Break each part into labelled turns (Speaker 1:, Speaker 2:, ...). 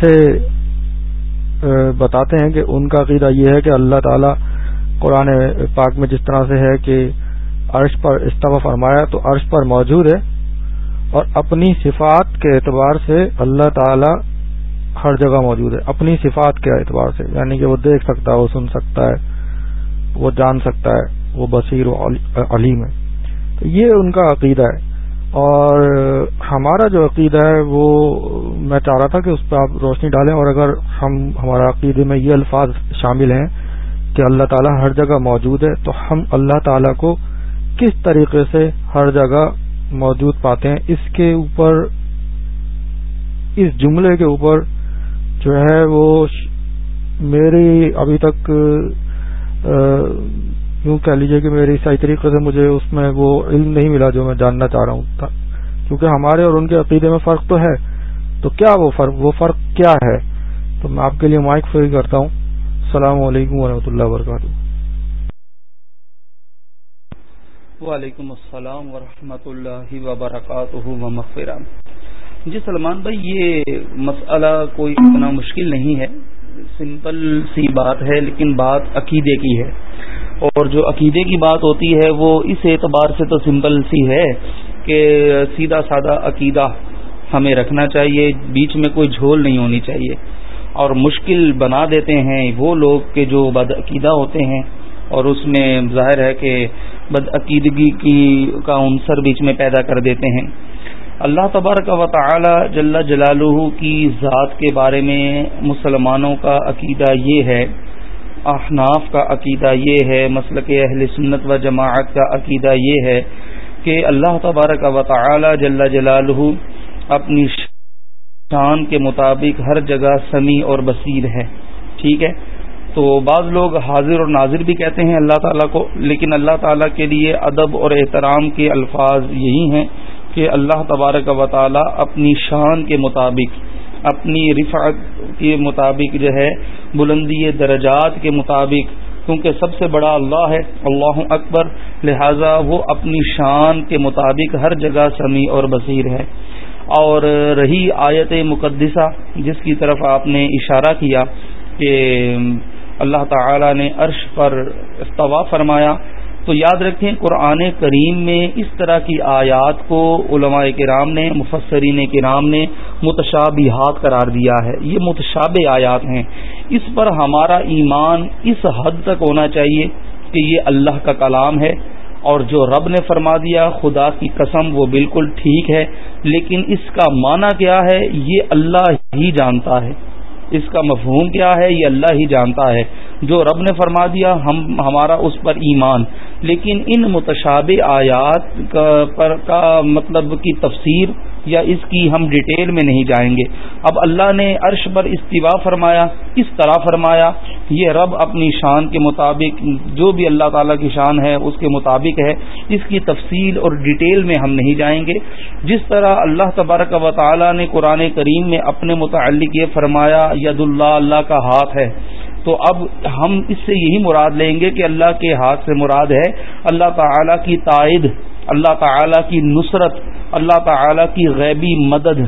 Speaker 1: سے بتاتے ہیں کہ ان کا عقیدہ یہ ہے کہ اللہ تعالی قرآن پاک میں جس طرح سے ہے کہ عرش پر استفا فرمایا تو عرش پر موجود ہے اور اپنی صفات کے اعتبار سے اللہ تعالی ہر جگہ موجود ہے۔ اپنی صفات کے اعتبار سے یعنی کہ وہ دیکھ سکتا ہے، وہ سن سکتا ہے، وہ جان سکتا ہے، وہ بصیر و علیم ہے۔ تو یہ ان کا عقیدہ ہے۔ اور ہمارا جو عقیدہ ہے وہ میں چاہ رہا تھا کہ اس پہ آپ روشنی ڈالیں اور اگر ہم ہمارا عقیدے میں یہ الفاظ شامل ہیں کہ اللہ تعالیٰ ہر جگہ موجود ہے تو ہم اللہ تعالیٰ کو کس طریقے سے ہر جگہ موجود پاتے ہیں؟ اس کے اوپر، اس جملے کے اوپر جو ہے وہ میری ابھی تک یوں کہہ لیجیے کہ میری صحیح طریقے سے مجھے اس میں وہ علم نہیں ملا جو میں جاننا چاہ رہا ہوں۔ کیونکہ ہمارے اور ان کے عقیدے میں فرق تو ہے۔ تو کیا وہ فرق وہ فرق کیا ہے؟ تو میں آپ کے لیے مائک فری کرتا ہوں۔ السلام علیکم ورحمۃ اللہ وبرکاتہ۔
Speaker 2: وعلیکم السلام ورحمۃ اللہ وبرکاتہ جی سلمان بھائی، یہ مسئلہ کوئی اتنا مشکل نہیں ہے۔ سمپل سی بات ہے، لیکن بات عقیدے کی ہے۔ اور جو عقیدے کی بات ہوتی ہے، وہ اس اعتبار سے تو سمپل سی ہے کہ سیدھا سادہ عقیدہ ہمیں رکھنا چاہیے، بیچ میں کوئی جھول نہیں ہونی چاہیے۔ اور مشکل بنا دیتے ہیں وہ لوگ کہ جو بد عقیدہ ہوتے ہیں۔ اور اس میں ظاہر ہے کہ بد عقیدگی کی کا عنصر بیچ میں پیدا کر دیتے ہیں۔ اللہ تبارک و تعالی جل جلالہ کی ذات کے بارے میں مسلمانوں کا عقیدہ یہ ہے، احناف کا عقیدہ یہ ہے، مسلک اہل سنت و جماعت کا عقیدہ یہ ہے کہ اللہ تبارک و تعالی جل جلالہ اپنی شان کے مطابق ہر جگہ سمیع اور بصیر ہے۔ ٹھیک ہے؟ تو بعض لوگ حاضر اور ناظر بھی کہتے ہیں اللہ تعالیٰ کو، لیکن اللہ تعالیٰ کے لیے ادب اور احترام کے الفاظ یہی ہیں۔ کہ اللہ تبارک و تعالی اپنی شان کے مطابق، اپنی رفعت کے مطابق جو ہے، بلندی درجات کے مطابق، کیونکہ سب سے بڑا اللہ ہے، اللہ اکبر، لہذا وہ اپنی شان کے مطابق ہر جگہ سمیع اور بصیر ہے۔ اور رہی آیت مقدسہ، جس کی طرف آپ نے اشارہ کیا کہ اللہ تعالی نے عرش پر استوا فرمایا۔ تو یاد رکھیں قرآن کریم میں اس طرح کی آیات کو علماء کرام نے، مفسرین کرام نے متشابہات قرار دیا ہے۔ یہ متشاب آیات ہیں۔ اس پر ہمارا ایمان اس حد تک ہونا چاہیے کہ یہ اللہ کا کلام ہے۔ اور جو رب نے فرما دیا، خدا کی قسم وہ بالکل ٹھیک ہے۔ لیکن اس کا معنی کیا ہے؟ یہ اللہ ہی جانتا ہے۔ اس کا مفہوم کیا ہے یہ اللہ ہی جانتا ہے جو رب نے فرما دیا، ہم، ہمارا اس پر ایمان۔ لیکن ان متشابہ آیات پر کا مطلب کی تفسیر یا اس کی ہم ڈیٹیل میں نہیں جائیں گے۔ اب اللہ نے عرش پر استوا فرمایا کس طرح فرمایا، یہ رب اپنی شان کے مطابق جو بھی اللہ تعالیٰ کی شان ہے، اس کے مطابق ہے۔ اس کی تفصیل اور ڈیٹیل میں ہم نہیں جائیں گے۔ جس طرح اللہ تبارک و تعالیٰ نے قرآن کریم میں اپنے متعلق یہ فرمایا، ید اللہ اللہ کا ہاتھ ہے۔ تو اب ہم اس سے یہی مراد لیں گے کہ اللہ کے ہاتھ سے مراد ہے اللہ تعالی کی تائید، اللہ تعالی کی نصرت اللہ تعالی کی غیبی مدد۔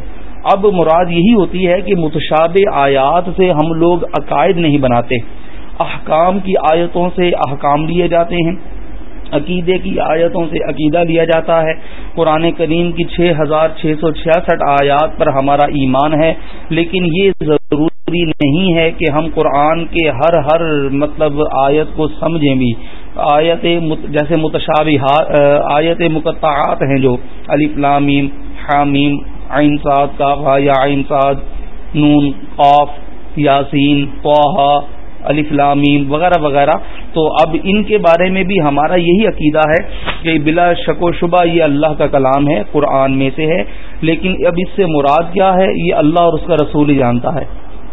Speaker 2: اب مراد یہی ہوتی ہے کہ متشاب آیات سے ہم لوگ عقائد نہیں بناتے۔ احکام کی آیتوں سے احکام لیے جاتے ہیں۔ عقیدے کی آیتوں سے عقیدہ لیا جاتا ہے۔ قرآن کریم کی چھ ہزار چھ سو چھیاسٹھ آیات پر ہمارا ایمان ہے۔ لیکن یہ ضروری نہیں ہے کہ ہم قرآن کے ہر ہر مطلب آیت کو سمجھیں بھی۔ آیت جیسے متشابہ آیت مقطعات ہیں جو علی فلامیم حامیم عین، سعد کافا یا عین، سعد، نون، قاف، یاسین توحا علی فلامیم وغیرہ وغیرہ۔ تو اب ان کے بارے میں بھی ہمارا یہی عقیدہ ہے کہ بلا شک و شبہ یہ اللہ کا کلام ہے، قرآن میں سے ہے، لیکن اب اس سے مراد کیا ہے؟ یہ اللہ اور اس کا رسول ہی جانتا ہے۔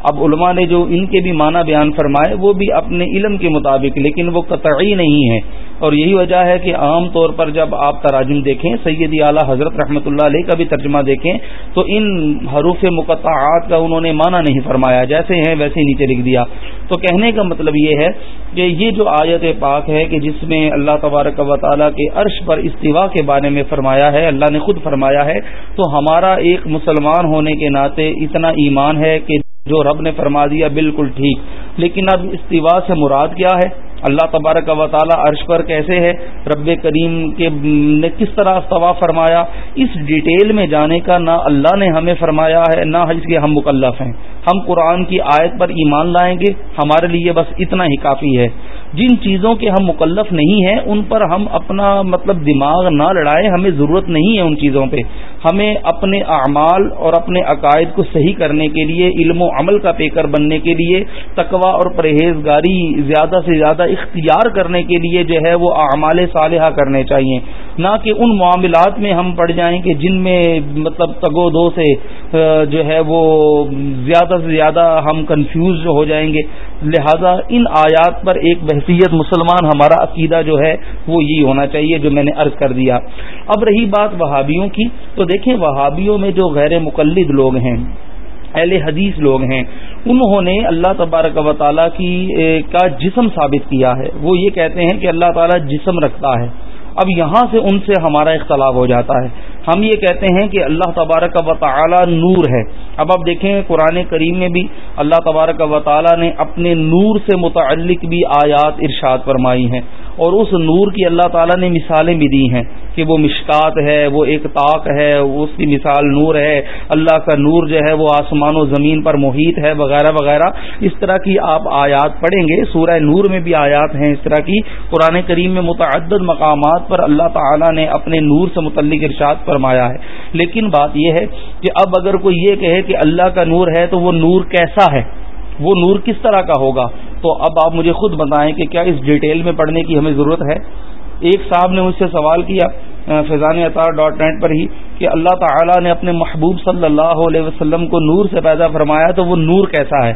Speaker 2: اب علماء نے جو ان کے بھی معنی بیان فرمائے وہ بھی اپنے علم کے مطابق، لیکن وہ قطعی نہیں ہے اور یہی وجہ ہے کہ عام طور پر جب آپ تراجم دیکھیں، سیدی اعلیٰ حضرت رحمۃ اللہ علیہ کا بھی ترجمہ دیکھیں، تو ان حروف مقطعات کا انہوں نے معنی نہیں فرمایا، جیسے ہیں ویسے نیچے لکھ دیا۔ تو کہنے کا مطلب یہ ہے کہ یہ جو آیت پاک ہے کہ جس میں اللہ تبارک و تعالیٰ کے عرش پر استوا کے بارے میں فرمایا ہے، اللہ نے خود فرمایا ہے، تو ہمارا ایک مسلمان ہونے کے ناطے اتنا ایمان ہے کہ جو رب نے فرما دیا، بالکل ٹھیک۔ لیکن اب استوا سے مراد کیا ہے؟ اللہ تبارک و تعالی عرش پر کیسے ہے؟ رب کریم کے نے کس طرح استوا فرمایا؟ اس ڈیٹیل میں جانے کا نہ اللہ نے ہمیں فرمایا ہے، نہ اس کے ہم مکلف ہیں۔ ہم قرآن کی آیت پر ایمان لائیں گے، ہمارے لیے بس اتنا ہی کافی ہے۔ جن چیزوں کے ہم مکلف نہیں ہیں، ان پر ہم اپنا مطلب دماغ نہ لڑائیں، ہمیں ضرورت نہیں ہے ان چیزوں پہ۔ ہمیں اپنے اعمال اور اپنے عقائد کو صحیح کرنے کے لیے، علم و عمل کا پیکر بننے کے لیے تقوا اور پرہیزگاری زیادہ سے زیادہ اختیار کرنے کے لیے جو ہے وہ اعمال صالحہ کرنے چاہیے۔ نہ کہ ان معاملات میں ہم پڑ جائیں کہ جن میں مطلب تگو دو سے جو ہے وہ زیادہ سے زیادہ ہم کنفیوز ہو جائیں گے۔ لہذا ان آیات پر ایک بحثیت مسلمان ہمارا عقیدہ جو ہے وہ یہی ہونا چاہیے جو میں نے عرض کر دیا۔ اب رہی بات وہابیوں کی۔ تو دیکھیں وہابیوں میں جو غیر مقلد لوگ ہیں، اہل حدیث لوگ ہیں، انہوں نے اللہ تبارک و تعالیٰ کی کا جسم ثابت کیا ہے۔ وہ یہ کہتے ہیں کہ اللہ تعالیٰ جسم رکھتا ہے۔ اب یہاں سے ان سے ہمارا اختلاف ہو جاتا ہے۔ ہم یہ کہتے ہیں کہ اللہ تبارک و تعالی نور ہے۔ اب آپ دیکھیں قرآن کریم میں بھی اللہ تبارک و تعالی نے اپنے نور سے متعلق بھی آیات ارشاد فرمائی ہیں۔ اور اس نور کی اللہ تعالیٰ نے مثالیں بھی دی ہیں کہ وہ مشکات ہے، وہ ایک طاق ہے، اس کی مثال نور ہے۔ اللہ کا نور جو ہے وہ آسمان و زمین پر محیط ہے، وغیرہ وغیرہ۔ اس طرح کی آپ آیات پڑھیں گے، سورہ نور میں بھی آیات ہیں اس طرح کی۔ قرآن کریم میں متعدد مقامات پر اللہ تعالیٰ نے اپنے نور سے متعلق ارشاد فرمایا ہے۔ لیکن بات یہ ہے کہ اب اگر کوئی یہ کہے کہ اللہ کا نور ہے تو وہ نور کیسا ہے؟ وہ نور کس طرح کا ہوگا؟ تو اب آپ مجھے خود بتائیں کہ کیا اس ڈیٹیل میں پڑھنے کی ہمیں ضرورت ہے؟ ایک صاحب نے مجھ سے سوال کیا فیضان اطار ڈاٹ نیٹ پر ہی، کہ اللہ تعالیٰ نے اپنے محبوب صلی اللہ علیہ وسلم کو نور سے پیدا فرمایا تو وہ نور کیسا ہے؟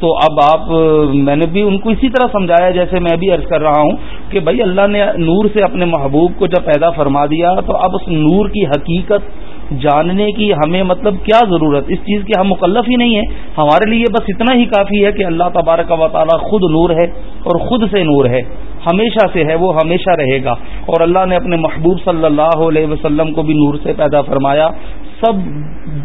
Speaker 2: تو اب آپ میں نے بھی ان کو اسی طرح سمجھایا جیسے میں بھی عرض کر رہا ہوں کہ بھائی اللہ نے نور سے اپنے محبوب کو جب پیدا فرما دیا تو اب اس نور کی حقیقت جاننے کی ہمیں مطلب کیا ضرورت؟ اس چیز کی ہم مکلف ہی نہیں ہیں۔ ہمارے لیے بس اتنا ہی کافی ہے کہ اللہ تبارک و تعالی خود نور ہے اور خود سے نور ہے۔ ہمیشہ سے ہے، وہ ہمیشہ رہے گا۔ اور اللہ نے اپنے محبوب صلی اللہ علیہ وسلم کو بھی نور سے پیدا فرمایا۔ سب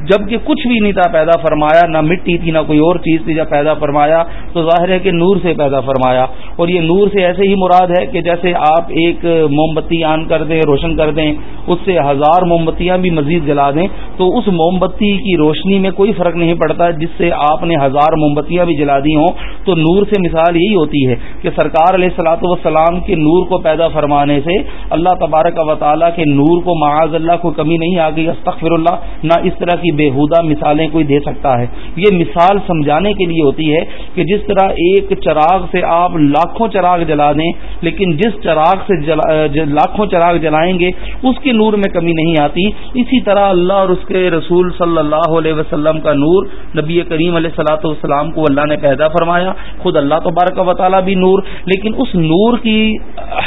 Speaker 2: جبکہ کچھ بھی نہیں تھا پیدا فرمایا، نہ مٹی تھی، نہ کوئی اور چیز تھی جب پیدا فرمایا، تو ظاہر ہے کہ نور سے پیدا فرمایا۔ اور یہ نور سے ایسے ہی مراد ہے کہ جیسے آپ ایک موم بتی آن کر دیں، روشن کر دیں، اس سے ہزار موم بتیاں بھی مزید جلا دیں، تو اس موم بتی کی روشنی میں کوئی فرق نہیں پڑتا جس سے آپ نے ہزار موم بتیاں بھی جلا دی ہوں۔ تو نور سے مثال یہی ہوتی ہے کہ سرکار علیہ السلاۃ وسلام کے نور کو پیدا فرمانے سے اللہ تبارک و تعالیٰ کے نور کو معاذ اللہ کو کمی نہیں آ گئی، استغفر اللہ نہ اس طرح کی بےحودہ مثالیں کوئی دے سکتا ہے۔ یہ مثال سمجھانے کے لیے ہوتی ہے کہ جس طرح ایک چراغ سے آپ لاکھوں چراغ جلا دیں، لیکن جس چراغ سے جلا لاکھوں چراغ جلائیں گے، اس کے نور میں کمی نہیں آتی۔ اسی طرح اللہ اور اس کے رسول صلی اللہ علیہ وسلم کا نور نبی کریم علیہ صلاۃ والسلام کو اللہ نے پیدا فرمایا۔ خود اللہ تبارک و تعالیٰ بھی نور، لیکن اس نور کی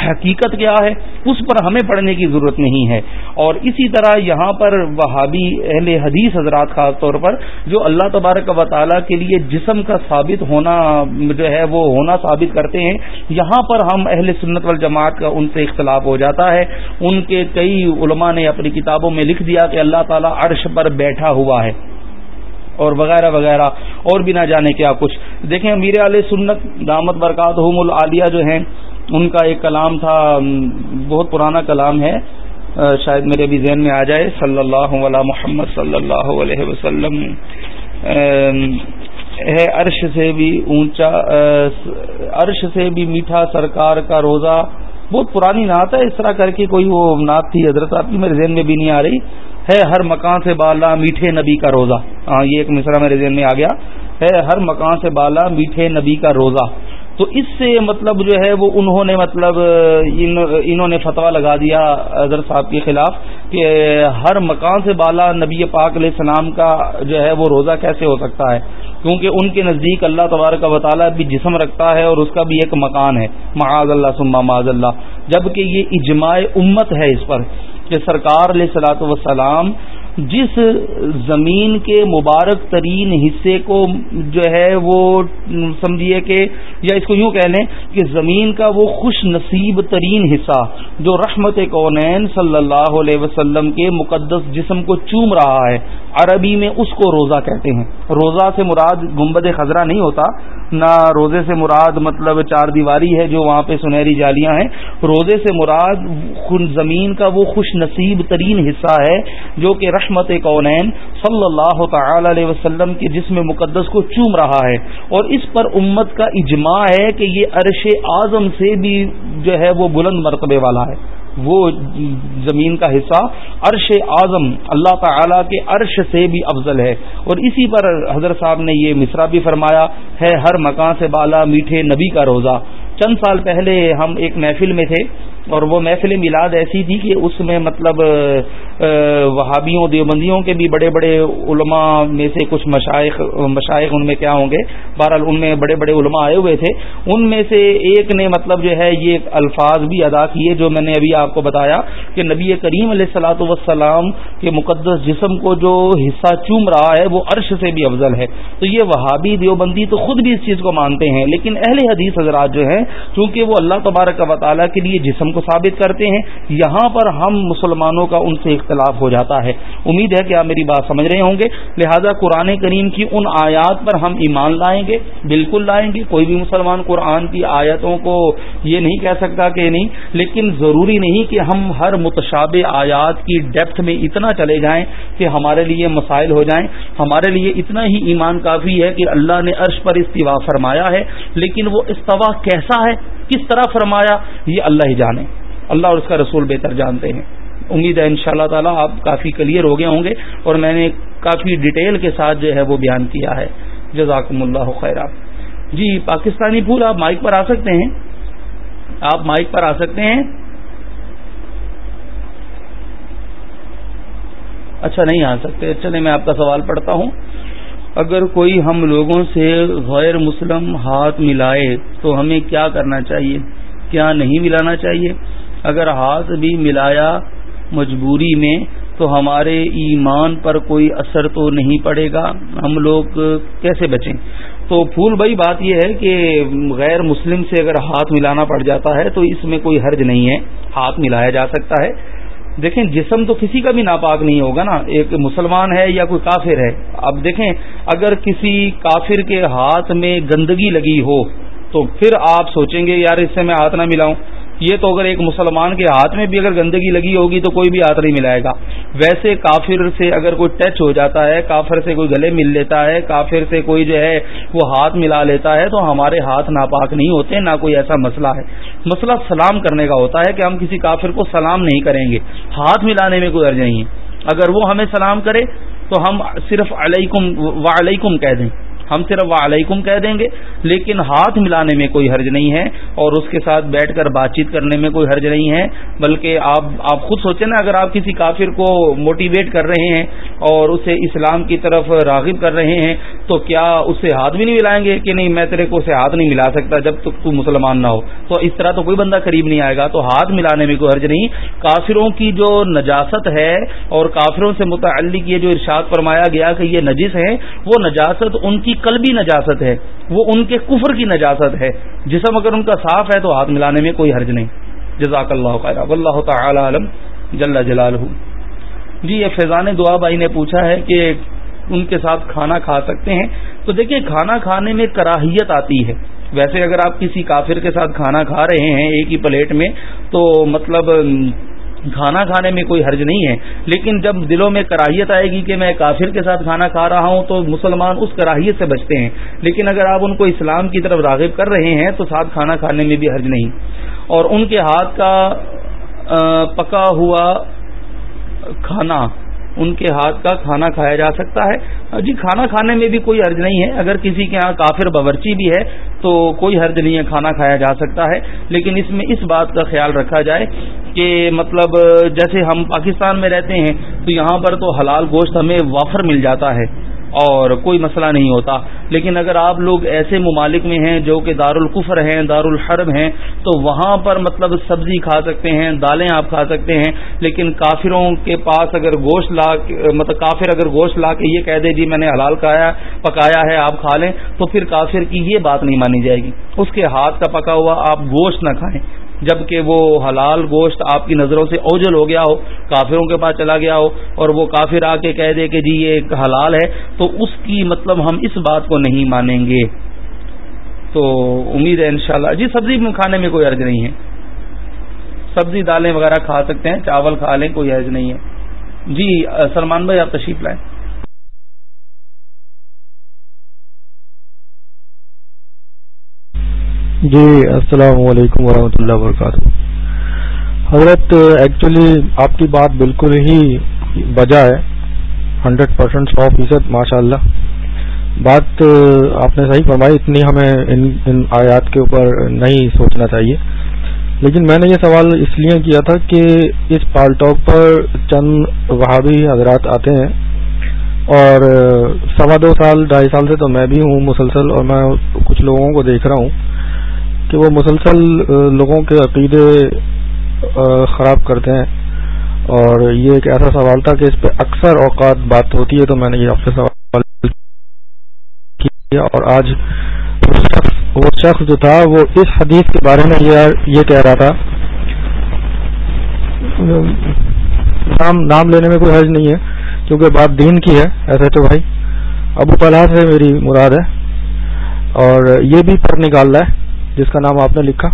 Speaker 2: حقیقت کیا ہے؟ اس پر ہمیں پڑھنے کی ضرورت نہیں ہے۔ اور اسی طرح یہاں پر وہابی اہل حدیث حضرات خاص طور پر جو اللہ تبارک و تعالیٰ کے لیے جسم کا ثابت ہونا جو ہے وہ ہونا ثابت کرتے ہیں، یہاں پر ہم اہل سنت والجماعت کا ان سے اختلاف ہو جاتا ہے۔ ان کے کئی علماء نے اپنی کتابوں میں لکھ دیا کہ اللہ تعالیٰ عرش پر بیٹھا ہوا ہے۔ اور وغیرہ وغیرہ، اور بھی نہ جانے کیا کچھ۔ دیکھیں، امیر علیہ سنت، دامت برکات العالیہ جو ہیں، ان کا ایک کلام تھا بہت پرانا کلام ہے۔ شاید میرے بھی ذہن میں آ جائے، صلی اللہ علیہ محمد صلی اللہ علیہ وسلم ہے عرش سے بھی اونچا عرش سے بھی میٹھا سرکار کا روزہ۔ بہت پرانی نعت ہے، اس طرح کر کے کوئی وہ نعت تھی، حضرت آپ کی میرے ذہن میں بھی نہیں آ رہی۔ ہے ہر مکان سے بالا میٹھے نبی کا روزہ۔ ہاں یہ ایک مصرا میرے ذہن میں آ گیا۔ ہے ہر مکان سے بالا میٹھے نبی کا روزہ۔ تو اس سے مطلب جو ہے وہ انہوں نے مطلب انہوں نے فتوا لگا دیا اظہر صاحب کے خلاف کہ ہر مکان سے بالا نبی پاک علیہ السلام کا جو ہے وہ روزہ کیسے ہو سکتا ہے؟ کیونکہ ان کے نزدیک اللہ تبارک و تعالیٰ بھی جسم رکھتا ہے اور اس کا بھی ایک مکان ہے معاذ اللہ سما معاذ اللہ جبکہ یہ اجماع امت ہے اس پر کہ سرکار علیہ سلاۃ وسلام جس زمین کے مبارک ترین حصے کو جو ہے وہ سمجھیے کہ یا اس کو یوں کہہ لیں کہ زمین کا وہ خوش نصیب ترین حصہ جو رحمت کونین صلی اللہ علیہ وسلم کے مقدس جسم کو چوم رہا ہے، عربی میں اس کو روزہ کہتے ہیں۔ روزہ سے مراد گنبد خزرہ نہیں ہوتا نہ روزے سے مراد مطلب چار دیواری ہے جو وہاں پہ سنہری جالیاں ہیں۔ روزے سے مراد زمین کا وہ خوش نصیب ترین حصہ ہے جو کہ رحمت کونین صلی اللہ تعالی علیہ وسلم کے جسم مقدس کو چوم رہا ہے۔ اور اس پر امت کا اجماع ہے کہ یہ عرش اعظم سے بھی جو ہے وہ بلند مرتبے والا ہے۔ وہ زمین کا حصہ عرش اعظم اللہ تعالی کے عرش سے بھی افضل ہے۔ اور اسی پر حضرت صاحب نے یہ مصرا بھی فرمایا ہے، ہر مکان سے بالا میٹھے نبی کا روزہ۔ چند سال پہلے ہم ایک محفل میں تھے اور وہ محفل میلاد ایسی تھی کہ اس میں مطلب وہابیوں، دیوبندیوں کے بھی بڑے بڑے علماء میں سے کچھ مشائق مشائق ان میں کیا ہوں گے؟ بہرحال ان میں بڑے بڑے علماء آئے ہوئے تھے۔ ان میں سے ایک نے مطلب جو ہے یہ الفاظ بھی ادا کیے جو میں نے ابھی آپ کو بتایا کہ نبی کریم علیہ السلاۃ وسلام کے مقدس جسم کو جو حصہ چوم رہا ہے وہ عرش سے بھی افضل ہے۔ تو یہ وہابی دیوبندی تو خود بھی اس چیز کو مانتے ہیں، لیکن اہل حدیث حضرات جو ہیں، چونکہ وہ اللہ تبارک و تعالیٰ کے لیے جسم کو ثابت کرتے ہیں، یہاں پر ہم مسلمانوں کا ان سے اختلاف ہو جاتا ہے۔ امید ہے کہ آپ میری بات سمجھ رہے ہوں گے۔ لہذا قرآن کریم کی ان آیات پر ہم ایمان لائیں گے، بالکل لائیں گے۔ کوئی بھی مسلمان قرآن کی آیتوں کو یہ نہیں کہہ سکتا کہ نہیں، لیکن ضروری نہیں کہ ہم ہر متشاب آیات کی ڈیپتھ میں اتنا چلے جائیں کہ ہمارے لیے مسائل ہو جائیں۔ ہمارے لیے اتنا ہی ایمان کافی ہے کہ اللہ نے عرش پر استوا فرمایا ہے، لیکن وہ استوا کیسا ہے؟ کس طرح فرمایا؟ یہ اللہ ہی جانے۔ اللہ اور اس کا رسول بہتر جانتے ہیں۔ امید ہے ان شاء اللہ تعالیٰ آپ کافی کلیئر ہو گئے ہوں گے اور میں نے کافی ڈیٹیل کے ساتھ جو ہے وہ بیان کیا ہے۔ جزاکم اللہ خیر جی پاکستانی پھول آپ مائک پر آ سکتے ہیں۔ آپ مائک پر آ سکتے ہیں۔ اچھا نہیں آ سکتے۔ چلے میں آپ کا سوال پڑھتا ہوں۔ اگر کوئی ہم لوگوں سے غیر مسلم ہاتھ ملائے تو ہمیں کیا کرنا چاہیے؟ کیا نہیں ملانا چاہیے؟ اگر ہاتھ بھی ملایا مجبوری میں تو ہمارے ایمان پر کوئی اثر تو نہیں پڑے گا؟ ہم لوگ کیسے بچیں؟ تو پھول بھائی بات یہ ہے کہ غیر مسلم سے اگر ہاتھ ملانا پڑ جاتا ہے تو اس میں کوئی حرج نہیں ہے، ہاتھ ملایا جا سکتا ہے۔ دیکھیں، جسم تو کسی کا بھی ناپاک نہیں ہوگا نا، ایک مسلمان ہے یا کوئی کافر ہے۔ اب دیکھیں، اگر کسی کافر کے ہاتھ میں گندگی لگی ہو تو پھر آپ سوچیں گے، یار اس سے میں ہاتھ نہ ملاؤں۔ یہ تو اگر ایک مسلمان کے ہاتھ میں بھی اگر گندگی لگی ہوگی تو کوئی بھی ہاتھ نہیں ملائے گا۔ ویسے کافر سے اگر کوئی ٹچ ہو جاتا ہے، کافر سے کوئی گلے مل لیتا ہے، کافر سے کوئی جو ہے وہ ہاتھ ملا لیتا ہے تو ہمارے ہاتھ ناپاک نہیں ہوتے، نہ کوئی ایسا مسئلہ ہے۔ مسئلہ سلام کرنے کا ہوتا ہے کہ ہم کسی کافر کو سلام نہیں کریں گے۔ ہاتھ ملانے میں کوئی ارج نہیں ہے۔ اگر وہ ہمیں سلام کرے تو ہم صرف علیکم و کہہ دیں۔ ہم صرف وہ علیکم کہہ دیں گے، لیکن ہاتھ ملانے میں کوئی حرج نہیں ہے اور اس کے ساتھ بیٹھ کر بات چیت کرنے میں کوئی حرج نہیں ہے، بلکہ آپ آپ خود سوچیں نا، اگر آپ کسی کافر کو موٹیویٹ کر رہے ہیں اور اسے اسلام کی طرف راغب کر رہے ہیں، تو کیا اسے ہاتھ بھی نہیں ملائیں گے کہ نہیں، میں تیرے کو اسے ہاتھ نہیں ملا سکتا جب تک تو مسلمان نہ ہو۔ تو اس طرح تو کوئی بندہ قریب نہیں آئے گا، تو ہاتھ ملانے میں کوئی حرج نہیں۔ کافروں کی جو نجاست ہے اور کافروں سے متعلق یہ جو ارشاد فرمایا گیا کہ یہ نجس ہے وہ نجاست ان کی قلبی نجاست ہے، وہ ان کے کفر کی نجاست ہے۔ جسم اگر ان کا صاف ہے تو ہاتھ ملانے میں کوئی حرج نہیں۔ جزاک اللہ خیر اللہ تعالی علم۔ جل جلال جی یہ فیضان دعا بھائی نے پوچھا ہے کہ ان کے ساتھ کھانا کھا سکتے ہیں۔ تو دیکھیں، کھانا کھانے میں کراہیت آتی ہے۔ ویسے اگر آپ کسی کافر کے ساتھ کھانا کھا رہے ہیں ایک ہی پلیٹ میں، تو مطلب کھانا کھانے میں کوئی حرج نہیں ہے۔ لیکن جب دلوں میں کراہیت آئے گی کہ میں کافر کے ساتھ کھانا کھا رہا ہوں تو مسلمان اس کراہیت سے بچتے ہیں۔ لیکن اگر آپ ان کو اسلام کی طرف راغب کر رہے ہیں تو ساتھ کھانا کھانے میں بھی حرج نہیں۔ اور ان کے ہاتھ کا پکا ہوا کھانا ان کے ہاتھ کا کھانا کھایا جا سکتا ہے۔ ہاں جی کھانا کھانے میں بھی کوئی حرج نہیں ہے۔ اگر کسی کے ہاں کافر باورچی بھی ہے تو کوئی حرج نہیں ہے کھانا کھایا جا سکتا ہے۔ لیکن اس میں اس بات کا خیال رکھا جائے کہ مطلب جیسے ہم پاکستان میں رہتے ہیں تو یہاں پر تو حلال گوشت ہمیں وافر مل جاتا ہے۔ اور کوئی مسئلہ نہیں ہوتا۔ لیکن اگر آپ لوگ ایسے ممالک میں ہیں جو کہ دار القفر ہیں دار الحرب ہیں، تو وہاں پر مطلب سبزی کھا سکتے ہیں، دالیں آپ کھا سکتے ہیں۔ لیکن کافروں کے پاس اگر گوشت لا مطلب کافر اگر گوشت لا کے یہ کہہ دے جی میں نے حلال کھایا، پکایا ہے، آپ کھا لیں، تو پھر کافر کی یہ بات نہیں مانی جائے گی۔ اس کے ہاتھ کا پکا ہوا آپ گوشت نہ کھائیں۔ جبکہ وہ حلال گوشت آپ کی نظروں سے اوجل ہو گیا ہو، کافروں کے پاس چلا گیا ہو اور وہ کافر آ کے کہہ دے کہ جی یہ ایک حلال ہے، تو اس کی مطلب ہم اس بات کو نہیں مانیں گے۔ تو امید ہے انشاءاللہ۔ جی سبزی کھانے میں کوئی عرض نہیں ہے۔ سبزی دالیں وغیرہ کھا سکتے ہیں، چاول کھا لیں، کوئی عرض نہیں ہے۔ جی سلمان بھائی، آپ تشریف لائیں۔
Speaker 1: جی السلام علیکم ورحمۃ اللہ وبرکاتہ۔ حضرت ایکچولی آپ کی بات بالکل ہی بجا ہے ہنڈریڈ پرسینٹ سو فیصد ماشاء اللہ بات، آپ نے صحیح فرمائی، اتنی ہمیں ان ان آیات کے اوپر نہیں سوچنا چاہیے۔ لیکن میں نے یہ سوال اس لیے کیا تھا کہ اس پالٹاک پر چند وہابی حضرات آتے ہیں۔ اور، سوا دو سال، ڈھائی سال سے تو میں بھی ہوں مسلسل اور میں کچھ لوگوں کو دیکھ رہا ہوں۔ کہ وہ مسلسل لوگوں کے عقیدے خراب کرتے ہیں۔ اور یہ ایک ایسا سوال تھا کہ اس پہ اکثر اوقات بات ہوتی ہے تو میں نے یہ آپ سے سوال کیا۔ اور آج وہ شخص جو تھا، وہ اس حدیث کے بارے میں یہ کہہ رہا تھا۔ نام نام لینے میں کوئی حرج نہیں ہے، کیونکہ بات دین کی ہے ایسے تو بھائی۔ ابو طلحہ سے میری مراد ہے۔ اور یہ بھی پر نکال رہا ہے۔ جس کا نام آپ نے لکھا،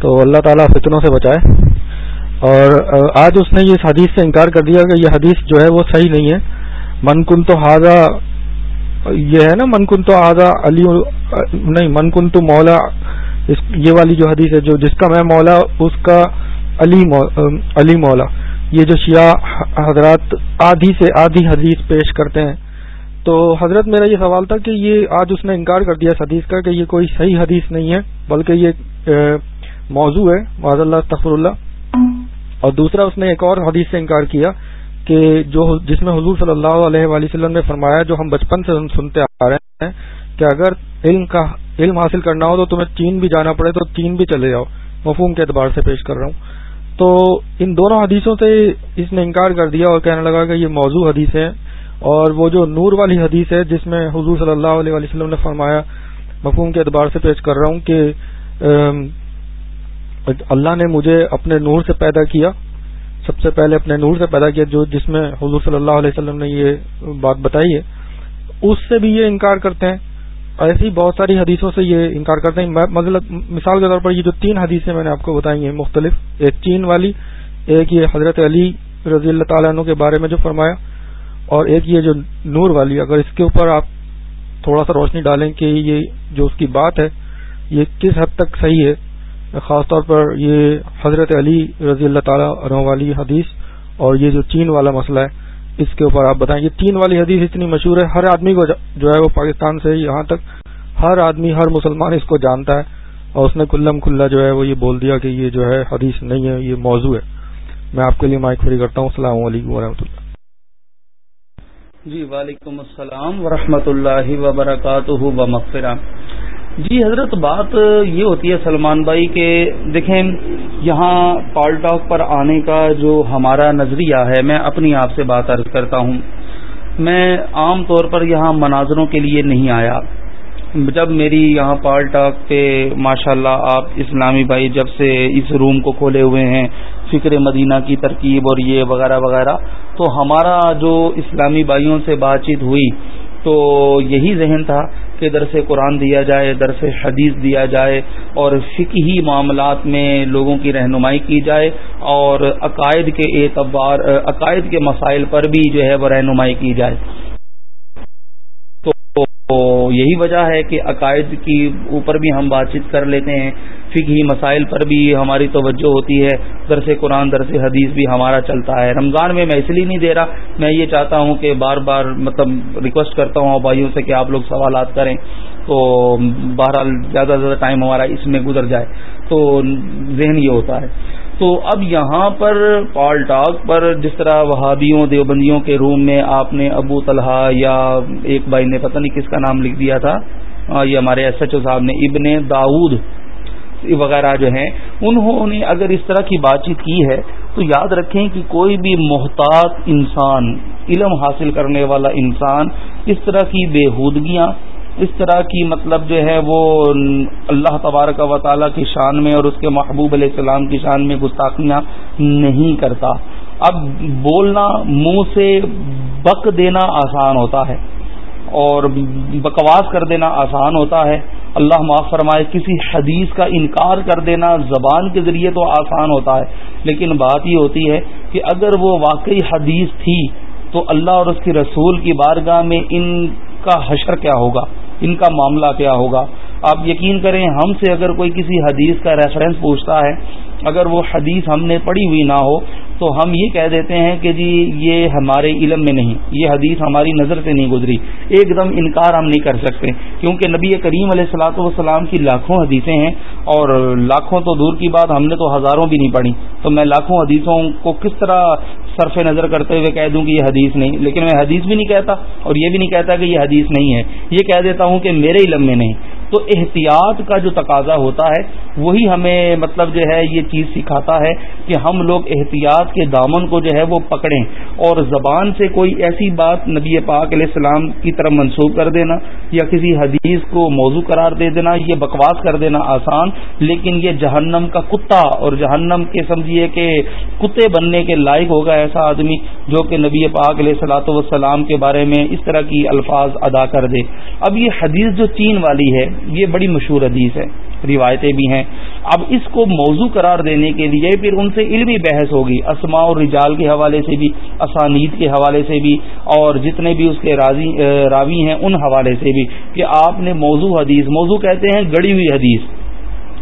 Speaker 1: تو اللہ تعالیٰ فتنوں سے بچائے۔ اور آج اس نے اس حدیث سے انکار کر دیا کہ یہ حدیث جو ہے وہ صحیح نہیں ہے۔ من کن تو ہاضا یہ ہے نا، من کن تو ہاضا علی، نہیں، من کن تو مولا یہ والی جو حدیث ہے، جو جس کا میں مولا، اس کا علی علی مولا۔ یہ جو شیعہ حضرات آدھی سے آدھی حدیث پیش کرتے ہیں۔ تو حضرت میرا یہ سوال تھا کہ یہ آج اس نے انکار کر دیا اس حدیث کا کہ یہ کوئی صحیح حدیث نہیں ہے، بلکہ یہ موضوع ہے معذ اللہ تخر اللہ۔ اور دوسرا، اس نے ایک اور حدیث سے انکار کیا کہ جو جس میں حضور صلی اللہ علیہ وآلہ وسلم نے فرمایا، جو ہم بچپن سے سنتے آ رہے ہیں کہ اگر علم کا، علم حاصل کرنا ہو تو تمہیں چین بھی جانا پڑے تو چین بھی چلے جاؤ۔ مفہوم کے اعتبار سے پیش کر رہا ہوں۔ تو ان دونوں حدیثوں سے اس نے انکار کر دیا اور کہنے لگا کہ یہ موضوع حدیث ہے۔ اور وہ جو نور والی حدیث ہے جس میں حضور صلی اللہ علیہ وسلم نے فرمایا، مفہوم کے اعتبار سے پیش کر رہا ہوں کہ اللہ نے مجھے اپنے نور سے پیدا کیا۔ سب سے پہلے اپنے نور سے پیدا کیا جو جس میں حضور صلی اللہ علیہ وسلم نے یہ بات بتائی ہے۔ اس سے بھی یہ انکار کرتے ہیں۔ ایسی بہت ساری حدیثوں سے یہ انکار کرتے ہیں۔ مطلب مثال کے طور پر یہ جو تین حدیثیں میں نے آپ کو بتائی ہیں مختلف، ایک چین والی، ایک یہ حضرت علی رضی اللہ تعالیٰ عنہ کے بارے میں جو فرمایا۔ اور ایک یہ جو نور والی، اگر اس کے اوپر آپ تھوڑا سا روشنی ڈالیں کہ یہ جو اس کی بات ہے، یہ کس حد تک صحیح ہے؟ خاص طور پر یہ حضرت علی رضی اللہ تعالی عنہ والی حدیث اور یہ جو چین والا مسئلہ ہے، اس کے اوپر آپ بتائیں۔ یہ تین والی حدیث اتنی مشہور ہے، ہر آدمی کو جو ہے وہ پاکستان سے یہاں تک، ہر آدمی، ہر مسلمان اس کو جانتا ہے اور اس نے کلم کھلا جو ہے وہ یہ بول دیا کہ یہ جو ہے حدیث نہیں ہے، یہ موضوع ہے۔ میں آپ کے لیے مائک فری کرتا ہوں۔ السلام علیکم ورحمۃ اللہ۔
Speaker 2: جی وعلیکم السلام ورحمۃ اللہ وبرکاتہ و مغفرہ جی حضرت، بات یہ ہوتی ہے سلمان بھائی کہ دیکھیں، یہاں پال ٹاک پر آنے کا جو ہمارا نظریہ ہے، میں اپنی آپ سے بات عرض کرتا ہوں۔ میں عام طور پر یہاں مناظروں کے لیے نہیں آیا۔ جب میری یہاں پال ٹاک پہ ماشاء اللہ آپ اسلامی بھائی جب سے اس روم کو کھولے ہوئے ہیں، فکر مدینہ کی ترکیب اور یہ وغیرہ وغیرہ، تو ہمارا جو اسلامی بھائیوں سے بات چیت ہوئی، تو یہی ذہن تھا کہ درس قرآن دیا جائے، درس حدیث دیا جائے اور فقہی معاملات میں لوگوں کی رہنمائی کی جائے اور عقائد کے اعتبار، عقائد کے مسائل پر بھی جو ہے وہ رہنمائی کی جائے۔ تو یہی وجہ ہے کہ عقائد کی اوپر بھی ہم بات چیت کر لیتے ہیں۔ فقہی مسائل پر بھی ہماری توجہ ہوتی ہے۔ درس قرآن، درس حدیث بھی ہمارا چلتا ہے۔ رمضان میں میں اس لیے نہیں دے رہا، میں یہ چاہتا ہوں کہ بار بار مطلب ریکویسٹ کرتا ہوں بھائیوں سے کہ آپ لوگ سوالات کریں۔ تو بہرحال زیادہ سے زیادہ ٹائم ہمارا اس میں گزر جائے۔ تو ذہن یہ ہوتا ہے۔ تو اب یہاں پر پال ٹاک پر جس طرح وہابیوں دیوبندیوں کے روم میں آپ نے ابو طلحہ یا ایک بھائی نے پتہ نہیں کس کا نام لکھ دیا تھا یہ ہمارے ایس ایچ او صاحب نے، ابن داود وغیرہ جو ہیں، انہوں نے اگر اس طرح کی بات چیت کی ہے تو یاد رکھیں کہ کوئی بھی محتاط انسان، علم حاصل کرنے والا انسان، اس طرح کی بےحودگیاں اس طرح کی مطلب جو ہے وہ اللہ تبارک و تعالیٰ کی شان میں اور اس کے محبوب علیہ السلام کی شان میں گستاخیاں نہیں کرتا۔ اب بولنا منہ سے بک دینا آسان ہوتا ہے اور بکواس کر دینا آسان ہوتا ہے۔ اللہ معاف فرمائے، کسی حدیث کا انکار کر دینا زبان کے ذریعے تو آسان ہوتا ہے۔ لیکن بات یہ ہوتی ہے کہ اگر وہ واقعی حدیث تھی تو اللہ اور اس کی رسول کی بارگاہ میں ان کا حشر کیا ہوگا؟ ان کا معاملہ کیا ہوگا؟ آپ یقین کریں، ہم سے اگر کوئی کسی حدیث کا ریفرنس پوچھتا ہے، اگر وہ حدیث ہم نے پڑھی ہوئی نہ ہو تو ہم یہ کہہ دیتے ہیں کہ جی یہ ہمارے علم میں نہیں، یہ حدیث ہماری نظر سے نہیں گزری۔ ایک دم انکار ہم نہیں کر سکتے، کیونکہ نبی کریم علیہ السلاۃ والسلام کی لاکھوں حدیثیں ہیں اور لاکھوں تو دور کی بات ہم نے تو ہزاروں بھی نہیں پڑھی۔ تو میں لاکھوں حدیثوں کو کس طرح صرف نظر کرتے ہوئے کہہ دوں کہ یہ حدیث نہیں، لیکن میں حدیث بھی نہیں کہتا اور یہ بھی نہیں کہتا کہ یہ حدیث نہیں ہے۔ یہ کہہ دیتا ہوں کہ میرے علم میں نہیں۔ تو احتیاط کا جو تقاضا ہوتا ہے، وہی ہمیں مطلب جو ہے، یہ چیز سکھاتا ہے کہ ہم لوگ احتیاط کے دامن کو جو ہے وہ پکڑیں۔ اور زبان سے کوئی ایسی بات نبی پاک علیہ السلام کی طرف منسوخ کر دینا یا کسی حدیث کو موضوع قرار دے دینا، یہ بکواس کر دینا آسان۔ لیکن یہ جہنم کا کتا، اور جہنم کے سمجھیے کہ کتے بننے کے لائق ہوگا ایسا آدمی جو کہ نبی پاک علیہ السلاۃ والسلام کے بارے میں اس طرح کی الفاظ ادا کر دے۔ اب یہ حدیث جو چین والی ہے یہ بڑی مشہور حدیث ہے، روایتیں بھی ہیں۔ اب اس کو موضوع قرار دینے کے لیے پھر ان سے علمی بحث ہوگی، اسماء اور رجال کے حوالے سے بھی، اسانید کے حوالے سے بھی، اور جتنے بھی اس کے راوی ہیں، ان حوالے سے بھی کہ آپ نے موضوع حدیث، موضوع کہتے ہیں گڑی ہوئی حدیث۔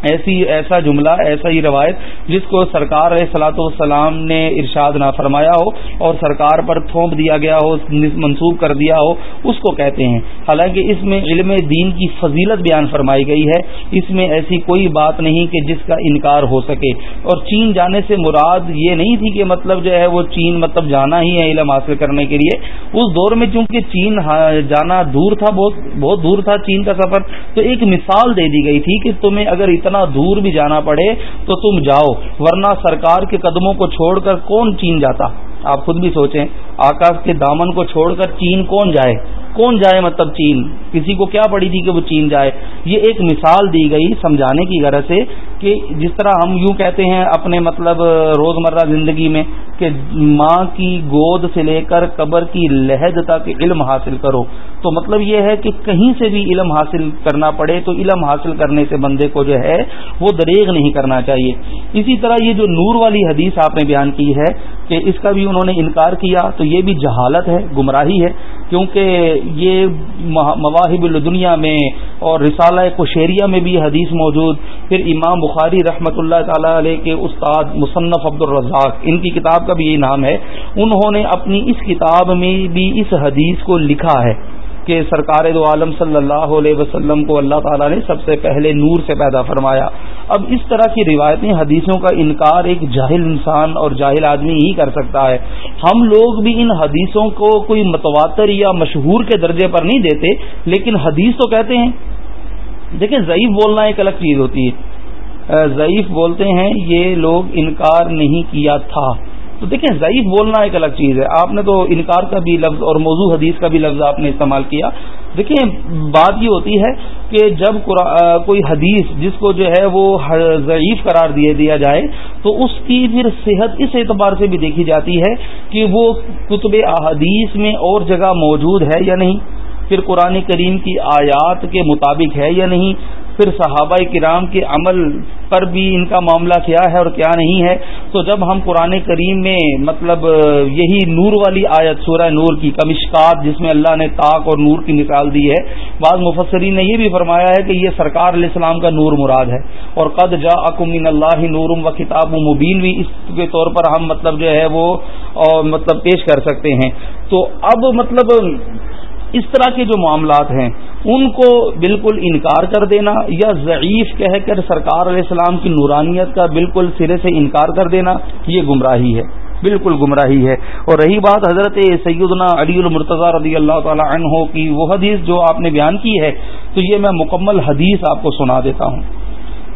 Speaker 2: ایسی ایسا جملہ، ایسا ہی روایت جس کو سرکار علیہ سلاۃ والسلام نے ارشاد نہ فرمایا ہو اور سرکار پر تھوپ دیا گیا ہو، منسوخ کر دیا ہو، اس کو کہتے ہیں۔ حالانکہ اس میں علم دین کی فضیلت بیان فرمائی گئی ہے۔ اس میں ایسی کوئی بات نہیں کہ جس کا انکار ہو سکے۔ اور چین جانے سے مراد یہ نہیں تھی کہ مطلب جو ہے وہ چین مطلب جانا ہی ہے علم حاصل کرنے کے لیے۔ اس دور میں چونکہ چین جانا دور تھا، بہت بہت دور تھا چین کا سفر، تو ایک مثال دے دی گئی تھی کہ تمہیں اگر اتنا اتنا دور بھی جانا پڑے تو تم جاؤ، ورنہ سرکار کے قدموں کو چھوڑ کر کون چین جاتا؟ آپ خود بھی سوچیں، آکاش کے دامن کو چھوڑ کر چین کون جائے؟ کون جائے مطلب چین؟ کسی کو کیا پڑی تھی کہ وہ چین جائے؟ یہ ایک مثال دی گئی سمجھانے کی غرض سے کہ جس طرح ہم یوں کہتے ہیں اپنے مطلب روزمرہ زندگی میں کہ ماں کی گود سے لے کر قبر کی لہد تک علم حاصل کرو۔ تو مطلب یہ ہے کہ کہیں سے بھی علم حاصل کرنا پڑے تو علم حاصل کرنے سے بندے کو جو ہے وہ دریغ نہیں کرنا چاہیے۔ اسی طرح یہ جو نور والی حدیث آپ نے بیان کی ہے کہ اس کا بھی انہوں نے انکار کیا تو یہ بھی جہالت ہے، گمراہی ہے۔ کیونکہ یہ مواہب الدنیا میں اور رسالہ کشیریہ میں بھی حدیث موجود۔ پھر امام بخاری رحمۃ اللہ تعالی علیہ کے استاد مصنف عبد الرزاق ان کی کتاب کا بھی یہی نام ہے، انہوں نے اپنی اس کتاب میں بھی اس حدیث کو لکھا ہے کہ سرکار دو عالم صلی اللہ علیہ وسلم کو اللہ تعالیٰ نے سب سے پہلے نور سے پیدا فرمایا۔ اب اس طرح کی روایتیں حدیثوں کا انکار ایک جاہل انسان اور جاہل آدمی ہی کر سکتا ہے۔ ہم لوگ بھی ان حدیثوں کو کوئی متواتر یا مشہور کے درجے پر نہیں دیتے، لیکن حدیث تو کہتے ہیں۔ دیکھیں، ضعیف بولنا ایک الگ چیز ہوتی ہے۔ ضعیف بولتے ہیں، یہ لوگ انکار نہیں کیا تھا۔ تو دیکھیں، ضعیف بولنا ایک الگ چیز ہے۔ آپ نے تو انکار کا بھی لفظ اور موضوع حدیث کا بھی لفظ آپ نے استعمال کیا۔ دیکھیں، بات یہ ہوتی ہے کہ جب کوئی حدیث جس کو جو ہے وہ ضعیف قرار دیا دیا جائے، تو اس کی پھر صحت اس اعتبار سے بھی دیکھی جاتی ہے کہ وہ کتب احادیث میں اور جگہ موجود ہے یا نہیں۔ پھر قرآن کریم کی آیات کے مطابق ہے یا نہیں۔ پھر صحابہ کرام کے عمل پر بھی ان کا معاملہ کیا ہے اور کیا نہیں ہے، تو جب ہم قرآن کریم میں مطلب یہی نور والی آیت سورہ نور کی کمشکات جس میں اللہ نے طاق اور نور کی مثال دی ہے، بعض مفسرین نے یہ بھی فرمایا ہے کہ یہ سرکار علیہ السلام کا نور مراد ہے۔ اور قد جا اکمین اللہ نورم و کتاب و مبین بھی اس کے طور پر ہم مطلب جو ہے وہ مطلب پیش کر سکتے ہیں۔ تو اب مطلب اس طرح کے جو معاملات ہیں ان کو بالکل انکار کر دینا یا ضعیف کہہ کر سرکار علیہ السلام کی نورانیت کا بالکل سرے سے انکار کر دینا، یہ گمراہی ہے، بالکل گمراہی ہے۔ اور رہی بات حضرت سیدنا علی المرتضی رضی اللہ تعالی عنہ کی، وہ حدیث جو آپ نے بیان کی ہے، تو یہ میں مکمل حدیث آپ کو سنا دیتا ہوں۔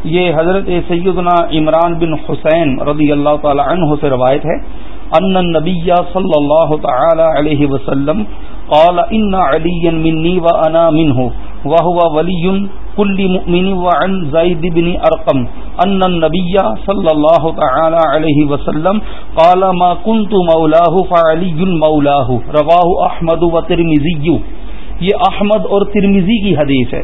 Speaker 2: یہ حضرت سیدنا عمران بن حسین رضی اللہ تعالی عنہ سے روایت ہے، ان النبی صلی اللہ تعالی علیہ وسلم قال ان علی منی و انا منه. وهو ولی كل مؤمن وعن زید بن ارقم ان النبی صلی اللہ تعالی علیہ وسلم قال، ما كنت مولاه فعلی مولاه. رواه احمد و ترمذی یہ احمد اور ترمذی کی حدیث ہے۔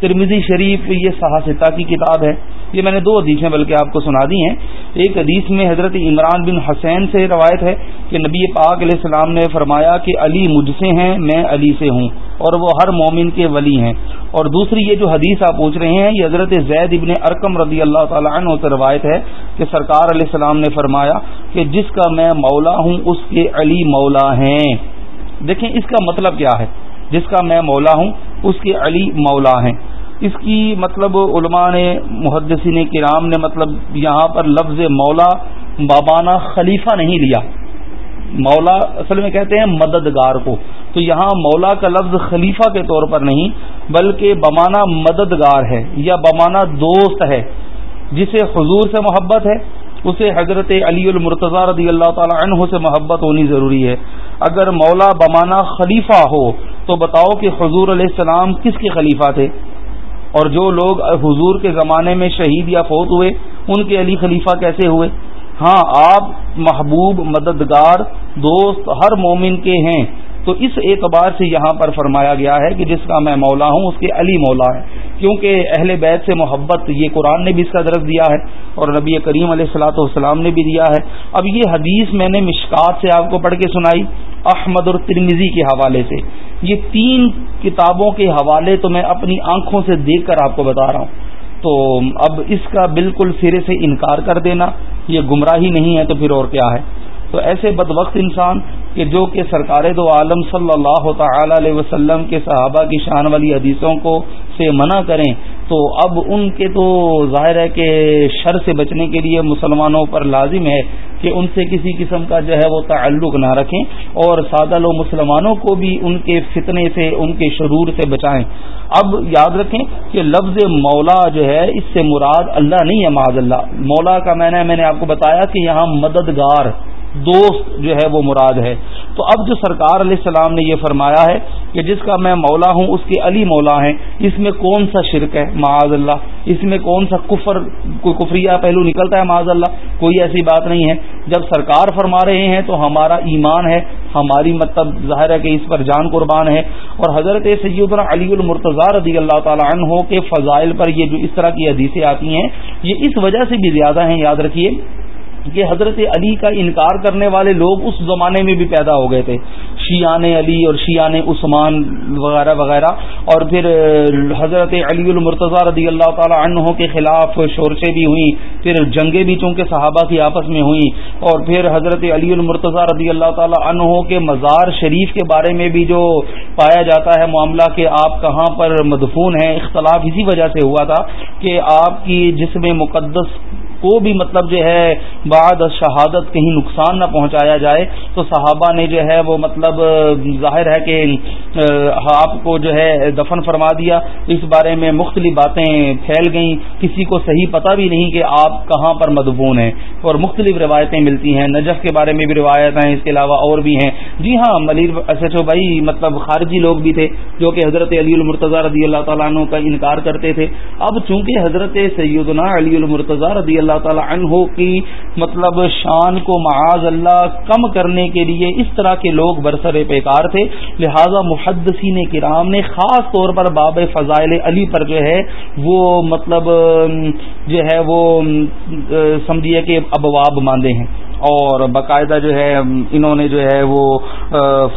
Speaker 2: ترمزی شریف یہ صحاستہ کی کتاب ہے۔ یہ میں نے دو حدیثیں بلکہ آپ کو سنا دی ہیں۔ ایک حدیث میں حضرت عمران بن حسین سے روایت ہے کہ نبی پاک علیہ السلام نے فرمایا کہ علی مجھ سے ہیں، میں علی سے ہوں اور وہ ہر مومن کے ولی ہیں۔ اور دوسری یہ جو حدیث آپ پوچھ رہے ہیں، یہ حضرت زید ابن ارکم رضی اللہ تعالیٰ عنہ سے روایت ہے کہ سرکار علیہ السلام نے فرمایا کہ جس کا میں مولا ہوں، اس کے علی مولا ہیں۔ دیکھیں اس کا مطلب کیا ہے؟ جس کا میں مولا ہوں، اس کے علی مولا ہیں۔ اس کی مطلب علماء نے، محدثین کرام نے مطلب یہاں پر لفظ مولا بابانا خلیفہ نہیں لیا۔ مولا اصل میں کہتے ہیں مددگار کو۔ تو یہاں مولا کا لفظ خلیفہ کے طور پر نہیں، بلکہ بمانا مددگار ہے یا بمانا دوست ہے، جسے حضور سے محبت ہے، اسے حضرت علی المرتضی رضی اللہ تعالی عنہ سے محبت ہونی ضروری ہے۔ اگر مولا بمانا خلیفہ ہو، تو بتاؤ کہ حضور علیہ السلام کس کے خلیفہ تھے؟ اور جو لوگ حضور کے زمانے میں شہید یا فوت ہوئے، ان کے علی خلیفہ کیسے ہوئے؟ ہاں آپ محبوب مددگار دوست ہر مومن کے ہیں۔ تو اس اعتبار سے یہاں پر فرمایا گیا ہے کہ جس کا میں مولا ہوں، اس کے علی مولا ہے کیونکہ اہل بیت سے محبت، یہ قرآن نے بھی اس کا درخت دیا ہے اور نبی کریم علیہ السلاۃ والسلام نے بھی دیا ہے۔ اب یہ حدیث میں نے مشکات سے آپ کو پڑھ کے سنائی، احمد اور ترمیزی کے حوالے سے۔ یہ تین کتابوں کے حوالے تو میں اپنی آنکھوں سے دیکھ کر آپ کو بتا رہا ہوں۔ تو اب اس کا بالکل سرے سے انکار کر دینا، یہ گمراہی نہیں ہے تو پھر اور کیا ہے۔ تو ایسے بد وقت انسان کہ جو کہ سرکار دو عالم صلی اللہ تعالی علیہ وسلم کے صحابہ کی شان والی حدیثوں کو سے منع کریں، تو اب ان کے تو ظاہر ہے کہ شر سے بچنے کے لیے مسلمانوں پر لازم ہے۔ کہ ان سے کسی قسم کا جو ہے وہ تعلق نہ رکھیں اور سادہ لو مسلمانوں کو بھی ان کے فتنے سے، ان کے شرور سے بچائیں۔ اب یاد رکھیں کہ لفظ مولا جو ہے، اس سے مراد اللہ نہیں ہے معاذ اللہ۔ مولا کا میں نے میں نے آپ کو بتایا کہ یہاں مددگار، دوست جو ہے وہ مراد ہے۔ تو اب جو سرکار علیہ السلام نے یہ فرمایا ہے کہ جس کا میں مولا ہوں، اس کے علی مولا ہیں۔ اس میں کون سا شرک ہے؟ معاذ اللہ۔ اس میں کون سا کفر، کوئی کفریہ پہلو نکلتا ہے؟ معاذ اللہ۔ کوئی ایسی بات نہیں ہے۔ جب سرکار فرما رہے ہیں تو ہمارا ایمان ہے۔ ہماری مطلب ظاہر ہے کہ اس پر جان قربان ہے۔ اور حضرت سیدنا علی المرتضی رضی اللہ تعالی عنہ کے فضائل پر یہ جو اس طرح کی حدیثیں آتی ہیں، یہ اس وجہ سے بھی زیادہ ہیں، یاد رکھیے۔ کہ حضرت علی کا انکار کرنے والے لوگ اس زمانے میں بھی پیدا ہو گئے تھے۔ شیان علی اور شیان عثمان وغیرہ وغیرہ۔ اور پھر، حضرت علی المرتضی رضی اللہ تعالی عنہ کے خلاف شورشیں بھی ہوئیں۔ پھر جنگیں بھی چونکہ صحابہ کی آپس میں ہوئیں۔ اور پھر حضرت علی المرتضی رضی اللہ تعالی عنہ کے مزار شریف کے بارے میں بھی جو پایا جاتا ہے معاملہ کہ آپ کہاں پر مدفون ہیں، اختلاف اسی وجہ سے ہوا تھا کہ آپ کی جسم مقدس کو بھی مطلب جو ہے بعد شہادت کہیں نقصان نہ پہنچایا جائے، تو صحابہ نے جو ہے وہ مطلب ظاہر ہے کہ آپ کو جو ہے دفن فرما دیا۔ اس بارے میں مختلف باتیں پھیل گئیں۔ کسی کو صحیح پتہ بھی نہیں کہ آپ کہاں پر مدبون ہیں۔ اور مختلف روایتیں ملتی ہیں۔ نجف کے بارے میں بھی روایت ہیں، اس کے علاوہ اور بھی ہیں۔ جی ہاں ملیر ایس ایچ او بھائی مطلب خارجی لوگ بھی تھے، جو کہ حضرت علی المرتضی رضی اللہ تعالیٰ عنہ کا انکار کرتے تھے۔ اب چونکہ حضرت سیدنا علی المرتضی رضی اللہ اللہ تعالی عنہ کی مطلب شان کو معاذ اللہ کم کرنے کے لیے اس طرح کے لوگ برسر پیکار تھے۔ لہذا محدثین کرام نے خاص طور پر باب فضائل علی پر جو ہے وہ مطلب جو ہے وہ سمجھیے کہ ابواب ماندے ہیں۔ اور باقاعدہ جو ہے انہوں نے جو ہے وہ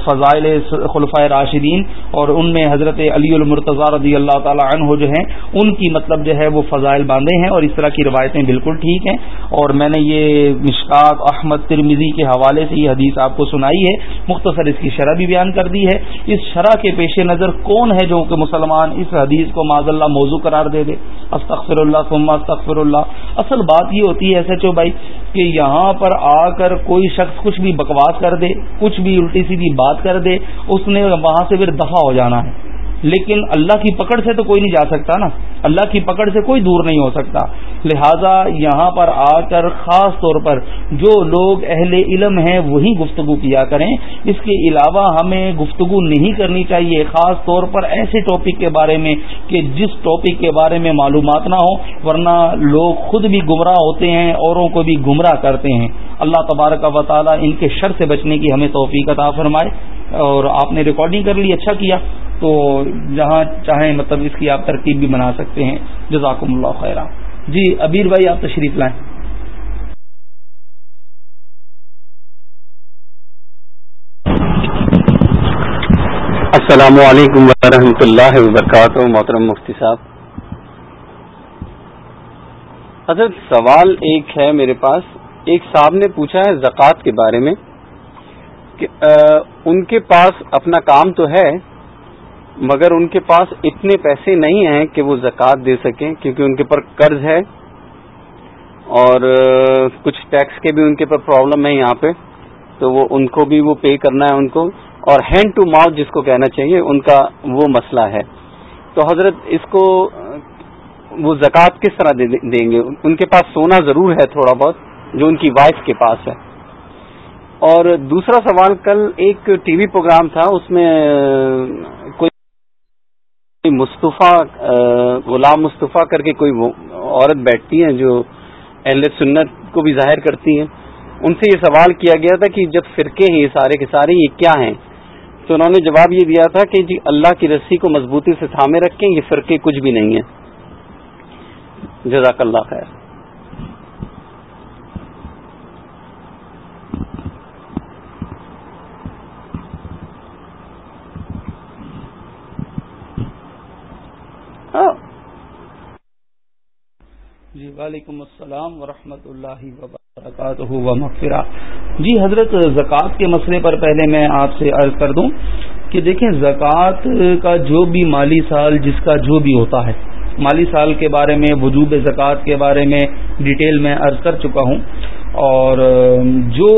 Speaker 2: فضائل خلفۂ راشدین اور ان میں حضرت علی المرتضی رضی اللہ تعالی عنہ جو ہیں، ان کی مطلب جو ہے وہ فضائل باندھے ہیں اور اس طرح کی روایتیں بالکل ٹھیک ہیں۔ اور میں نے یہ مشکات احمد ترمیزی کے حوالے سے یہ حدیث آپ کو سنائی ہے۔ مختصر اس کی شرح بھی بیان کر دی ہے۔ اس شرح کے پیش نظر کون ہے جو کہ مسلمان اس حدیث کو معذ اللہ موضوع قرار دے دے؟ استغفر اللہ ثم استغفر اللہ۔ اصل بات یہ ہوتی ہے، ایس ایچ او بھائی کہ یہاں پر آ کر کوئی شخص کچھ بھی بکواس کر دے، کچھ بھی الٹی سیدھی بات کر دے، اس نے وہاں سے پھر دفاع ہو جانا ہے۔ لیکن اللہ کی پکڑ سے تو کوئی نہیں جا سکتا نا۔ اللہ کی پکڑ سے کوئی دور نہیں ہو سکتا۔ لہذا یہاں پر آ کر خاص طور پر جو لوگ اہل علم ہیں وہی گفتگو کیا کریں۔ اس کے علاوہ ہمیں گفتگو نہیں کرنی چاہیے۔ خاص طور پر ایسے ٹاپک کے بارے میں کہ جس ٹاپک کے بارے میں معلومات نہ ہو ورنہ لوگ خود بھی گمراہ ہوتے ہیں، اوروں کو بھی گمراہ کرتے ہیں۔ اللہ تبارک و تعالیٰ ان کے شر سے بچنے کی ہمیں توفیق عطا فرمائے اور آپ نے ریکارڈنگ کر لی اچھا کیا۔ تو جہاں چاہیں مطلب اس کی آپ ترکیب بھی بنا سکتے ہیں۔ جزاکم اللہ خیر جی ابیر بھائی، آپ تشریف لائیں۔
Speaker 3: السلام علیکم ورحمۃ اللہ وبرکاتہ، محترم مفتی صاحب۔ حضرت، سوال ایک ہے میرے پاس۔ ایک صاحب نے پوچھا ہے زکوٰۃ کے بارے میں کہ ان کے پاس اپنا کام تو ہے مگر ان کے پاس اتنے پیسے نہیں ہیں کہ وہ زکوٰۃ دے سکیں، کیونکہ ان کے پر قرض ہے اور کچھ ٹیکس کے بھی ان کے پر پرابلم ہے یہاں پہ، تو وہ ان کو بھی وہ پے کرنا ہے ان کو۔ اور ہینڈ ٹو ماؤتھ جس کو کہنا چاہیے، ان کا وہ مسئلہ ہے۔ تو حضرت، اس کو وہ زکوٰۃ کس طرح دیں گے؟ ان کے پاس سونا ضرور ہے تھوڑا بہت، جو ان کی وائف کے پاس ہے۔ اور دوسرا سوال، کل ایک ٹی وی پروگرام تھا، اس میں مصطفیٰ غلام مصطفیٰ کر کے کوئی عورت بیٹھتی ہیں جو اہل سنت کو بھی ظاہر کرتی ہیں؟ ان سے یہ سوال کیا گیا تھا کہ جب فرقے ہیں یہ سارے کے سارے، یہ کیا ہیں؟ تو انہوں نے جواب یہ دیا تھا کہ جی اللہ کی رسی کو مضبوطی سے تھامے رکھیں، یہ فرقے کچھ بھی نہیں ہیں۔ جزاک اللہ خیر۔ ہاں۔
Speaker 2: جی وعلیکم السلام ورحمۃ اللہ وبرکاتہ و مغفرہ جی حضرت، زکوٰۃ کے مسئلے پر پہلے میں آپ سے عرض کر دوں کہ دیکھیں، زکوٰۃ کا جو بھی مالی سال، جس کا جو بھی ہوتا ہے، مالی سال کے بارے میں، وجوب زکوٰۃ کے بارے میں ڈیٹیل میں عرض کر چکا ہوں۔ اور جو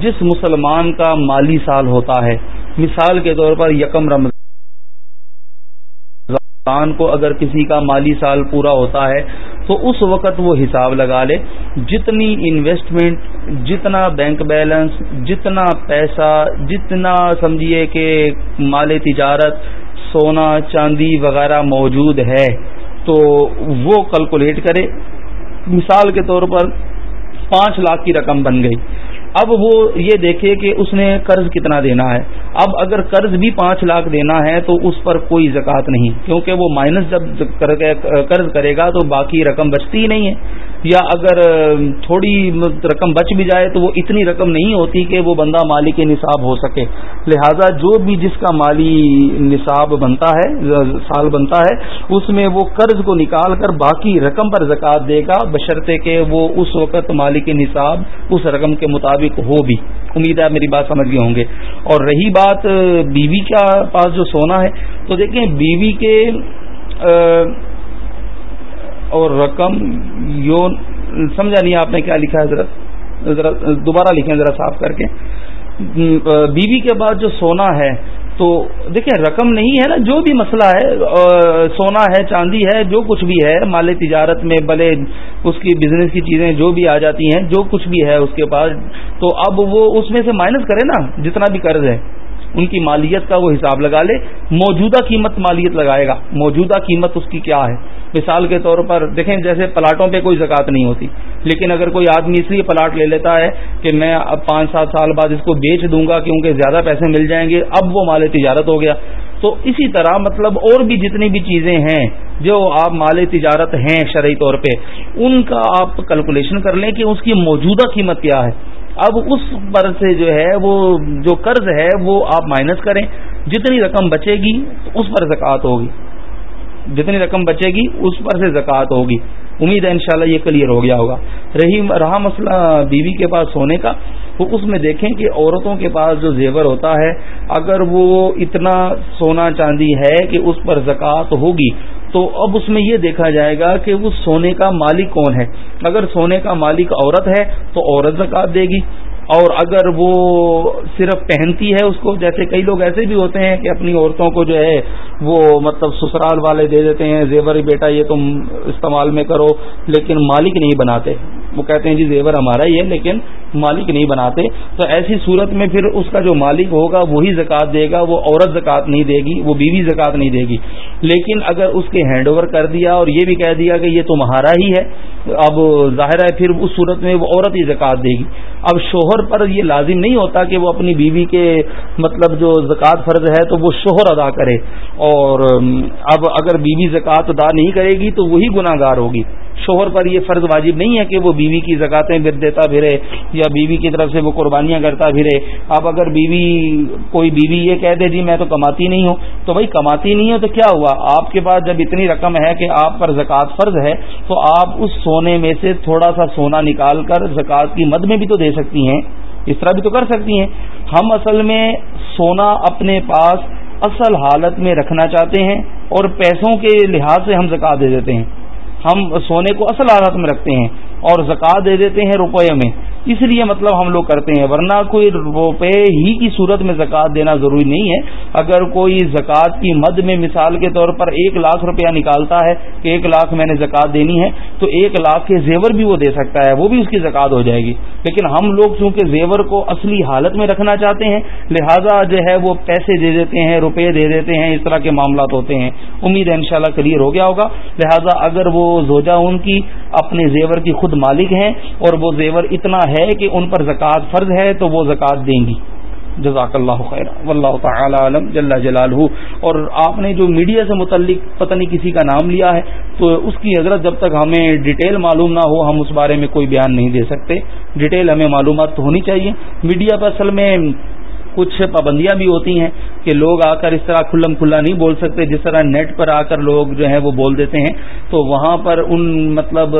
Speaker 2: جس مسلمان کا مالی سال ہوتا ہے، مثال کے طور پر یکم رمضان۔ کو اگر کسی کا مالی سال پورا ہوتا ہے تو اس وقت وہ حساب لگا لے جتنی انویسٹمنٹ جتنا بینک بیلنس جتنا پیسہ، جتنا سمجھیے کہ مال تجارت، سونا، چاندی وغیرہ موجود ہے تو وہ کلکولیٹ کرے. مثال کے طور پر پانچ لاکھ کی رقم بن گئی. اب وہ یہ دیکھے کہ اس نے قرض کتنا دینا ہے۔ اب اگر قرض بھی پانچ لاکھ دینا ہے تو اس پر کوئی زکوٰۃ نہیں، کیونکہ وہ مائنس جب قرض کرے گا تو باقی رقم بچتی ہی نہیں ہے۔ یا اگر تھوڑی رقم بچ بھی جائے تو وہ اتنی رقم نہیں ہوتی کہ وہ بندہ مالی کے نصاب ہو سکے۔ لہذا جو بھی جس کا مالی نصاب بنتا ہے، سال بنتا ہے، اس میں وہ قرض کو نکال کر باقی رقم پر زکوٰۃ دے گا، بشرطے کہ وہ اس وقت مالی کے نصاب اس رقم کے مطابق ہو بھی۔ امید ہے میری بات سمجھ گئے ہوں گے۔ اور رہی بات، بیوی کا پاس جو سونا ہے، تو دیکھیں بیوی کے اور رقم یو سمجھا نہیں آپ نے کیا لکھا ہے ذرا ذرا دوبارہ لکھیں، ذرا صاف کر کے۔ بیوی کے بعد جو سونا ہے، تو دیکھیں، رقم نہیں ہے نا، جو بھی مسئلہ ہے سونا ہے، چاندی ہے، جو کچھ بھی ہے، مال تجارت میں بھلے اس کی بزنس کی چیزیں جو بھی آ جاتی ہیں، جو کچھ بھی ہے اس کے پاس، تو اب وہ اس میں سے مائنس کرے نا، جتنا بھی قرض ہے۔ ان کی مالیت کا وہ حساب لگا لے، موجودہ قیمت مالیت لگائے گا۔ موجودہ قیمت اس کی کیا ہے؟ مثال کے طور پر دیکھیں، جیسے پلاٹوں پہ کوئی زکوٰۃ نہیں ہوتی، لیکن اگر کوئی آدمی اس لیے پلاٹ لے لیتا ہے کہ میں اب پانچ سات سال بعد اس کو بیچ دوں گا کیونکہ زیادہ پیسے مل جائیں گے، اب وہ مال تجارت ہو گیا۔ تو اسی طرح مطلب اور بھی جتنی بھی چیزیں ہیں جو آپ مال تجارت ہیں شرعی طور پہ، ان کا آپ کیلکولیشن کر لیں کہ اس کی موجودہ قیمت کیا ہے۔ اب اس پر سے جو ہے وہ جو قرض ہے وہ آپ مائنس کریں۔ جتنی رقم بچے گی، اس پر زکوٰۃ ہوگی۔ جتنی رقم بچے گی، اس پر سے زکوٰۃ ہوگی۔ امید ہے انشاءاللہ یہ کلیئر ہو گیا ہوگا۔ رہی رہا مسئلہ بیوی کے پاس سونے کا، تو اس میں دیکھیں کہ عورتوں کے پاس جو زیور ہوتا ہے، اگر وہ اتنا سونا چاندی ہے کہ اس پر زکوٰۃ ہوگی تو اب اس میں یہ دیکھا جائے گا کہ وہ سونے کا مالک کون ہے۔ اگر سونے کا مالک عورت ہے تو عورت زکات دے گی۔ اور اگر وہ صرف پہنتی ہے اس کو، جیسے کئی لوگ ایسے بھی ہوتے ہیں کہ اپنی عورتوں کو جو ہے وہ مطلب سسرال والے دے دیتے ہیں، زیور بیٹا یہ تم استعمال میں کرو، لیکن مالک نہیں بناتے۔ وہ کہتے ہیں جی زیور ہمارا ہی ہے لیکن مالک نہیں بناتے، تو ایسی صورت میں پھر اس کا جو مالک ہوگا وہی زکات دے گا، وہ عورت زکات نہیں دے گی، وہ بیوی زکات نہیں دے گی۔ لیکن اگر اس کے ہینڈ اوور کر دیا اور یہ بھی کہہ دیا کہ یہ تمہارا ہی ہے، اب ظاہر ہے پھر اس صورت میں وہ عورت ہی زکات دے گی۔ اب شوہر پر یہ لازم نہیں ہوتا کہ وہ اپنی بیوی کے مطلب جو زکوٰۃ فرض ہے تو وہ شوہر ادا کرے۔ اور اب اگر بیوی زکوٰۃ ادا نہیں کرے گی تو وہی گناہ گار ہوگی۔ شوہر پر یہ فرض واجب نہیں ہے کہ وہ بیوی کی زکاتیں پھر دیتا پھرے یا بیوی کی طرف سے وہ قربانیاں کرتا پھرے۔ اب اگر بیوی، کوئی بیوی یہ کہہ دے جی میں تو کماتی نہیں ہوں، تو بھائی کماتی نہیں ہو تو کیا ہوا؟ آپ کے پاس جب اتنی رقم ہے کہ آپ پر زکوٰۃ فرض ہے، تو آپ اس سونے میں سے تھوڑا سا سونا نکال کر زکوٰۃ کی مد میں بھی تو دے سکتی ہیں۔ اس طرح بھی تو کر سکتی ہیں۔ ہم اصل میں سونا اپنے پاس اصل حالت میں رکھنا چاہتے ہیں اور پیسوں کے لحاظ سے ہم زکات دے دیتے ہیں۔ ہم سونے کو اصل حالت میں رکھتے ہیں اور زکوٰۃ دے دیتے ہیں روپے میں۔ اس لیے مطلب ہم لوگ کرتے ہیں، ورنہ کوئی روپے ہی کی صورت میں زکوٰۃ دینا ضروری نہیں ہے۔ اگر کوئی زکوٰۃ کی مد میں مثال کے طور پر ایک لاکھ روپیہ نکالتا ہے کہ ایک لاکھ میں نے زکوٰۃ دینی ہے، تو ایک لاکھ کے زیور بھی وہ دے سکتا ہے، وہ بھی اس کی زکوٰۃ ہو جائے گی۔ لیکن ہم لوگ چونکہ زیور کو اصلی حالت میں رکھنا چاہتے ہیں، لہذا جو ہے وہ پیسے دے دیتے ہیں، روپے دے دیتے ہیں، اس طرح کے معاملات ہوتے ہیں۔ امید ہے انشاءاللہ کلیئر ہو گیا ہوگا۔ لہذا اگر وہ زوجہ ان کی اپنے زیور کی خود مالک ہیں اور وہ زیور اتنا ہے کہ ان پر زکوٰۃ فرض ہے تو وہ زکوٰۃ دیں گی۔ جزاک اللہ خیر واللہ تعالی عالم۔ جل جلال اور آپ نے جو میڈیا سے متعلق پتہ نہیں کسی کا نام لیا ہے، تو اس کی حضرت جب تک ہمیں ڈیٹیل معلوم نہ ہو، ہم اس بارے میں کوئی بیان نہیں دے سکتے۔ ڈیٹیل ہمیں معلومات تو ہونی چاہیے۔ میڈیا پر اصل میں کچھ پابندیاں بھی ہوتی ہیں کہ لوگ آ کر اس طرح کھلم کھلا نہیں بول سکتے، جس طرح نیٹ پر آ کر لوگ جو ہے وہ بول دیتے ہیں، تو وہاں پر ان مطلب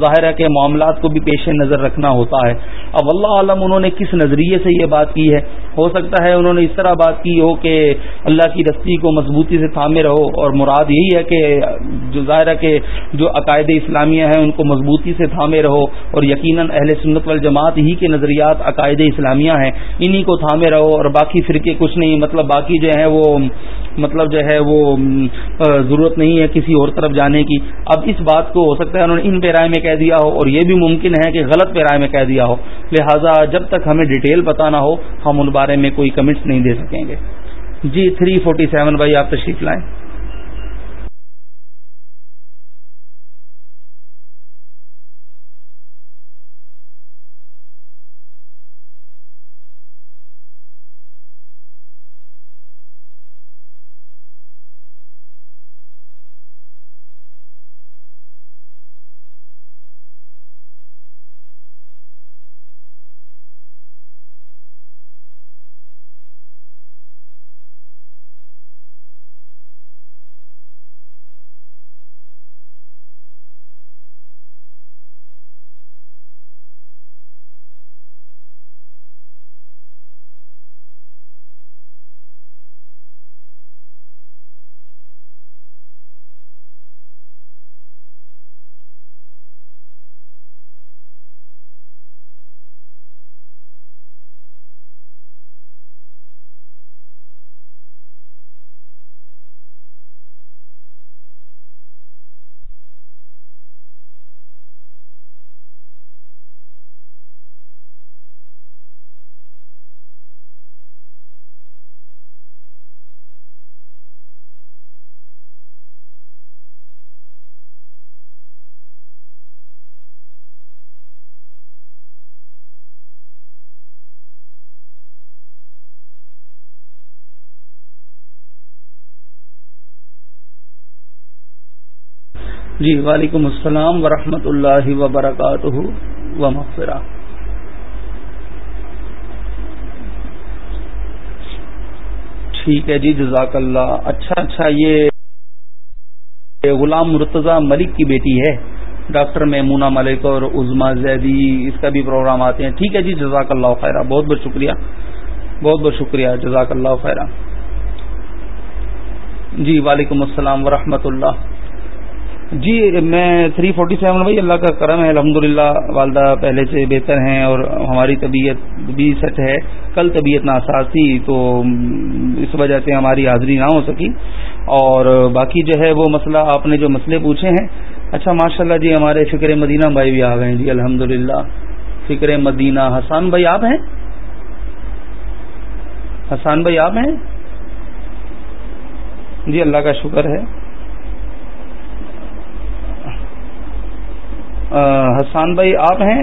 Speaker 2: ظاہرہ کے معاملات کو بھی پیش نظر رکھنا ہوتا ہے۔ اب اللہ عالم انہوں نے کس نظریے سے یہ بات کی ہے؟ ہو سکتا ہے انہوں نے اس طرح بات کی ہو کہ اللہ کی رسی کو مضبوطی سے تھامے رہو، اور مراد یہی ہے کہ جو ظاہرہ کے جو عقائد اسلامیہ ہیں ان کو مضبوطی سے تھامے رہو، اور یقیناً اہل سنت والجماعت ہی کے نظریات عقائد اسلامیہ ہیں۔ ان انہی کو تھامے رہو اور باقی فرقے کچھ نہیں مطلب باقی جو ہے وہ مطلب جو ہے وہ ضرورت نہیں ہے کسی اور طرف جانے کی۔ اب اس بات کو ہو سکتا ہے انہوں نے ان پیرائے میں کہہ دیا ہو اور یہ بھی ممکن ہے کہ غلط پیرائے میں کہہ دیا ہو۔ لہٰذا جب تک ہمیں ڈیٹیل بتانا نہ ہو، ہم ان بارے میں کوئی کمنٹس نہیں دے سکیں گے۔ جی تھری فورٹی سیون بھائی، آپ تشریف لائیں۔ جی وعلیکم السلام ورحمۃ اللہ وبرکاتہ و مغفرہ ٹھیک ہے جی جزاک اللہ۔ اچھا اچھا یہ غلام مرتضی ملک کی بیٹی ہے، ڈاکٹر میمونہ ملک اور عظما زیدی، اس کا بھی پروگرام آتے ہیں۔ ٹھیک ہے جی جزاک اللہ خیرہ۔ بہت بہت شکریہ۔ بہت بہت شکریہ، جزاک اللہ خیرہ۔ جی وعلیکم السلام ورحمۃ اللہ۔ جی میں تھری فورٹی سیون بھائی، اللہ کا کرم ہے الحمد والدہ پہلے سے بہتر ہیں اور ہماری طبیعت بھی سچ ہے۔ کل طبیعت ناساز تھی، تو اس وجہ سے ہماری حاضری نہ ہو سکی۔ اور باقی جو ہے، وہ مسئلہ آپ نے جو مسئلے پوچھے ہیں۔ اچھا ماشاء اللہ جی ہمارے فکر مدینہ بھائی بھی آ گئے ہیں۔ جی الحمد فکر مدینہ، حسان بھائی آپ ہیں؟ حسان بھائی آپ ہیں؟ جی اللہ کا شکر ہے۔ حسان بھائی آپ ہیں؟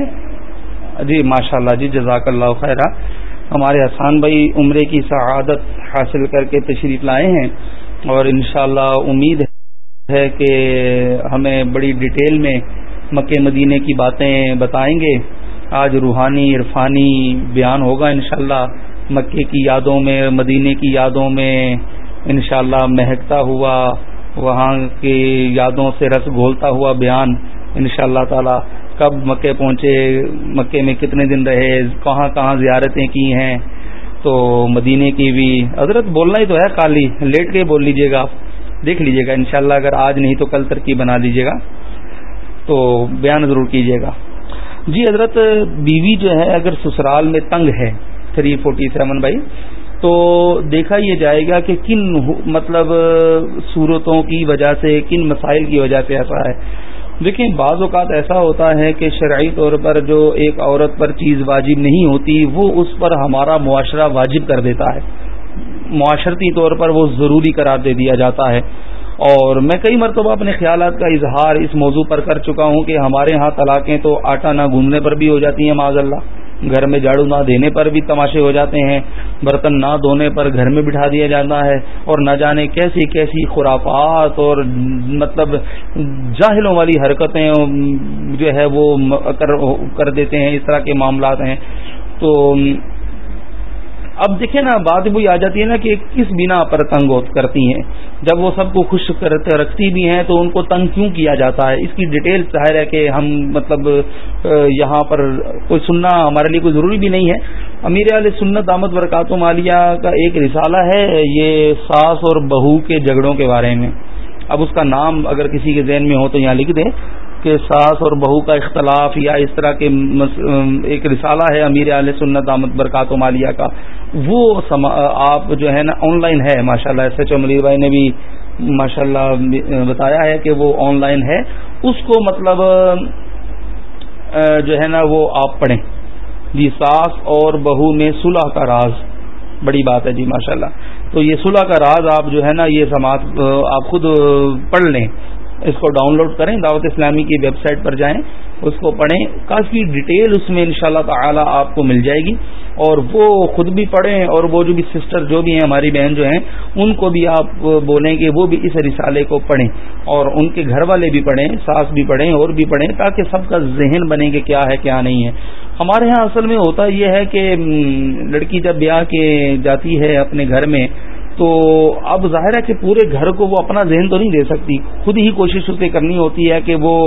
Speaker 2: جی ماشاء اللہ جی جزاک اللہ خیرہ۔ ہمارے حسان بھائی عمرے کی سعادت حاصل کر کے تشریف لائے ہیں اور انشاءاللہ امید ہے کہ ہمیں بڑی ڈیٹیل میں مکہ مدینے کی باتیں بتائیں گے۔ آج روحانی، عرفانی بیان ہوگا انشاءاللہ۔ مکے کی یادوں میں مدینے کی یادوں میں انشاءاللہ مہکتا ہوا، وہاں کی یادوں سے رس گھولتا ہوا بیان ان شاء اللہ تعالی کب مکے پہنچے، مکے میں کتنے دن رہے، کہاں کہاں زیارتیں کی ہیں، تو مدینے کی بھی۔ حضرت بولنا ہی تو ہے کالی لیٹ کے بول لیجیے گا آپ، دیکھ لیجیے گا۔ انشاءاللہ اگر آج نہیں تو کل ترکیب بنا لیجیے گا۔ تو بیان ضرور کیجیے گا۔ جی حضرت، بیوی جو ہے اگر سسرال میں تنگ ہے، تھری فورٹی سیون بھائی، تو دیکھا یہ جائے گا کہ کن مطلب صورتوں کی وجہ سے، کن مسائل کی وجہ سے ایسا ہے۔ دیکھیں، بعض اوقات ایسا ہوتا ہے کہ شرعی طور پر جو ایک عورت پر چیز واجب نہیں ہوتی، وہ اس پر ہمارا معاشرہ واجب کر دیتا ہے۔ معاشرتی طور پر وہ ضروری قرار دے دیا جاتا ہے۔ اور میں کئی مرتبہ اپنے خیالات کا اظہار اس موضوع پر کر چکا ہوں کہ ہمارے ہاں طلاقیں تو آٹا نہ گھومنے پر بھی ہو جاتی ہیں معذ اللہ۔ گھر میں جھاڑو نہ دینے پر بھی تماشے ہو جاتے ہیں، برتن نہ دھونے پر گھر میں بٹھا دیا جاتا ہے اور نہ جانے کیسی کیسی خرافات اور مطلب جاہلوں والی حرکتیں جو ہے وہ کر دیتے ہیں، اس طرح کے معاملات ہیں۔ تو اب دیکھیں نا، بات وہی آ جاتی ہے نا کہ کس بنا پر تنگ کرتی ہیں۔ جب وہ سب کو خوش کرتے رکھتی بھی ہیں تو ان کو تنگ کیوں کیا جاتا ہے؟ اس کی ڈیٹیل ظاہر ہے کہ ہم مطلب یہاں پر کوئی سننا ہمارے لیے کوئی ضروری بھی نہیں ہے۔ امیر علیہ سنت احمد برکات مالیہ کا ایک رسالہ ہے یہ ساس اور بہو کے جھگڑوں کے بارے میں۔ اب اس کا نام اگر کسی کے ذہن میں ہو تو یہاں لکھ دیں۔ کہ ساس اور بہو کا اختلاف یا اس طرح کے ایک رسالہ ہے امیر علیہ سنت احمد برکات و مالیہ کا، وہ آپ جو ہے نا آن لائن ہے ماشاء اللہ ایس ایچ او ملیر بھائی نے بھی ماشاء اللہ بتایا ہے کہ وہ آن لائن ہے۔ اس کو مطلب جو ہے نا وہ آپ پڑھیں۔ جی ساس اور بہو میں صلح کا راز، بڑی بات ہے جی ماشاء اللہ تو یہ صلح کا راز آپ جو ہے نا یہ سماعت آپ خود پڑھ لیں۔ اس کو ڈاؤن لوڈ کریں، دعوت اسلامی کی ویب سائٹ پر جائیں، اس کو پڑھیں۔ کافی ڈیٹیل اس میں انشاءاللہ تعالی آپ کو مل جائے گی۔ اور وہ خود بھی پڑھیں اور وہ جو بھی سسٹر جو بھی ہیں، ہماری بہن جو ہیں، ان کو بھی آپ بولیں کہ وہ بھی اس رسالے کو پڑھیں۔ اور ان کے گھر والے بھی پڑھیں، ساس بھی پڑھیں، اور بھی پڑھیں، تاکہ سب کا ذہن بنے کہ کیا ہے، کیا نہیں ہے۔ ہمارے ہاں اصل میں ہوتا یہ ہے کہ لڑکی جب بیاہ کے جاتی ہے اپنے گھر میں تو اب ظاہر ہے کہ پورے گھر کو وہ اپنا ذہن تو نہیں دے سکتی۔ خود ہی کوشش اسے کرنی ہوتی ہے کہ وہ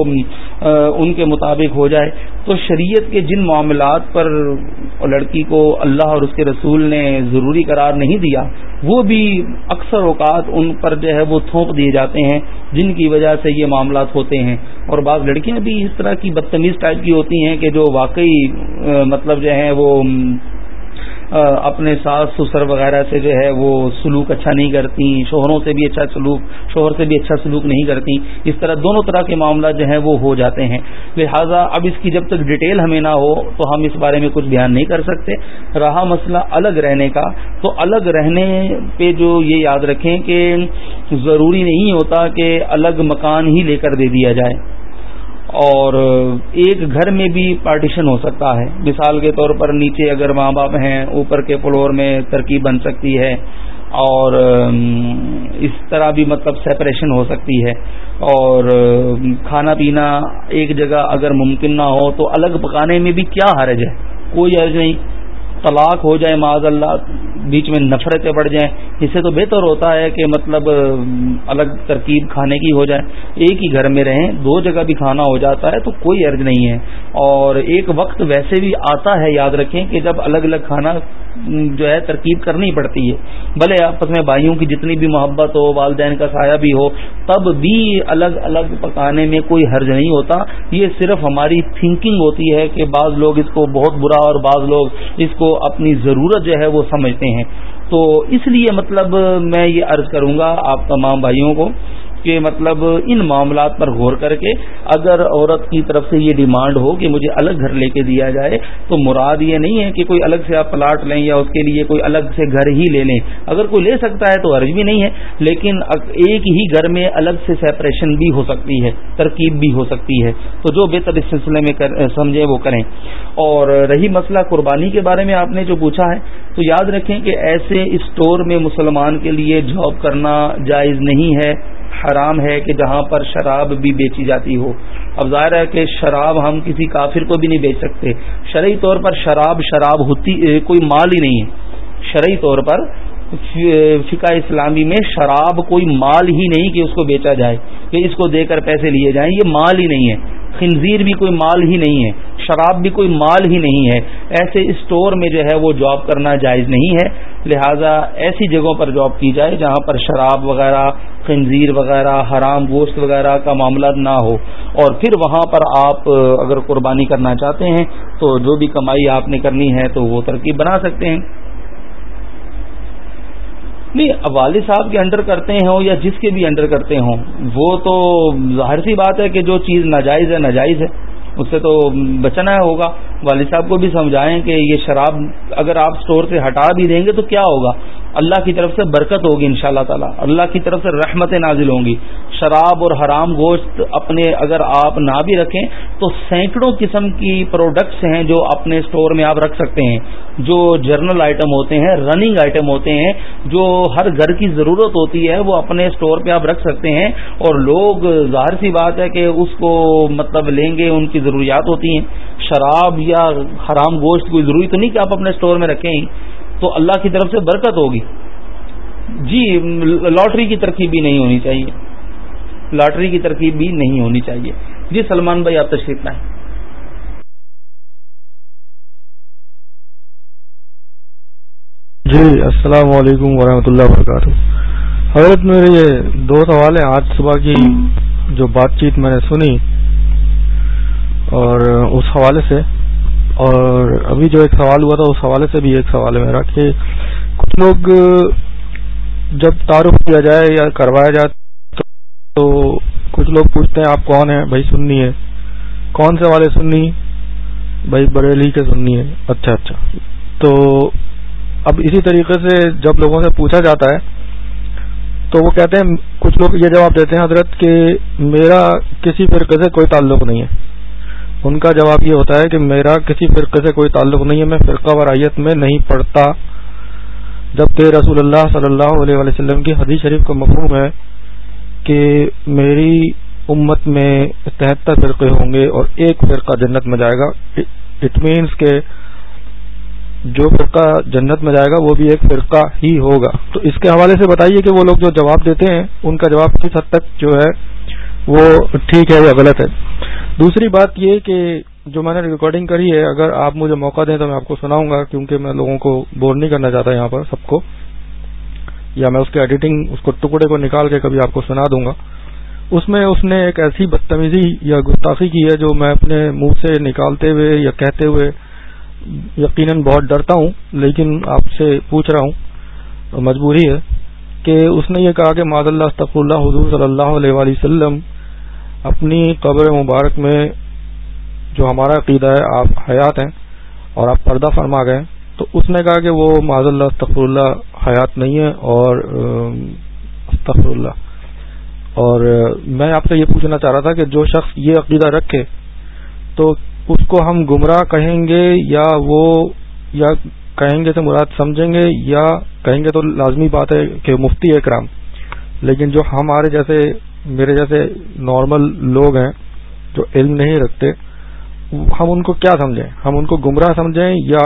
Speaker 2: ان کے مطابق ہو جائے۔ تو شریعت کے جن معاملات پر لڑکی کو اللہ اور اس کے رسول نے ضروری قرار نہیں دیا، وہ بھی اکثر اوقات ان پر جو ہے وہ تھوپ دیے جاتے ہیں، جن کی وجہ سے یہ معاملات ہوتے ہیں۔ اور بعض لڑکیاں بھی اس طرح کی بدتمیز ٹائپ کی ہوتی ہیں کہ جو واقعی مطلب جو ہے وہ اپنے ساس سسر وغیرہ سے جو ہے وہ سلوک اچھا نہیں کرتی، شوہروں سے بھی اچھا سلوک، شوہر سے بھی اچھا سلوک نہیں کرتی، اس طرح دونوں طرح کے معاملات جو ہیں وہ ہو جاتے ہیں۔ لہٰذا اب اس کی جب تک ڈیٹیل ہمیں نہ ہو تو ہم اس بارے میں کچھ بیان نہیں کر سکتے۔ رہا مسئلہ الگ رہنے کا۔ تو الگ رہنے پہ جو یہ یاد رکھیں کہ ضروری نہیں ہوتا کہ الگ مکان ہی لے کر دے دیا جائے۔ اور ایک گھر میں بھی پارٹیشن ہو سکتا ہے۔ مثال کے طور پر نیچے اگر ماں باپ ہیں، اوپر کے فلور میں ترکیب بن سکتی ہے اور اس طرح بھی مطلب سیپریشن ہو سکتی ہے۔ اور کھانا پینا ایک جگہ اگر ممکن نہ ہو تو الگ پکانے میں بھی کیا حرج ہے؟ کوئی حرج نہیں۔ طلاق ہو جائے، معاذ اللہ، بیچ میں نفرتیں بڑھ جائیں، اس سے تو بہتر ہوتا ہے کہ مطلب الگ ترکیب کھانے کی ہو جائے۔ ایک ہی گھر میں رہیں، دو جگہ بھی کھانا ہو جاتا ہے تو کوئی عرض نہیں ہے۔ اور ایک وقت ویسے بھی آتا ہے، یاد رکھیں کہ جب الگ الگ کھانا جو ہے ترکیب کرنی پڑتی ہے۔ بھلے آپس میں بھائیوں کی جتنی بھی محبت ہو، والدین کا سایہ بھی ہو، تب بھی الگ الگ پکانے میں کوئی حرج نہیں ہوتا۔ یہ صرف ہماری تھنکنگ ہوتی ہے کہ بعض لوگ اس کو بہت برا اور بعض لوگ اس کو اپنی ضرورت جو ہے وہ سمجھتے ہیں۔ تو اس لیے مطلب میں یہ عرض کروں گا آپ تمام بھائیوں کو کہ مطلب ان معاملات پر غور کر کے اگر عورت کی طرف سے یہ ڈیمانڈ ہو کہ مجھے الگ گھر لے کے دیا جائے تو مراد یہ نہیں ہے کہ کوئی الگ سے آپ پلاٹ لیں یا اس کے لیے کوئی الگ سے گھر ہی لے لیں۔ اگر کوئی لے سکتا ہے تو عرض بھی نہیں ہے، لیکن ایک ہی گھر میں الگ سے سیپریشن بھی ہو سکتی ہے، ترکیب بھی ہو سکتی ہے۔ تو جو بہتر اس سلسلے میں سمجھے وہ کریں۔ اور رہی مسئلہ قربانی کے بارے میں آپ نے جو پوچھا ہے، تو یاد رکھیں کہ ایسے اسٹور میں مسلمان کے لیے جاب کرنا جائز نہیں ہے۔ حرام ہے کہ جہاں پر شراب بھی بیچی جاتی ہو۔ اب ظاہر ہے کہ شراب ہم کسی کافر کو بھی نہیں بیچ سکتے۔ شرعی طور پر شراب شراب ہوتی کوئی مال ہی نہیں ہے۔ شرعی طور پر فقہ اسلامی میں شراب کوئی مال ہی نہیں کہ اس کو بیچا جائے، کہ اس کو دے کر پیسے لیے جائیں، یہ مال ہی نہیں ہے۔ خنزیر بھی کوئی مال ہی نہیں ہے، شراب بھی کوئی مال ہی نہیں ہے۔ ایسے اسٹور میں جو ہے وہ جاب کرنا جائز نہیں ہے۔ لہذا ایسی جگہوں پر جاب کی جائے جہاں پر شراب وغیرہ، خنزیر وغیرہ، حرام گوشت وغیرہ کا معاملہ نہ ہو۔ اور پھر وہاں پر آپ اگر قربانی کرنا چاہتے ہیں تو جو بھی کمائی آپ نے کرنی ہے تو وہ ترکیب بنا سکتے ہیں۔ نہیں والد صاحب کے انڈر کرتے ہوں یا جس کے بھی انڈر کرتے ہوں وہ تو ظاہر سی بات ہے کہ جو چیز ناجائز ہے ناجائز ہے۔ اس سے تو بچنا ہوگا۔ والد صاحب کو بھی سمجھائیں کہ یہ شراب اگر آپ سٹور سے ہٹا بھی دیں گے تو کیا ہوگا؟ اللہ کی طرف سے برکت ہوگی ان شاء اللہ تعالیٰ۔ اللہ کی طرف سے رحمت نازل ہوں گی۔ شراب اور حرام گوشت اپنے اگر آپ نہ بھی رکھیں تو سینکڑوں قسم کی پروڈکٹس ہیں جو اپنے اسٹور میں آپ رکھ سکتے ہیں۔ جو جرنل آئٹم ہوتے ہیں رننگ آئٹم ہوتے ہیں، جو ہر گھر کی ضرورت ہوتی ہے، وہ اپنے اسٹور پہ آپ رکھ سکتے ہیں۔ اور لوگ ظاہر سی بات ہے کہ اس کو مطلب لیں گے، ان کی ضروریات ہوتی ہیں۔ شراب یا حرام گوشت، کوئی ضروری تو نہیں کہ آپ اپنے اسٹور میں رکھیں۔ تو اللہ کی طرف سے برکت ہوگی۔ جی لاٹری کی ترکیب بھی نہیں ہونی چاہیے۔ لاٹری کی ترکیب بھی نہیں ہونی چاہیے۔ جی سلمان بھائی، آپ تشریف لائیں۔
Speaker 1: جی السلام علیکم ورحمۃ اللہ وبرکاتہ۔ حضرت، میرے یہ دو سوال ہیں۔ آج صبح کی جو بات چیت میں نے سنی اور اس حوالے سے اور ابھی جو ایک سوال ہوا تھا، اس حوالے سے بھی ایک سوال ہے میرا کہ کچھ لوگ جب تعارف کیا جائے یا کروایا جائے تو کچھ لوگ پوچھتے ہیں، آپ کون ہیں؟ بھائی سننی ہے کون سے والے سننی بھائی بریلی کے سننی ہے اچھا اچھا۔ تو اب اسی طریقے سے جب لوگوں سے پوچھا جاتا ہے، تو وہ کہتے ہیں، کچھ لوگ یہ جواب دیتے ہیں، حضرت، کہ میرا کسی فرقے سے کوئی تعلق نہیں ہے۔ ان کا جواب یہ ہوتا ہے کہ میرا کسی فرقے سے کوئی تعلق نہیں ہے، میں فرقہ ورائیت میں نہیں پڑھتا۔ جبکہ رسول اللہ صلی اللہ علیہ وسلم کی حدیث شریف کا مفہوم ہے کہ میری امت میں تہتر فرقے ہوں گے اور ایک فرقہ جنت میں جائے گا۔ اٹ مینس کہ جو فرقہ جنت میں جائے گا، وہ بھی ایک فرقہ ہی ہوگا۔ تو اس کے حوالے سے بتائیے کہ وہ لوگ جو جواب دیتے ہیں، ان کا جواب کس حد تک جو ہے، وہ ٹھیک ہے یا غلط ہے۔ دوسری بات یہ کہ جو میں نے ریکارڈنگ کری ہے، اگر آپ مجھے موقع دیں تو میں آپ کو سناؤں گا، کیونکہ میں لوگوں کو بور نہیں کرنا چاہتا یہاں پر سب کو۔ یا میں اس کے ایڈیٹنگ اس کو ٹکڑے کو نکال کے کبھی آپ کو سنا دوں گا۔ اس میں اس نے ایک ایسی بدتمیزی یا گستاخی کی ہے جو میں اپنے منہ سے نکالتے ہوئے یا کہتے ہوئے یقیناً بہت ڈرتا ہوں، لیکن آپ سے پوچھ رہا ہوں، مجبوری ہے کہ اس نے یہ کہا کہ ماد اللہ استف اللہ حضور صلی اللہ علیہ وسلم اپنی قبر مبارک میں جو ہمارا عقیدہ ہے، آپ حیات ہیں اور آپ پردہ فرما گئے تو اس نے کہا کہ وہ معذ اللہ، استغفر اللہ، حیات نہیں ہے اور استغفر اللہ۔ اور میں آپ سے یہ پوچھنا چاہ رہا تھا کہ جو شخص یہ عقیدہ رکھے، تو اس کو ہم گمراہ کہیں گے یا وہ، یا کہیں گے تو مراد سمجھیں گے یا کہیں گے تو لازمی بات ہے کہ مفتی اکرام۔ لیکن جو ہمارے جیسے میرے جیسے نارمل لوگ ہیں جو علم نہیں رکھتے، ہم ان کو کیا سمجھیں؟ ہم ان کو گمراہ سمجھیں یا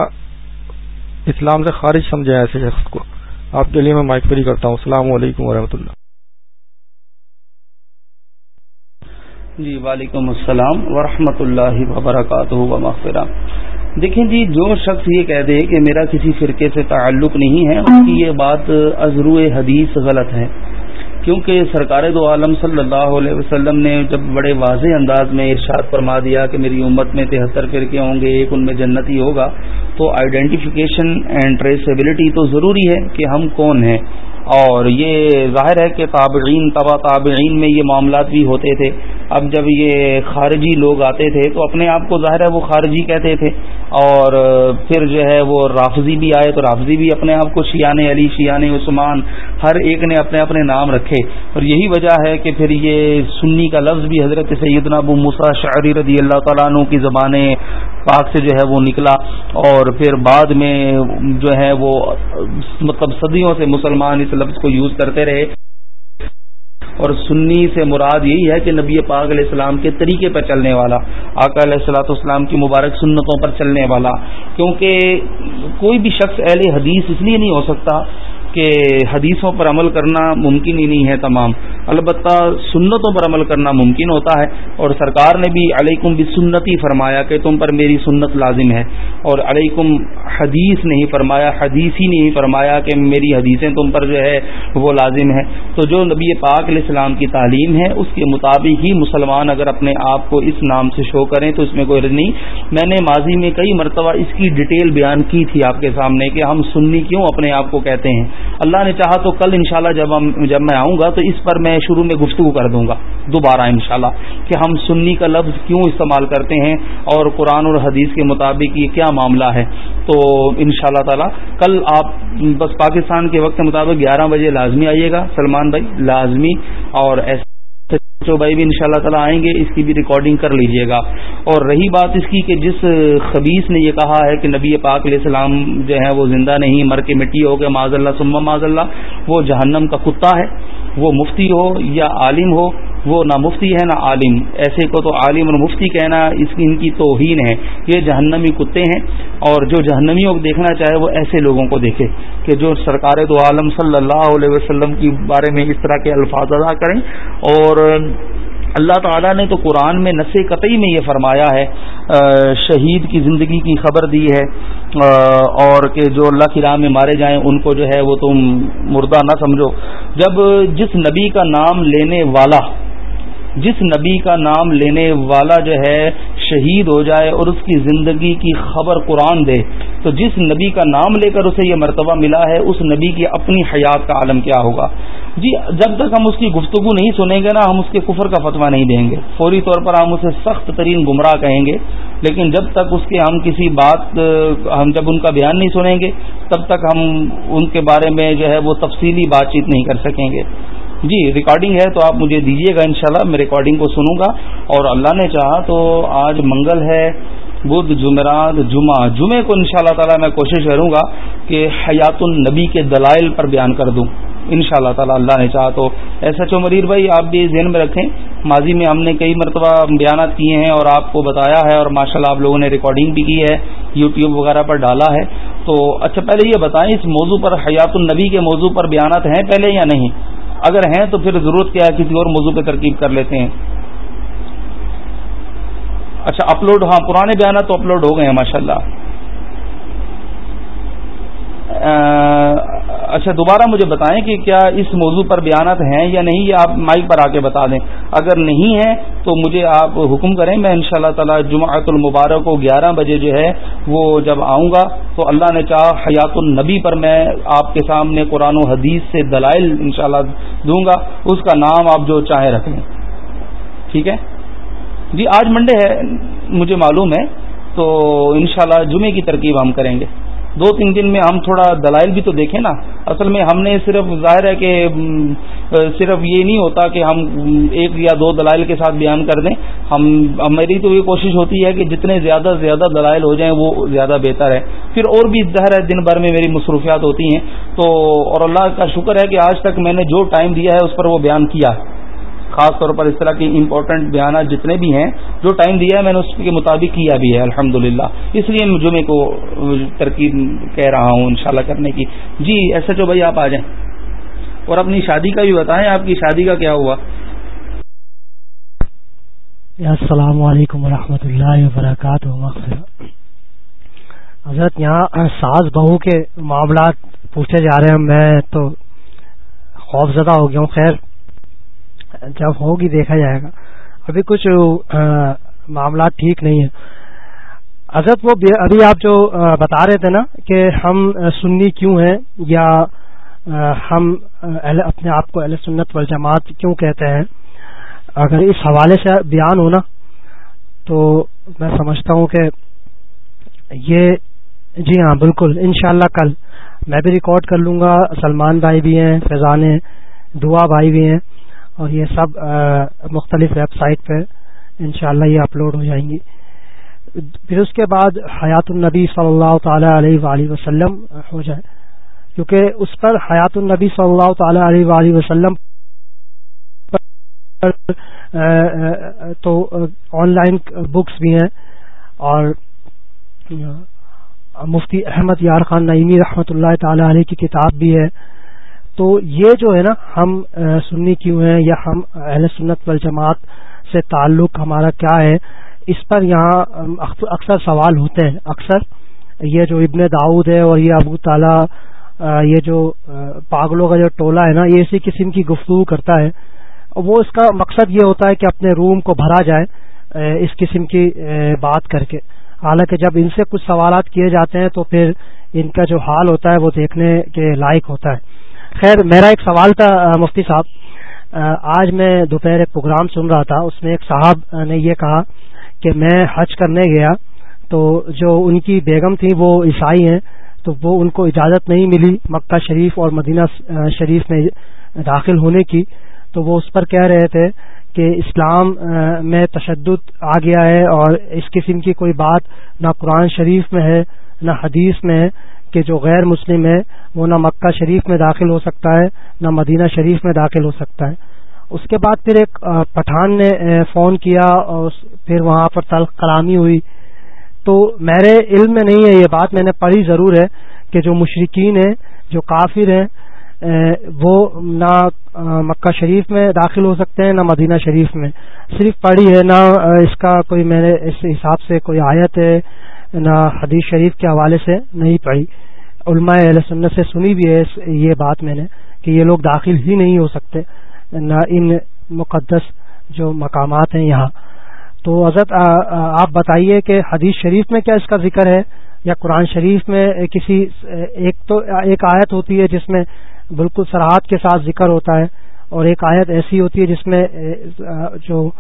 Speaker 1: اسلام سے خارج سمجھے ایسے شخص کو؟ آپ کے لیے میں مائک فری کرتا ہوں۔ السلام علیکم ورحمۃ اللہ۔
Speaker 2: جی وعلیکم السلام ورحمۃ اللہ وبرکاتہ دیکھیں جی جو شخص یہ کہہ دے کہ میرا کسی فرقے سے تعلق نہیں ہے، اس کی یہ بات ازرو حدیث غلط ہے۔ کیونکہ سرکار دو عالم صلی اللہ علیہ وسلم نے جب بڑے واضح انداز میں ارشاد فرما دیا کہ میری امت میں تہتر فرقے ہوں گے، ایک ان میں جنتی ہوگا، تو آئیڈینٹیفیکیشن اینڈ ٹریسیبلٹی تو ضروری ہے کہ ہم کون ہیں۔ اور یہ ظاہر ہے کہ تابعین تبا تابعین میں یہ معاملات بھی ہوتے تھے۔ اب جب یہ خارجی لوگ آتے تھے تو اپنے آپ کو ظاہر ہے وہ خارجی کہتے تھے۔ اور پھر جو ہے وہ رافضی بھی آئے تو رافضی بھی اپنے آپ کو شیان علی شیان عثمان، ہر ایک نے اپنے اپنے نام رکھے۔ اور یہی وجہ ہے کہ پھر یہ سنی کا لفظ بھی حضرت سیدنا ابو مسا شعری رضی اللہ تعالیٰ عنہ کی زبانیں پاک سے جو ہے وہ نکلا۔ اور پھر بعد میں جو ہے وہ مطلب صدیوں سے مسلمان اس لفظ کو یوز کرتے رہے۔ اور سنی سے مراد یہی ہے کہ نبی پاک علیہ السلام کے طریقے پر چلنے والا، آقا علیہ السلاۃ والسلام کی مبارک سنتوں پر چلنے والا۔ کیونکہ کوئی بھی شخص اہل حدیث اس لیے نہیں ہو سکتا کہ حدیثوں پر عمل کرنا ممکن ہی نہیں ہے تمام۔ البتہ سنتوں پر عمل کرنا ممکن ہوتا ہے اور سرکار نے بھی علیکم بھی سنتی فرمایا کہ تم پر میری سنت لازم ہے۔ اور علیکم حدیث نہیں فرمایا، حدیث ہی نہیں فرمایا کہ میری حدیثیں تم پر جو ہے وہ لازم ہے تو جو نبی پاک علیہ السلام کی تعلیم ہے، اس کے مطابق ہی مسلمان اگر اپنے آپ کو اس نام سے شو کریں تو اس میں کوئی نہیں۔ میں نے ماضی میں کئی مرتبہ اس کی ڈیٹیل بیان کی تھی آپ کے سامنے کہ ہم سنی کیوں اپنے آپ کو کہتے ہیں۔ اللہ نے چاہا تو کل انشاءاللہ جب ہم جب میں آؤں گا تو اس پر میں شروع میں گفتگو کر دوں گا دوبارہ انشاءاللہ کہ ہم سنی کا لفظ کیوں استعمال کرتے ہیں اور قرآن اور حدیث کے مطابق یہ کیا معاملہ ہے تو ان شاء اللہ تعالی کل آپ بس پاکستان کے وقت کے مطابق گیارہ بجے لازمی آئیے گا، سلمان بھائی، لازمی اور ایسے جو بھائی بھی ان شاء اللہ تعالیٰ آئیں گے، اس کی بھی ریکارڈنگ کر لیجیے گا۔ اور رہی بات اس کی کہ جس خبیص نے یہ کہا ہے کہ نبی پاک علیہ السلام جو ہے وہ زندہ نہیں، مر کے مٹی ہو گئے معذ اللہ سما معذ اللہ، وہ جہنم کا کتا ہے، وہ مفتی ہو یا عالم ہو وہ نہ مفتی ہے نہ عالم۔ ایسے کو تو عالم اور مفتی کہنا اس کی ان کی توہین ہے۔ یہ جہنمی کتے ہیں اور جو جہنمیوں کو دیکھنا چاہے وہ ایسے لوگوں کو دیکھے کہ جو سرکار تو عالم صلی اللہ علیہ وسلم کی بارے میں اس طرح کے الفاظ ادا کریں۔ اور اللہ تعالیٰ نے تو قرآن میں نس قطعی میں یہ فرمایا ہے شہید کی زندگی کی خبر دی ہے اور کہ جو اللہ کی راہ میں مارے جائیں ان کو جو ہے وہ تم مردہ نہ سمجھو۔ جب جس نبی کا نام لینے والا جس نبی کا نام لینے والا جو ہے شہید ہو جائے اور اس کی زندگی کی خبر قرآن دے، تو جس نبی کا نام لے کر اسے یہ مرتبہ ملا ہے، اس نبی کی اپنی حیات کا عالم کیا ہوگا؟ جی جب تک ہم اس کی گفتگو نہیں سنیں گے نا، ہم اس کے کفر کا فتویٰ نہیں دیں گے۔ فوری طور پر ہم اسے سخت ترین گمراہ کہیں گے، لیکن جب تک اس کے ہم کسی بات، ہم جب ان کا بیان نہیں سنیں گے، تب تک ہم ان کے بارے میں جو ہے وہ تفصیلی بات چیت نہیں کر سکیں گے۔ جی ریکارڈنگ ہے تو آپ مجھے دیجیے گا انشاءاللہ، میں ریکارڈنگ کو سنوں گا۔ اور اللہ نے چاہا تو آج منگل ہے، بدھ، جمعرات، جمعہ۔ جمعے کو انشاءاللہ تعالی میں کوشش کروں گا کہ حیات النبی کے دلائل پر بیان کر دوں۔ ان شاء اللہ تعالیٰ اللہ نے چاہا تو۔ ایسا چو مریر بھائی، آپ بھی ذہن میں رکھیں، ماضی میں ہم نے کئی مرتبہ بیانات کیے ہیں اور آپ کو بتایا ہے اور ماشاء اللہ آپ لوگوں نے ریکارڈنگ بھی کی ہے یوٹیوب وغیرہ پر ڈالا ہے۔ تو اچھا پہلے یہ بتائیں، اس موضوع پر حیات النبی کے موضوع پر بیانات ہیں پہلے یا نہیں؟ اگر ہیں تو پھر ضرورت کیا ہے کسی اور موضوع پہ ترکیب کر لیتے ہیں۔ اچھا اپلوڈ ہاں پرانے بیانات تو اپلوڈ ہو گئے ہیں ماشاء اللہ اچھا دوبارہ مجھے بتائیں کہ کیا اس موضوع پر بیانات ہیں یا نہیں، یہ آپ مائک پر آ کے بتا دیں۔ اگر نہیں ہے تو مجھے آپ حکم کریں۔ میں ان شاء اللہ تعالیٰ جمعۃ المبارک کو گیارہ بجے جو ہے، وہ جب آؤں گا، تو اللہ نے چاہ حیات النبی پر میں آپ کے سامنے قرآن و حدیث سے دلائل انشاءاللہ دوں گا۔ اس کا نام آپ جو چاہیں رکھیں ٹھیک ہے؟ جی آج منڈے ہے، مجھے معلوم ہے۔ تو انشاءاللہ جمعے کی ترکیب ہم کریں گے۔ دو تین دن میں ہم تھوڑا دلائل بھی تو دیکھیں نا۔ اصل میں ہم نے صرف ظاہر ہے کہ صرف یہ نہیں ہوتا کہ ہم ایک یا دو دلائل کے ساتھ بیان کر دیں۔ ہم میری تو یہ کوشش ہوتی ہے کہ جتنے زیادہ سے زیادہ دلائل ہو جائیں وہ زیادہ بہتر ہے۔ پھر اور بھی ظاہر ہے، دن بھر میں میری مصروفیات ہوتی ہیں۔ تو، اور اللہ کا شکر ہے کہ آج تک میں نے جو ٹائم دیا ہے اس پر وہ بیان کیا۔ خاص طور پر اس طرح کے امپورٹنٹ بیانات جتنے بھی ہیں، جو ٹائم دیا ہے، میں نے اس کے مطابق کیا بھی ہے الحمد اس لیے جمعے کو ترکیب کہہ رہا ہوں انشاءاللہ کرنے کی۔ جی ایس ایچ او بھائی، آپ آ جائیں۔ اور اپنی شادی کا بھی بتائیں، آپ کی شادی کا کیا ہوا؟
Speaker 4: السلام علیکم ورحمۃ اللہ وبرکاتہ۔ حضرت، یہاں ساز بہو کے معاملات پوچھے جا رہے ہیں۔ میں تو خوف زدہ ہو گیا ہوں، خیر۔ جب ہوگی دیکھا جائے گا۔ ابھی کچھ معاملات ٹھیک نہیں ہیں۔ حضرت وہ ابھی آپ جو بتا رہے تھے نا کہ ہم سنی کیوں ہیں یا ہم اپنے آپ کو اہل سنت والجماعت کیوں کہتے ہیں؟ اگر اس حوالے سے بیان ہونا تو میں سمجھتا ہوں کہ یہ جی ہاں بالکل۔ انشاءاللہ کل میں بھی ریکارڈ کر لوں گا۔ سلمان بھائی بھی ہیں، فیضان دعا بھائی بھی ہیں۔ اور یہ سب مختلف ویب سائٹ پہ انشاءاللہ یہ اپلوڈ ہو جائیں گی۔ پھر اس کے بعد حیات النبی صلی اللہ تعالی علیہ وآلہ وسلم ہو جائے۔ کیونکہ اس پر حیات النبی صلی اللہ تعالی علیہ وآلہ وسلم تو آن لائن بکس بھی ہیں۔ اور مفتی احمد یار خان نعیمی رحمۃ اللہ تعالی علیہ کی کتاب بھی ہے۔ تو یہ جو ہے نا ہم سنی کیوں ہیں یا ہم اہل سنت والجماعت سے تعلق ہمارا کیا ہے، اس پر یہاں اکثر سوال ہوتے ہیں۔ اکثر یہ جو ابن داؤد ہے اور یہ ابو تعالی یہ جو پاگلوں کا جو ٹولہ ہے نا، یہ اسی قسم کی گفتگو کرتا ہے۔ وہ اس کا مقصد یہ ہوتا ہے کہ اپنے روم کو بھرا جائے اس قسم کی بات کر کے۔ حالانکہ جب ان سے کچھ سوالات کیے جاتے ہیں تو پھر ان کا جو حال ہوتا ہے وہ دیکھنے کے لائق ہوتا ہے۔ خیر، میرا ایک سوال تھا مفتی صاحب۔ آج میں دوپہر ایک پروگرام سن رہا تھا، اس میں ایک صاحب نے یہ کہا کہ میں حج کرنے گیا تو جو ان کی بیگم تھی وہ عیسائی ہیں، تو وہ ان کو اجازت نہیں ملی مکہ شریف اور مدینہ شریف میں داخل ہونے کی۔ تو وہ اس پر کہہ رہے تھے کہ اسلام میں تشدد آ گیا ہے اور اس قسم کی کوئی بات نہ قرآن شریف میں ہے، نہ حدیث میں ہے۔ کہ جو غیر مسلم ہے وہ نہ مکہ شریف میں داخل ہو سکتا ہے، نہ مدینہ شریف میں داخل ہو سکتا ہے۔ اس کے بعد پھر ایک پٹھان نے فون کیا اور پھر وہاں پر تلخ کلامی ہوئی۔ تو میرے علم میں نہیں ہے، یہ بات میں نے پڑھی ضرور ہے کہ جو مشرقین ہیں، جو کافر ہیں وہ نہ مکہ شریف میں داخل ہو سکتے ہیں، نہ مدینہ شریف میں۔ صرف پڑھی ہے، نہ اس کا کوئی میں نے، اس حساب سے کوئی آیت ہے حدیث شریف کے حوالے سے نہیں پڑھی۔ علماء اہل سنت سے سنی بھی ہے یہ بات میں نے کہ یہ لوگ داخل ہی نہیں ہو سکتے، نہ ان مقدس جو مقامات ہیں یہاں۔ تو حضرت آپ بتائیے کہ حدیث شریف میں کیا اس کا ذکر ہے؟ یا قرآن شریف میں کسی، ایک تو، ایک آیت ہوتی ہے جس میں بالکل سراحت کے ساتھ ذکر ہوتا ہے۔ اور ایک آیت ایسی ہوتی ہے جس میں جو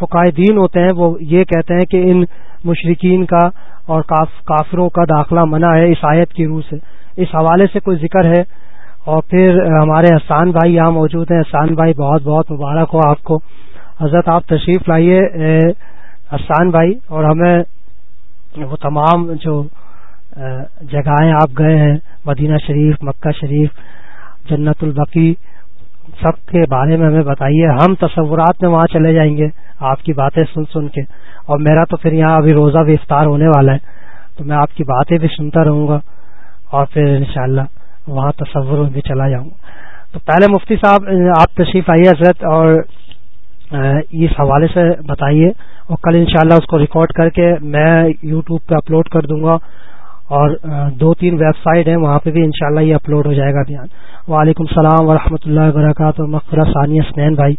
Speaker 4: فقائے دین ہوتے ہیں، وہ یہ کہتے ہیں کہ ان مشرقین کا اور کافروں کا داخلہ منع ہے اس آیت کی روح سے۔ اس حوالے سے کوئی ذکر ہے؟ اور پھر ہمارے احسان بھائی یہاں موجود ہیں۔ احسان بھائی بہت بہت مبارک ہو آپ کو۔ حضرت آپ تشریف لائیے احسان بھائی۔ اور ہمیں وہ تمام جو جگہیں آپ گئے ہیں، مدینہ شریف، مکہ شریف، جنت البقی سب کے بارے میں ہمیں بتائیے۔ ہم تصورات میں وہاں چلے جائیں گے۔ آپ کی باتیں سن سن کے۔ اور میرا تو پھر یہاں ابھی روزہ بھی افطار ہونے والا ہے۔ تو میں آپ کی باتیں بھی سنتا رہوں گا۔ اور پھر انشاءاللہ وہاں تصور میں بھی چلا جاؤں۔ گا تو پہلے مفتی صاحب، آپ تشریف آئیے حضرت اور اس حوالے سے بتائیے۔ اور کل انشاءاللہ اس کو ریکارڈ کر کے میں یوٹیوب پہ اپلوڈ کر دوں گا۔ اور دو تین ویب سائٹ ہیں، وہاں پہ بھی انشاءاللہ یہ اپلوڈ ہو جائے گا بیان وعلیکم السلام ورحمۃ اللہ وبرکاتہ مغفرہ ثانیہ سنین بھائی۔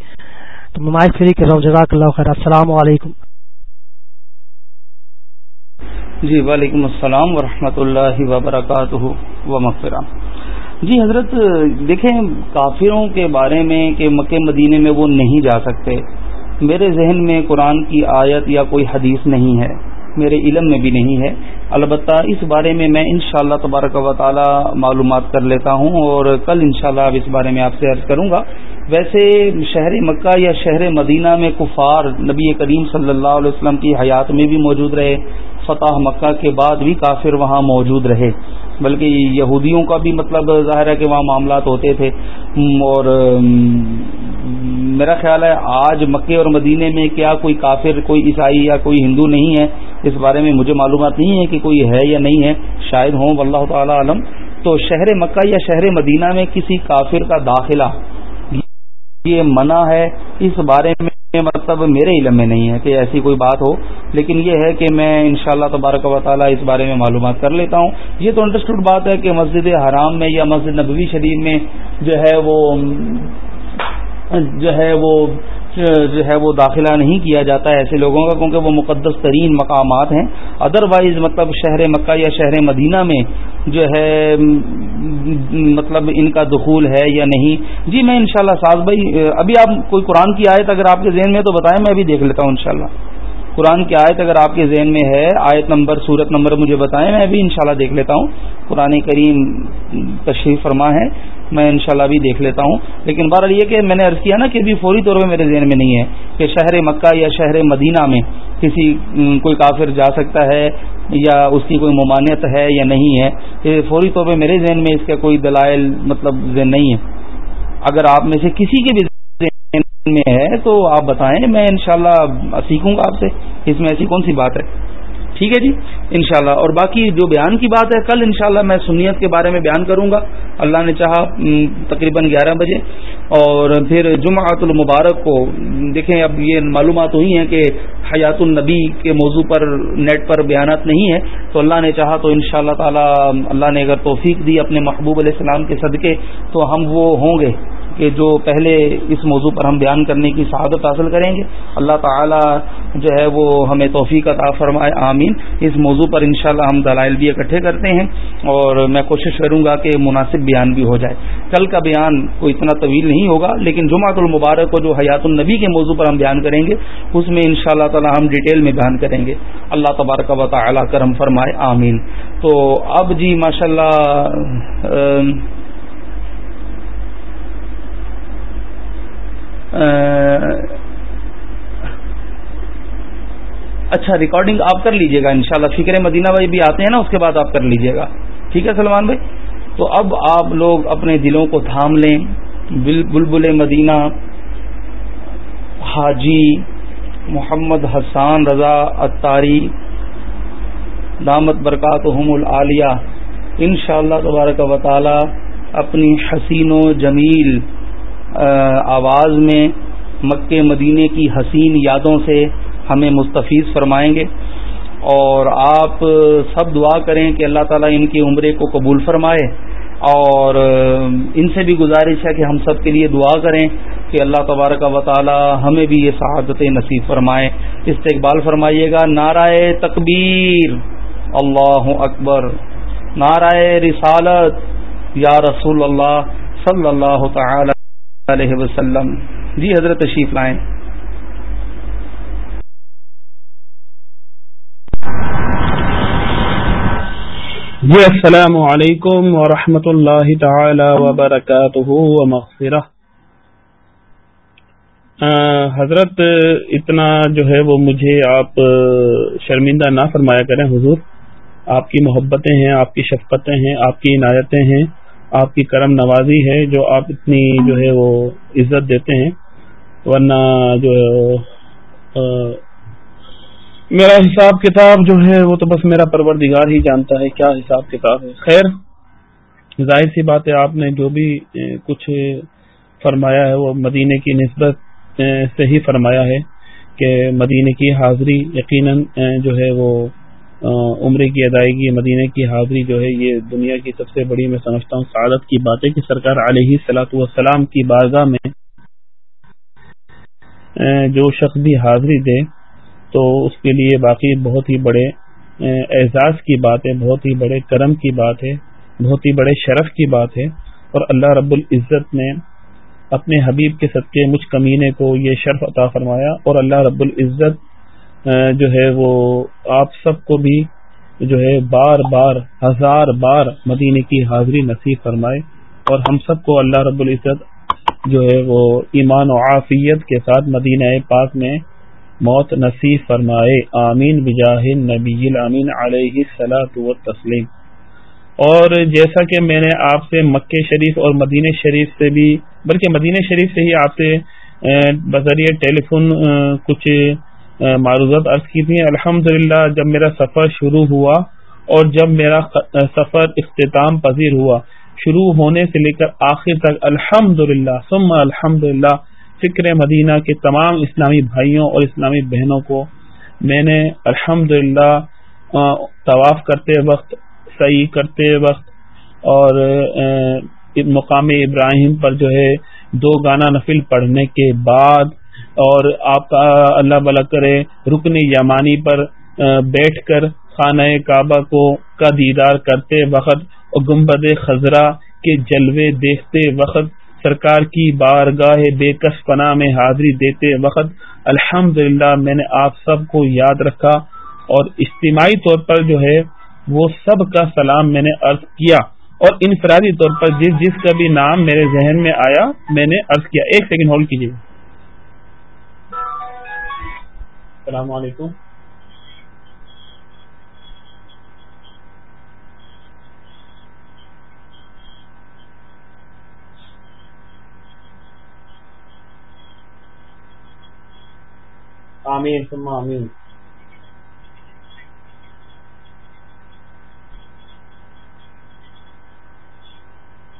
Speaker 4: تو ممائز فری کر رہا ہوں جزاک اللہ خیر۔ السلام علیکم۔
Speaker 2: جی وعلیکم السلام ورحمۃ اللہ وبرکاتہ و مغفرہ۔ جی حضرت، دیکھیں، کافروں کے بارے میں کہ مکہ مدینے میں وہ نہیں جا سکتے۔ میرے ذہن میں قرآن کی آیت یا کوئی حدیث نہیں ہے۔ میرے علم میں بھی نہیں ہے۔ البتہ اس بارے میں میں انشاءاللہ اللہ تبارک و تعالی معلومات کر لیتا ہوں اور کل انشاءاللہ اب اس بارے میں آپ سے عرض کروں گا۔ ویسے شہر مکہ یا شہر مدینہ میں کفار نبی کریم صلی اللہ علیہ وسلم کی حیات میں بھی موجود رہے، فتح مکہ کے بعد بھی کافر وہاں موجود رہے۔ بلکہ یہودیوں کا بھی مطلب ظاہر ہے کہ وہاں معاملات ہوتے تھے۔ اور میرا خیال ہے آج مکے اور مدینے میں کیا کوئی کافر، کوئی عیسائی یا کوئی ہندو نہیں ہے۔ اس بارے میں مجھے معلومات نہیں ہے کہ کوئی ہے یا نہیں ہے، شاید ہوں، واللہ تعالی عالم۔ تو شہر مکہ یا شہر مدینہ میں کسی کافر کا داخلہ، یہ منع ہے۔ اس بارے میں مطلب میرے علم میں نہیں ہے کہ ایسی کوئی بات ہو، لیکن یہ ہے کہ میں انشاءاللہ تبارک و تعالی اس بارے میں معلومات کر لیتا ہوں۔ یہ تو انڈرسٹوڈ بات ہے کہ مسجد حرام میں یا مسجد نبوی شریف میں جو ہے وہ، جو ہے وہ جو ہے وہ داخلہ نہیں کیا جاتا ہے ایسے لوگوں کا، کیونکہ وہ مقدس ترین مقامات ہیں۔ ادر وائز مطلب شہر مکہ یا شہر مدینہ میں جو ہے مطلب ان کا دخول ہے یا نہیں۔ جی میں انشاءاللہ شاء ساز بھائی، ابھی آپ کوئی قرآن کی آیت اگر آپ کے ذہن میں تو بتائیں، میں ابھی دیکھ لیتا ہوں انشاءاللہ۔ قرآن کی آیت اگر آپ کے ذہن میں ہے، آیت نمبر صورت نمبر مجھے بتائیں، میں ابھی انشاءاللہ دیکھ لیتا ہوں۔ قرآن کریم تشریف فرما ہے۔ میں انشاءاللہ بھی دیکھ لیتا ہوں۔ لیکن بہرحال یہ کہ میں نے عرض کیا نا کہ ابھی فوری طور پہ میرے ذہن میں نہیں ہے کہ شہر مکہ یا شہر مدینہ میں کسی کوئی کافر جا سکتا ہے یا اس کی کوئی ممانعت ہے یا نہیں ہے۔ فوری طور پہ میرے ذہن میں اس کا کوئی دلائل مطلب ذہن نہیں ہے۔ اگر آپ میں سے کسی کے بھی ذہن میں ہے تو آپ بتائیں، میں انشاءاللہ سیکھوں گا آپ سے۔ اس میں ایسی کون سی بات ہے؟ ٹھیک ہے جی؟ انشاءاللہ۔ اور باقی جو بیان کی بات ہے، کل انشاءاللہ میں سنیت کے بارے میں بیان کروں گا۔ اللہ نے چاہا تقریباً گیارہ بجے۔ اور پھر جمعۃ المبارک کو دیکھیں، اب یہ معلومات ہوئی ہیں کہ حیات النبی کے موضوع پر، نیٹ پر بیانات نہیں ہے تو اللہ نے چاہا تو ان شاء اللہ تعالی، اللہ نے اگر توفیق دی اپنے محبوب علیہ السلام کے صدقے، تو ہم وہ ہوں گے۔ کہ جو پہلے اس موضوع پر ہم بیان کرنے کی سعادت حاصل کریں گے، اللہ تعالی جو ہے وہ ہمیں توفیق عطا فرمائے، آمین۔ اس موضوع پر انشاءاللہ ہم دلائل بھی اکٹھے کرتے ہیں اور میں کوشش کروں گا کہ مناسب بیان بھی ہو جائے۔ کل کا بیان کوئی اتنا طویل نہیں ہوگا، لیکن جمعۃ المبارک کو جو حیات النبی کے موضوع پر ہم بیان کریں گے، اس میں ان شاء اللہ تعالی ہم ڈیٹیل میں بیان کریں گے۔ اللہ تبارک و تعالی کرم فرمائے، آمین۔ تو اب جی ماشاء اللہ اچھا ریکارڈنگ آپ کر لیجیے گا، انشاءاللہ۔ فکر مدینہ بھائی بھی آتے ہیں نا، اس کے بعد آپ کر لیجیے گا۔ ٹھیک ہے سلمان بھائی؟ تو اب آپ لوگ اپنے دلوں کو تھام لیں۔ بلبل مدینہ، حاجی محمد حسان رضا اتاری دامت برکات العالیہ۔ ان شاء اللہ تبارک و تعالی اپنی حسین و جمیل آواز میں مکے مدینے کی حسین یادوں سے ہمیں مستفیض فرمائیں گے۔ اور آپ سب دعا کریں کہ اللہ تعالیٰ ان کی عمرے کو قبول فرمائے۔ اور ان سے بھی گزارش ہے کہ ہم سب کے لیے دعا کریں کہ اللہ تبارک و تعالی ہمیں بھی یہ سعادت نصیب فرمائے۔ استقبال فرمائیے گا۔ نعرہ تکبیر۔ اللہ اکبر۔ نعرہ رسالت۔ یا رسول اللہ صلی اللہ تعالی علیہ وسلم۔ جی حضرت تشریف لائیں۔
Speaker 5: جی السلام علیکم ورحمۃ اللہ تعالی وبرکاتہ ومغفرہ۔ حضرت، اتنا جو ہے وہ مجھے آپ شرمندہ نہ فرمایا کریں، حضور۔ آپ کی محبتیں ہیں، آپ کی شفقتیں ہیں، آپ کی عنایتیں ہیں۔ آپ کی کرم نوازی ہے جو آپ اتنی جو ہے وہ عزت دیتے ہیں، ورنہ جو ہے میرا حساب کتاب جو ہے وہ تو بس میرا پروردگار ہی جانتا ہے، کیا حساب کتاب ہے؟ خیر، ظاہر سی بات ہے آپ نے جو بھی کچھ فرمایا ہے وہ مدینے کی نسبت سے ہی فرمایا ہے کہ مدینے کی حاضری یقیناً جو ہے وہ عمرے کی ادائیگی، مدینہ کی حاضری جو ہے، یہ دنیا کی سب سے بڑی میں سمجھتا ہوں سعادت کی بات ہے کہ سرکار علیہ سلاۃ والسلام کی بارگاہ میں جو شخص بھی حاضری دے تو اس کے لیے باقی بہت ہی بڑے اعزاز کی بات ہے، بہت ہی بڑے کرم کی بات ہے، بہت ہی بڑے شرف کی بات ہے اور اللہ رب العزت نے اپنے حبیب کے صدقے مجھ کمینے کو یہ شرف عطا فرمایا اور اللہ رب العزت جو ہے وہ آپ سب کو بھی جو ہے بار بار، ہزار بار مدینے کی حاضری نصیب فرمائے اور ہم سب کو اللہ رب العزت جو ہے وہ ایمان و عافیت کے ساتھ مدینہ پاک میں موت نصیب فرمائے۔ آمین۔ بجاہ نبی الامین علیہ صلاح و تسلیم اور جیسا کہ میں نے آپ سے مکہ شریف اور مدینہ شریف سے بھی، بلکہ مدینہ شریف سے ہی آپ سے بذریعہ ٹیلی فون کچھ معروضات عرض کی تھی الحمد جب میرا سفر شروع ہوا اور جب میرا سفر اختتام پذیر ہوا، شروع ہونے سے لے کر آخر تک الحمد للہ سم الحمد للہ فکر مدینہ کے تمام اسلامی بھائیوں اور اسلامی بہنوں کو میں نے الحمد للہ طواف کرتے وقت صحیح کرتے وقت اور مقام ابراہیم پر جو ہے دو گانا نفل پڑھنے کے بعد اور آپ کا اللہ بلا کرے رکن یمانی پر بیٹھ کر خانہ کعبہ کو کا دیدار کرتے وقت اور گمبد خزرہ کے جلوے دیکھتے وقت سرکار کی بارگاہ بے کس پناہ میں حاضری دیتے وقت الحمد میں نے آپ سب کو یاد رکھا اور اجتماعی طور پر جو ہے وہ سب کا سلام میں نے عرض کیا اور انفرادی طور پر جس جس کا بھی نام میرے ذہن میں آیا میں نے عرض کیا، ایک سیکنڈ ہولڈ کیجیے۔ السلام علیکم۔ آمین، ثم آمین۔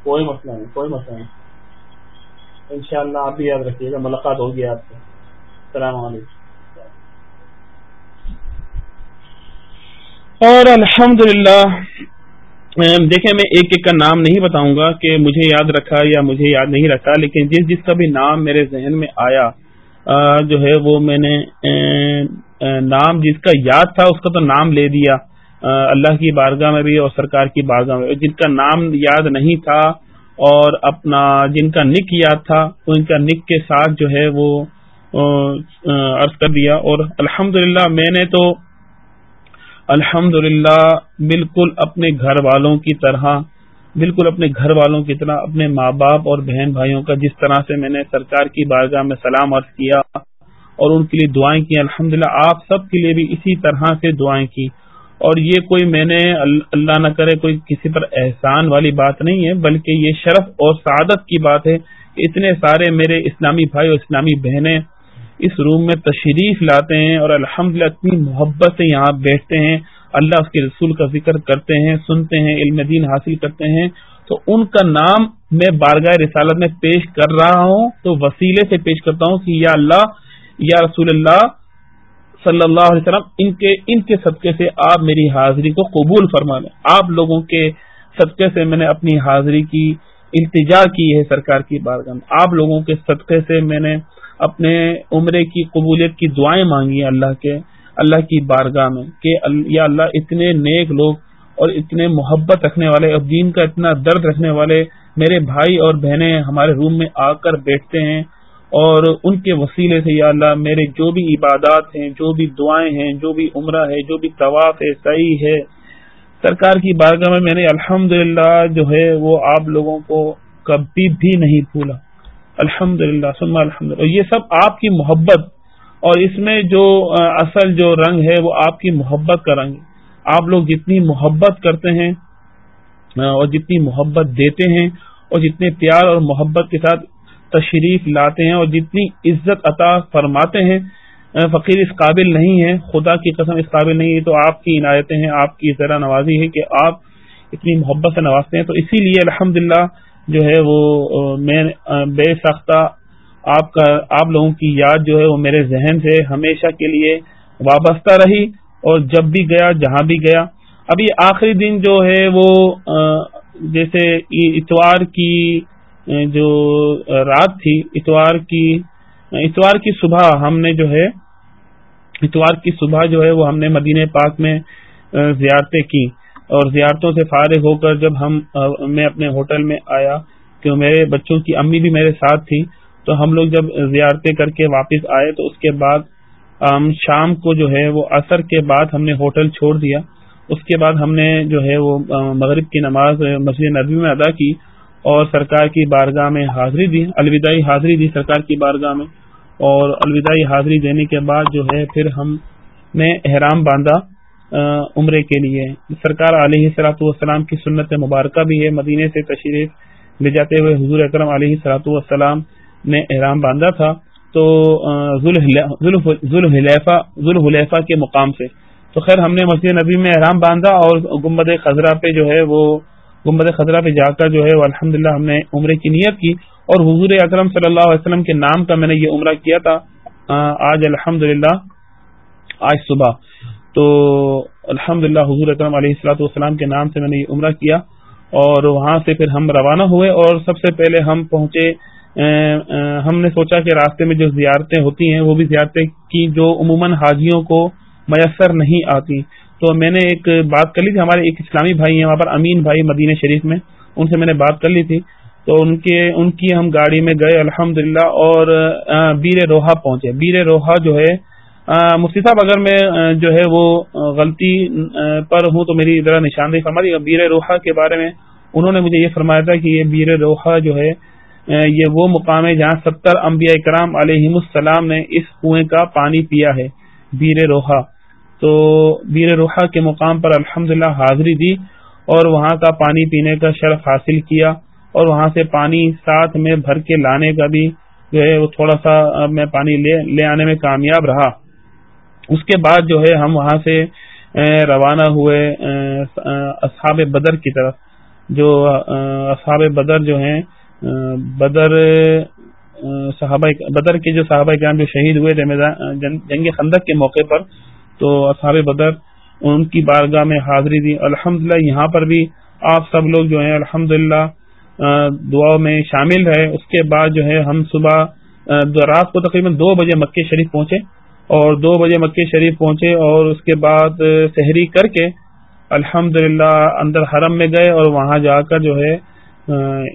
Speaker 5: کوئی مسئلہ نہیں، کوئی مسئلہ نہیں۔ انشاءاللہ آپ بھی یاد رکھیے گا، ملاقات ہوگی آپ سے۔ السلام علیکم۔ اور الحمد دیکھیں میں ایک ایک کا نام نہیں بتاؤں گا کہ مجھے یاد رکھا یا مجھے یاد نہیں رکھا، لیکن جس جس کا بھی نام میرے ذہن میں آیا جو ہے وہ میں نے نام جس کا یاد تھا اس کا تو نام لے دیا اللہ کی بارگاہ میں بھی اور سرکار کی بارگاہ میں جن کا نام یاد نہیں تھا اور اپنا جن کا نک یاد تھا، ان کا نک کے ساتھ جو ہے وہ عرض کر دیا۔ اور الحمد میں نے تو الحمد بالکل اپنے گھر والوں کی طرح، بالکل اپنے گھر والوں کی طرح، اپنے ماں باپ اور بہن بھائیوں کا جس طرح سے میں نے سرکار کی بارگاہ میں سلام عرض کیا اور ان کے لیے دعائیں کی الحمد آپ سب کے لیے بھی اسی طرح سے دعائیں کی اور یہ کوئی میں نے اللہ نہ کرے کوئی کسی پر احسان والی بات نہیں ہے، بلکہ یہ شرف اور سعادت کی بات ہے کہ اتنے سارے میرے اسلامی بھائی اور اسلامی بہنیں اس روم میں تشریف لاتے ہیں اور الحمد اتنی محبت سے یہاں بیٹھتے ہیں، اللہ اس کے رسول کا ذکر کرتے ہیں، سنتے ہیں، علم دین حاصل کرتے ہیں۔ تو ان کا نام میں بارگاہ رسالت میں پیش کر رہا ہوں۔ تو وسیلے سے پیش کرتا ہوں کہ یا اللہ، یا رسول اللہ صلی اللہ علیہ وسلم، ان کے ان کے صدقے سے آپ میری حاضری کو قبول فرما لیں۔ آپ لوگوں کے صدقے سے میں نے اپنی حاضری کی، التجا کی ہے سرکار کی بارگاہ میں۔ آپ لوگوں کے صدقے سے میں نے اپنے عمرے کی قبولیت کی دعائیں مانگی اللہ کے، اللہ کی بارگاہ میں کہ یا اللہ اتنے نیک لوگ اور اتنے محبت رکھنے والے، اور دین کا اتنا درد رکھنے والے میرے بھائی اور بہنیں ہمارے روم میں آ کر بیٹھتے ہیں اور ان کے وسیلے سے یا اللہ میرے جو بھی عبادات ہیں، جو بھی دعائیں ہیں، جو بھی عمرہ ہے، جو بھی طواف ہے صحیح ہے، سرکار کی بارگاہ میں میں نے الحمد جو ہے وہ آپ لوگوں کو کبھی بھی نہیں بھولا۔ الحمد للہ سنما الحمد یہ سب آپ کی محبت، اور اس میں جو اصل جو رنگ ہے، وہ آپ کی محبت کا رنگ آپ لوگ جتنی محبت کرتے ہیں اور جتنی محبت دیتے ہیں، اور جتنے پیار اور محبت کے ساتھ تشریف لاتے ہیں، اور جتنی عزت عطا فرماتے ہیں فقیر اس قابل نہیں ہے خدا کی قسم اس قابل نہیں ہے تو آپ کی عنایتیں ہیں، آپ کی ذرا نوازی ہے کہ آپ اتنی محبت سے نوازتے ہیں۔ تو اسی لیے الحمد جو ہے وہ میں بے سختہ آپ کا، آپ لوگوں کی یاد جو ہے وہ میرے ذہن سے ہمیشہ کے لیے وابستہ رہی اور جب بھی گیا، جہاں بھی گیا۔ ابھی آخری دن جو ہے وہ جیسے اتوار کی جو رات تھی، اتوار کی اتوار کی صبح ہم نے جو ہے، اتوار کی صبح جو ہے وہ ہم نے مدینہ پاک میں زیارتیں کی۔ اور زیارتوں سے فارغ ہو کر جب ہم میں اپنے ہوٹل میں آیا کہ میرے بچوں کی امی بھی میرے ساتھ تھی تو ہم لوگ جب زیارتیں کر کے واپس آئے، تو اس کے بعد شام کو جو ہے وہ عصر کے بعد ہم نے ہوٹل چھوڑ دیا۔ اس کے بعد ہم نے جو ہے وہ مغرب کی نماز، مسجد نبی میں ادا کی اور سرکار کی بارگاہ میں حاضری دی، الوداعی حاضری دی سرکار کی بارگاہ میں۔ اور الوداعی حاضری دینے کے بعد جو ہے پھر ہم نے احرام باندھا۔ عمرے کے لیے۔ سرکار علیہ سلاۃ والسلام کی سنت مبارکہ بھی ہے۔ مدینے سے تشریف لے جاتے ہوئے حضور اکرم علیہ سلاۃ والسلام نے احرام باندھا تھا۔ تو ذوالحلیفہ کے مقام سے۔ تو خیر، ہم نے مسجد نبی میں احرام باندھا اور گمبد خزرہ پہ جو ہے وہ گمبد خزرہ پہ جا کر جو ہے وہ الحمد ہم نے عمرے کی نیت کی۔ اور حضور اکرم صلی اللہ علیہ وسلم کے نام کا میں نے یہ عمرہ کیا تھا۔ آج الحمد آج صبح۔ تو الحمد حضور اکرم علیہ السلاۃ والسلام کے نام سے میں نے یہ عمرہ کیا اور وہاں سے پھر ہم روانہ ہوئے اور سب سے پہلے ہم پہنچے ہم نے سوچا کہ راستے میں جو زیارتیں ہوتی ہیں وہ بھی زیارتیں کی جو عموماً حاجیوں کو میسر نہیں آتی۔ تو میں نے ایک بات کر لی تھی، ہمارے ایک اسلامی بھائی ہیں، وہاں پر امین بھائی مدینہ شریف میں، ان سے میں نے بات کر لی تھی۔ تو ان کے، ان کی ہم گاڑی میں گئے الحمد اور بیر روحا پہنچے۔ بیر روحا جو ہے مفتی صاحب، اگر میں جو ہے وہ غلطی پر ہوں تو میری ذرا نشاندہی فرمائی۔ بیر روحا کے بارے میں انہوں نے مجھے یہ فرمایا تھا کہ یہ بیر روحا جو ہے یہ وہ مقام ہے جہاں ستر انبیاء کرام علیہ السلام نے اس کنویں کا پانی پیا ہے، بیر روحا۔ تو بیر روحا کے مقام پر الحمد حاضری دی اور وہاں کا پانی پینے کا شرف حاصل کیا اور وہاں سے پانی ساتھ میں بھر کے لانے کا بھی جو ہے وہ تھوڑا سا میں پانی لے لے آنے میں کامیاب رہا۔ اس کے بعد جو ہے ہم وہاں سے روانہ ہوئے اصحاب بدر کی طرف۔ جو اصحاب بدر جو ہیں بدر صحابہ، بدر کے جو صحابہ کرام جو شہید ہوئے تھے جنگ خندق کے موقع پر، تو اصحاب بدر ان کی بارگاہ میں حاضری دی۔ الحمد یہاں پر بھی آپ سب لوگ جو ہیں الحمد دعا میں شامل ہے اس کے بعد جو ہے ہم صبح رات کو تقریباً دو بجے مکے شریف پہنچے۔ اور دو بجے مکے شریف پہنچے اور اس کے بعد سحری کر کے الحمد اندر حرم میں گئے اور وہاں جا کر جو ہے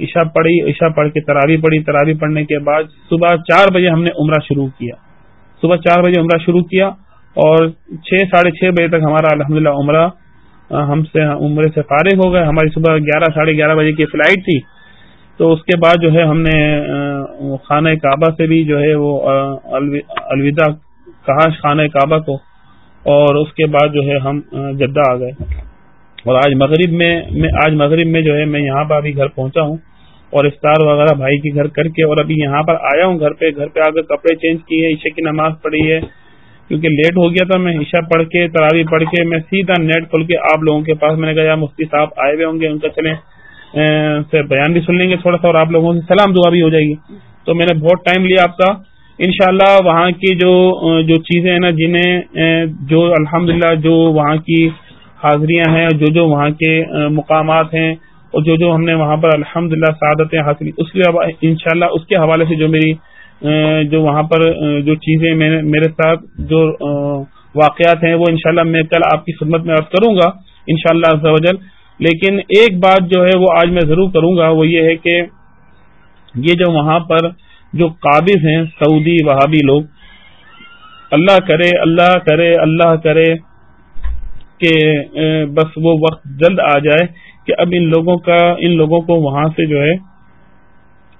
Speaker 5: عشا پڑھی عشا پڑھ کے تراوی پڑھی۔ تراوی پڑھنے کے بعد صبح چار بجے ہم نے عمرہ شروع کیا۔ صبح چار بجے عمرہ شروع کیا اور چھ، ساڑھے چھ بجے تک ہمارا الحمد عمرہ ہم سے عمرے سے فارغ ہو گئے۔ ہماری صبح گیارہ، ساڑھے گیارہ بجے کی فلائٹ تھی۔ تو اس کے بعد جو ہے ہم نے خانہ کعبہ سے بھی جو ہے وہ الوداع کہا خانہ کعبہ کو اور اس کے بعد جو ہے ہم جدہ آ گئے۔ اور آج مغرب میں آج مغرب میں جو ہے میں یہاں پر ابھی گھر پہنچا ہوں اور افطار وغیرہ بھائی کے گھر کر کے اور ابھی یہاں پر آیا ہوں گھر پہ۔ گھر پہ آ کر کپڑے چینج کیے عشے کی نماز پڑھی ہے۔ کیونکہ لیٹ ہو گیا تھا، میں عشا پڑھ کے تراوی پڑھ کے، میں سیدھا نیٹ کھول کے آپ لوگوں کے پاس، میں نے کہا مفتی صاحب آئے ہوئے ہوں گے، ان کا چلیں سے بیان بھی سن لیں گے تھوڑا سا اور آپ لوگوں سے سلام دعا بھی ہو جائے گی۔ تو میں نے بہت ٹائم لیا آپ کا۔ انشاءاللہ وہاں کی جو جو چیزیں ہیں نا، جنہیں جو الحمد جو وہاں کی حاضریاں ہیں، جو جو وہاں کے مقامات ہیں، اور جو جو ہم نے وہاں پر الحمد للہ سعادتیں حاصل اس لیے انشاءاللہ اس کے حوالے سے جو میری جو وہاں پر جو چیزیں میرے ساتھ جو واقعات ہیں، وہ انشاءاللہ میں کل آپ کی خدمت میں عرض کروں گا، انشاءاللہ شاء اللہ لیکن ایک بات جو ہے، وہ آج میں ضرور کروں گا، وہ یہ ہے کہ یہ جو وہاں پر جو قابض ہیں سعودی وہابی لوگ، اللہ کرے اللہ کرے اللہ کرے کہ بس وہ وقت جلد آ جائے کہ اب ان لوگوں کا، ان لوگوں کو وہاں سے جو ہے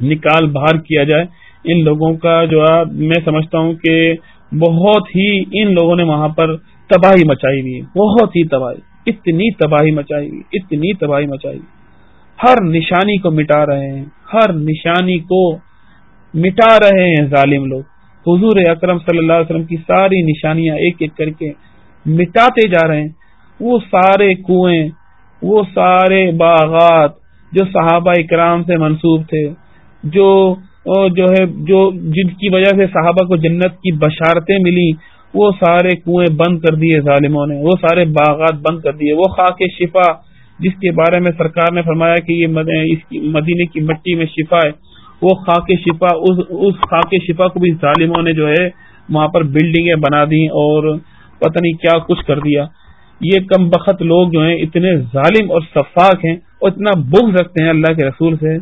Speaker 5: نکال باہر کیا جائے۔ ان لوگوں کا جو ہے میں سمجھتا ہوں کہ بہت ہی ان لوگوں نے وہاں پر تباہی مچائی ہوئی بہت ہی تباہی، اتنی تباہی مچائی ہوئی، اتنی تباہی مچائی ہوئی۔ ہر نشانی کو مٹا رہے ہیں، ہر نشانی کو مٹا رہے ہیں ظالم لوگ۔ حضور اکرم صلی اللہ علیہ وسلم کی ساری نشانیاں ایک ایک کر کے مٹاتے جا رہے ہیں۔ وہ سارے کنویں، وہ سارے باغات جو صحابہ اکرام سے منسوب تھے، جو جو ہے، جو جن کی وجہ سے صحابہ کو جنت کی بشارتیں ملی، وہ سارے کنویں بند کر دیے ظالموں نے، وہ سارے باغات بند کر دیے۔ وہ خاک شفا، جس کے بارے میں سرکار نے فرمایا کہ یہ مدینے کی مٹی میں شفا ہے۔ وہ خاک شفا، اس خاک شفا کو بھی ظالموں نے جو ہے وہاں پر بلڈنگیں بنا دی اور پتہ نہیں کیا کچھ کر دیا۔ یہ کم بخت لوگ جو ہیں اتنے ظالم اور شفاق ہیں اور اتنا بغض رکھتے ہیں اللہ کے رسول سے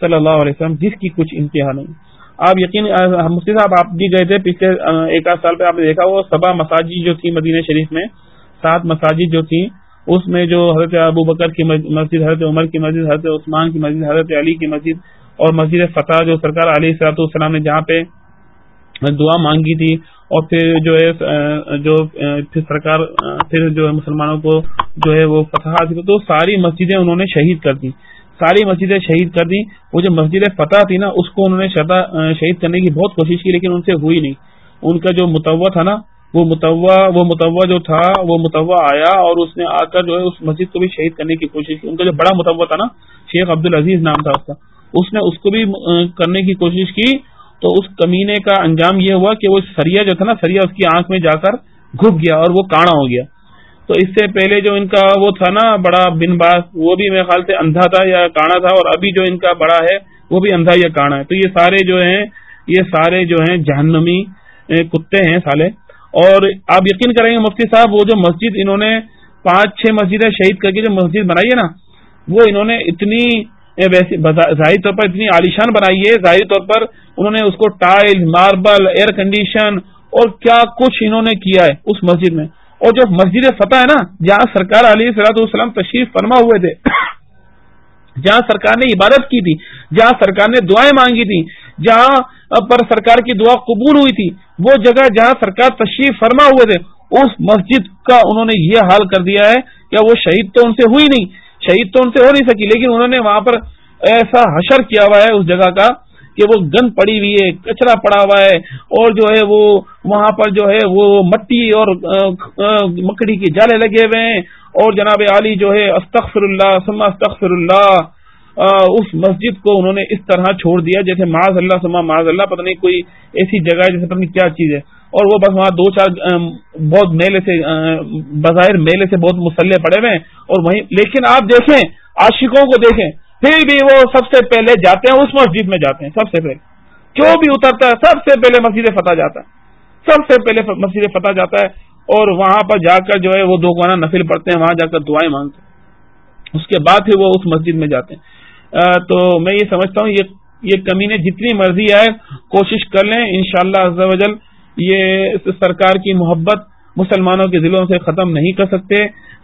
Speaker 5: صلی اللہ علیہ وسلم، جس کی کچھ انتہا نہیں۔ آپ یقین مفتی صاحب، آپ بھی گئے تھے پچھلے ایک آدھ سال پہ آپ نے دیکھا، وہ سبا مساجد جو تھی مدینہ شریف میں، سات مساجد جو تھی اس میں جو حضرت ابو بکر کی مسجد، حضرت عمر کی مسجد، حضرت عثمان کی مسجد، حضرت علی کی مسجد اور مسجد فتح جو سرکار علیہ صلاحت السلام نے جہاں پہ دعا مانگی تھی اور پھر جو ہے جو پھر سرکار پھر جو ہے مسلمانوں کو جو ہے وہ فتح حاصل تو ساری مسجدیں انہوں نے شہید کر دی۔ ساری مسجدیں شہید کر دی۔ وہ جو مسجد فتح تھی نا، اس کو انہوں نے شہید کرنے کی بہت کوشش کی، لیکن ان سے ہوئی نہیں۔ ان کا جو متوا تھا نا، وہ متوا وہ متوا جو تھا، وہ متوا آیا اور اس نے آ کر جو ہے، اس مسجد کو بھی شہید کرنے کی کوشش کی۔ ان کا جو بڑا متوا تھا نا، شیخ عبد العزیز نام تھا اس کا۔ اس نے اس کو بھی کرنے کی کوشش کی تو اس کمینے کا انجام یہ ہوا کہ وہ سریا جو تھا نا، سریا اس کی آنکھ میں جا کر گھپ گیا اور وہ کاڑا ہو گیا۔ تو اس سے پہلے جو ان کا وہ تھا نا، بڑا بن باز، وہ بھی میرے خیال سے اندھا تھا یا کانا تھا اور ابھی جو ان کا بڑا ہے، وہ بھی اندھا یا کانا ہے۔ تو یہ سارے جو ہیں، یہ سارے جو ہیں جہنمی کتے ہیں سالے۔ اور آپ یقین کریں گے مفتی صاحب، وہ جو مسجد انہوں نے پانچ چھ مسجدیں شہید کر کے جو مسجد بنائی ہے نا، وہ انہوں نے اتنی ظاہری طور پر اتنی عالیشان بنائی ہے، ظاہری طور پر انہوں نے اس کو ٹائل، ماربل ایئر کنڈیشن اور کیا کچھ انہوں نے کیا ہے اس مسجد میں۔ اور جو مسجد فتح ہے نا، جہاں سرکار علیہ صلاحت والسلام تشریف فرما ہوئے تھے، جہاں سرکار نے عبادت کی تھی، جہاں سرکار نے دعائیں مانگی تھی جہاں پر سرکار کی دعا قبول ہوئی تھی، وہ جگہ جہاں سرکار تشریف فرما ہوئے تھے، اس مسجد کا انہوں نے یہ حال کر دیا ہے کہ وہ شہید تو ان سے ہوئی نہیں۔ شہید تو ان سے ہو نہیں سکی، لیکن انہوں نے وہاں پر ایسا حشر کیا ہوا ہے اس جگہ کا کہ وہ گند پڑی ہوئی ہے، کچرا پڑا ہوا ہے اور جو ہے وہ وہاں پر جو ہے وہ مٹی اور مکڑی کے جالے لگے ہوئے ہیں اور جناب علی جو ہے استخر اللہ سما استخر اللہ اس مسجد کو انہوں نے اس طرح چھوڑ دیا، جیسے معاذ اللہ سما، معاذ اللہ، پتہ نہیں کوئی ایسی جگہ ہے جیسے پتہ نہیں کیا چیز ہے۔ اور وہ بس وہاں دو چار بہت میلے سے بظاہر میلے سے بہت مسلح پڑے ہوئے ہیں۔ اور وہیں، لیکن آپ دیکھیں، عاشقوں کو دیکھیں، پھر بھی وہ سب سے پہلے جاتے ہیں، اس مسجد میں جاتے ہیں، سب سے پہلے۔ جو بھی اترتا ہے، سب سے پہلے مسجد فتح جاتا ہے۔ سب سے پہلے مسجد فتح جاتا ہے۔ اور وہاں پر جا کر جو ہے، وہ دو گانا نفل پڑتے ہیں، وہاں جا کر دعائیں مانگتے ہیں۔ اس کے بعد پھر وہ اس مسجد میں جاتے ہیں۔ تو میں یہ سمجھتا ہوں، یہ یہ کمی نے جتنی مرضی آئے، کوشش کر لیں ان شاء اللہ یہ سرکار کی محبت مسلمانوں کے دلوں سے ختم نہیں کر سکتے،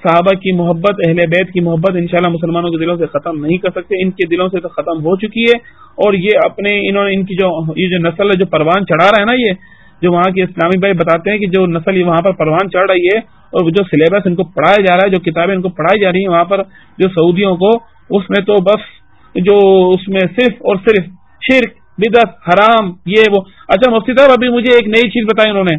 Speaker 5: صحابہ کی محبت، اہل بیت کی محبت انشاءاللہ مسلمانوں کے دلوں سے ختم نہیں کر سکتے، ان کے دلوں سے تو ختم ہو چکی ہے۔ اور یہ اپنے، انہوں نے ان کی جو، یہ جو نسل ہے، جو پروان چڑھا رہا ہے نا یہ، جو وہاں کے اسلامی بھائی بتاتے ہیں کہ جو نسل یہ وہاں پر پروان چڑھ رہی ہے، اور جو سلیبس ان کو پڑھایا جا رہا ہے، جو کتابیں ان کو پڑھائی جا رہی ہیں وہاں پر، جو سعودیوں کو، اس میں تو بس جو اس میں صرف اور صرف شرک بدت حرام، یہ وہ۔ اچھا مفتی صاحب، ابھی مجھے ایک نئی چیز بتائی انہوں نے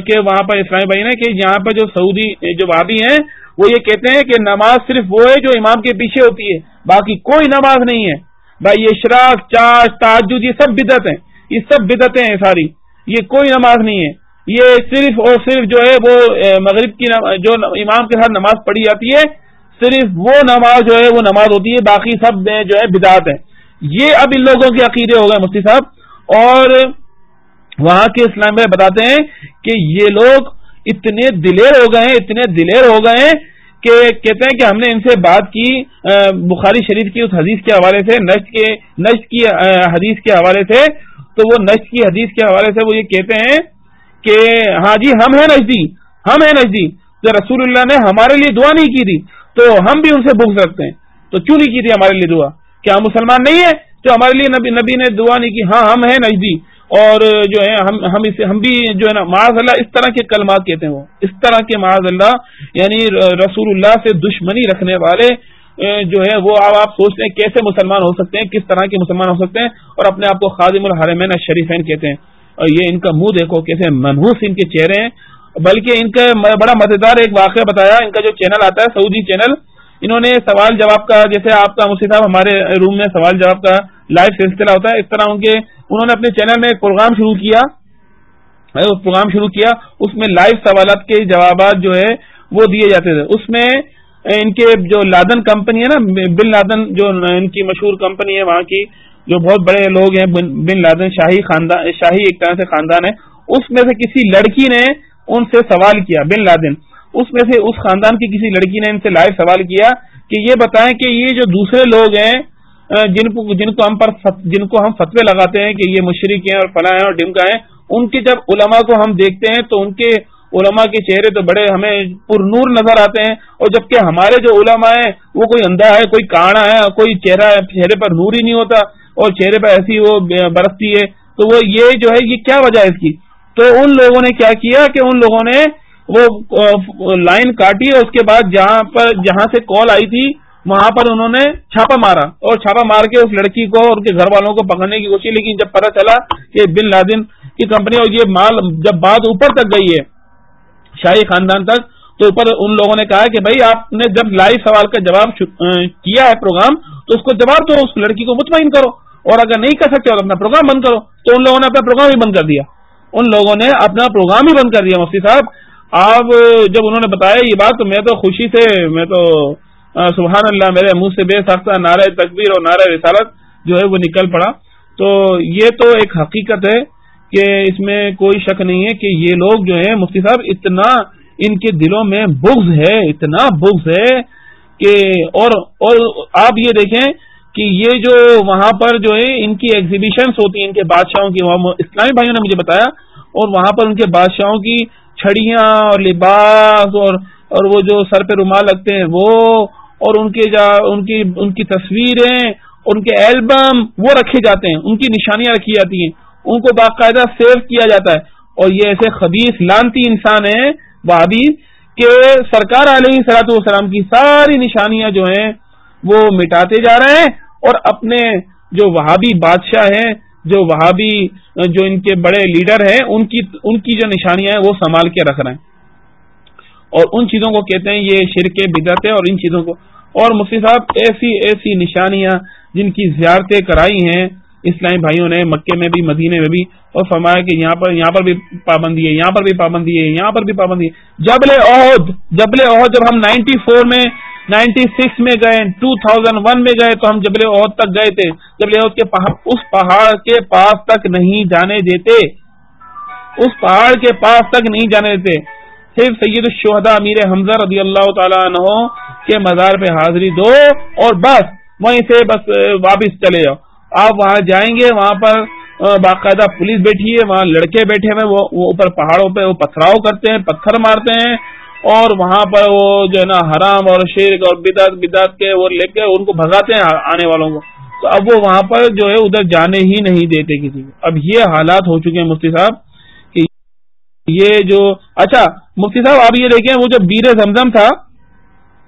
Speaker 5: کہ وہاں پر اسلامی بھائی نے کہ یہاں پر جو سعودی، جو وادی ہیں، وہ یہ کہتے ہیں کہ نماز صرف وہ ہے جو امام کے پیچھے ہوتی ہے، باقی کوئی نماز نہیں ہے۔ بھائی، یہ شراک، چاش تاجد یہ سب بدت ہیں۔ یہ سب بدتیں ہیں ساری۔ یہ کوئی نماز نہیں ہے۔ یہ صرف اور صرف جو ہے وہ مغرب کی جو امام کے ساتھ نماز پڑھی جاتی ہے صرف وہ نماز جو ہے وہ نماز ہوتی ہے، باقی سب جو ہے بدعت ہیں یہ اب ان لوگوں کے عقیدے ہو گئے مفتی صاحب۔ اور وہاں کے اسلام میں بتاتے ہیں کہ یہ لوگ اتنے دلیر ہو گئے ہیں، اتنے دلیر ہو گئے ہیں کہ کہتے ہیں کہ ہم نے ان سے بات کی بخاری شریف کی اس حدیث کے حوالے سے، نشت کے، نشت کی حدیث کے حوالے سے۔ تو وہ نشت کی حدیث کے حوالے سے وہ یہ کہتے ہیں کہ ہاں جی ہم ہیں نزدی ہم ہیں نزدی تو رسول اللہ نے ہمارے لیے دعا نہیں کی تھی۔ تو ہم بھی ان سے بھوک سکتے ہیں۔ تو کیوں نہیں کی تھی ہمارے لیے دعا؟ کیا ہم مسلمان نہیں ہے تو ہمارے لیے نبی نبی نے دعا نہیں کی۔ ہاں ہم ہیں نزدی اور جو ہے ہم ہم اسے ہم بھی جو ہے نا معاذ اللہ اس طرح کے کلمات کہتے ہیں وہ۔ اس طرح کے معاذ اللہ یعنی رسول اللہ سے دشمنی رکھنے والے جو ہے وہ اب آپ سوچتے ہیں کیسے مسلمان ہو سکتے ہیں، کس طرح کے مسلمان ہو سکتے ہیں، اور اپنے آپ کو خادم الحرمین شریفین کہتے ہیں۔ اور یہ ان کا منہ دیکھو، کیسے منحوس ان کے چہرے ہیں۔ بلکہ ان کا بڑا مزیدار ایک واقعہ بتایا، ان کا جو چینل آتا ہے، سعودی چینل، انہوں نے سوال جواب کا، جیسے آپ کا مفتی صاحب ہمارے روم میں سوال جواب کا لائیو سلسلہ ہوتا ہے، اس طرح ان کے، انہوں نے اپنے چینل میں ایک پروگرام شروع کیا پروگرام شروع کیا، اس میں لائیو سوالات کے جوابات جو ہے، وہ دیے جاتے تھے۔ اس میں ان کے جو لادن کمپنی ہے نا، بن لادن جو ان کی مشہور کمپنی ہے وہاں کی، جو بہت بڑے لوگ ہیں، بن لادن شاہی خاندان، شاہی ایک طرح سے خاندان ہے، اس میں سے کسی لڑکی نے ان سے سوال کیا، بن لادن اس میں سے اس خاندان کی کسی لڑکی نے ان سے لائیو سوال کیا کہ یہ بتائیں کہ یہ جو دوسرے لوگ ہیں جن کو جن کو ہم پر جن کو ہم فتوے لگاتے ہیں کہ یہ مشرق ہیں اور فلاں ہیں اور ڈمکا ہیں، ان کے جب علماء کو ہم دیکھتے ہیں تو ان کے علماء کے چہرے تو بڑے ہمیں پر نور نظر آتے ہیں۔ اور جبکہ ہمارے جو علماء ہیں، وہ کوئی اندھا ہے، کوئی کاڑا ہے، کوئی چہرہ ہے، چہرے پر نور ہی نہیں ہوتا اور چہرے پر ایسی وہ برستی ہے، تو وہ یہ جو ہے، یہ کیا وجہ ہے اس کی؟ تو ان لوگوں نے کیا کیا کہ ان لوگوں نے وہ لائن کاٹی اور اس کے بعد جہاں پر، جہاں سے کال آئی تھی، وہاں پر انہوں نے چھاپا مارا اور چھاپا مار کے اس لڑکی کو اور ان کے گھر والوں کو پکڑنے کی کوشش، لیکن جب پتا چلا کہ بن لادن کی کمپنی اور یہ مال جب بات اوپر تک گئی ہے شاہی خاندان تک، تو اوپر ان لوگوں نے کہا کہ بھائی آپ نے جب لائیو سوال کا جواب کیا ہے پروگرام، تو اس کو جواب دو، اس لڑکی کو مطمئن کرو اور اگر نہیں کر سکتے اور اپنا پروگرام بند کرو، تو ان لوگوں نے اپنا پروگرام ہی بند کر دیا۔ ان لوگوں نے اپنا پروگرام ہی بند کر دیا، مفتی صاحب۔ آپ جب انہوں نے بتایا یہ بات تو میں تو خوشی سے، میں تو سبحان اللہ، میرے منہ سے بے ساختہ نعرہ تکبیر اور نعرہ رسالت جو ہے وہ نکل پڑا۔ تو یہ تو ایک حقیقت ہے کہ اس میں کوئی شک نہیں ہے کہ یہ لوگ جو ہیں، مفتی صاحب، اتنا ان کے دلوں میں بغض ہے، اتنا بغض ہے کہ اور اور آپ یہ دیکھیں کہ یہ جو وہاں پر جو ہے ان کی ایگزیبیشنس ہوتی ہیں، ان کے بادشاہوں کی۔ وہاں اسلامی بھائیوں نے مجھے بتایا، اور وہاں پر ان کے بادشاہوں کی چھڑیاں اور لباس اور اور وہ جو سر پہ رومال لگتے ہیں، وہ اور ان کے جا ان کی ان کی تصویریں، ان کے البم وہ رکھے جاتے ہیں، ان کی نشانیاں رکھی جاتی ہیں، ان کو باقاعدہ سیو کیا جاتا ہے۔ اور یہ ایسے خبیص لانتی انسان ہیں بابی کہ سرکار علیہ سلاۃ والسلام کی ساری نشانیاں جو ہیں وہ مٹاتے جا رہے ہیں اور اپنے جو وہابی بادشاہ ہیں، جو وہابی، جو ان کے بڑے لیڈر ہیں، ان کی ان کی جو نشانیاں ہیں، وہ سنبھال کے رکھ رہے ہیں۔ اور ان چیزوں کو کہتے ہیں یہ شرک بدت ہے اور ان چیزوں کو۔ اور مفتی صاحب، ایسی ایسی نشانیاں جن کی زیارتیں کرائی ہیں اسلامی بھائیوں نے، مکے میں بھی مدینے میں بھی، اور فرمایا کہ یہاں پر یہاں پر بھی پابندی ہے، یہاں پر بھی پابندی ہے، یہاں پر بھی پابندی ہے۔ جبل عہد جبل عہد جب ہم نائنٹی فور میں نائنٹی سکس میں گئے، ٹو تھاؤزینڈ ون میں گئے تو ہم جبل عہد تک گئے تھے۔ جبل عہد کے اس پہاڑ کے پاس تک نہیں جانے دیتے۔ اس پہاڑ کے پاس تک نہیں جانے دیتے۔ صرف سید الشہداء امیر حمزہ رضی اللہ تعالیٰ عنہ کے مزار پہ حاضری دو اور بس وہیں سے بس واپس چلے جاؤ۔ آپ وہاں جائیں گے، وہاں پر باقاعدہ پولیس بیٹھی ہے، وہاں لڑکے بیٹھے ہوئے وہ اوپر پہاڑوں پہ وہ پتھراؤ کرتے ہیں، پتھر مارتے ہیں۔ اور وہاں پر وہ جو ہے نا حرام اور شرک اور بدعت بدعت کے وہ لے کے ان کو بھگاتے ہیں آنے والوں کو۔ تو اب وہ وہاں پر جو ہے ادھر جانے ہی نہیں دیتے کسی کو۔ اب یہ حالات ہو چکے ہیں مفتی صاحب کہ یہ جو اچھا مفتی صاحب آپ یہ دیکھیں، وہ جو بیر زمزم تھا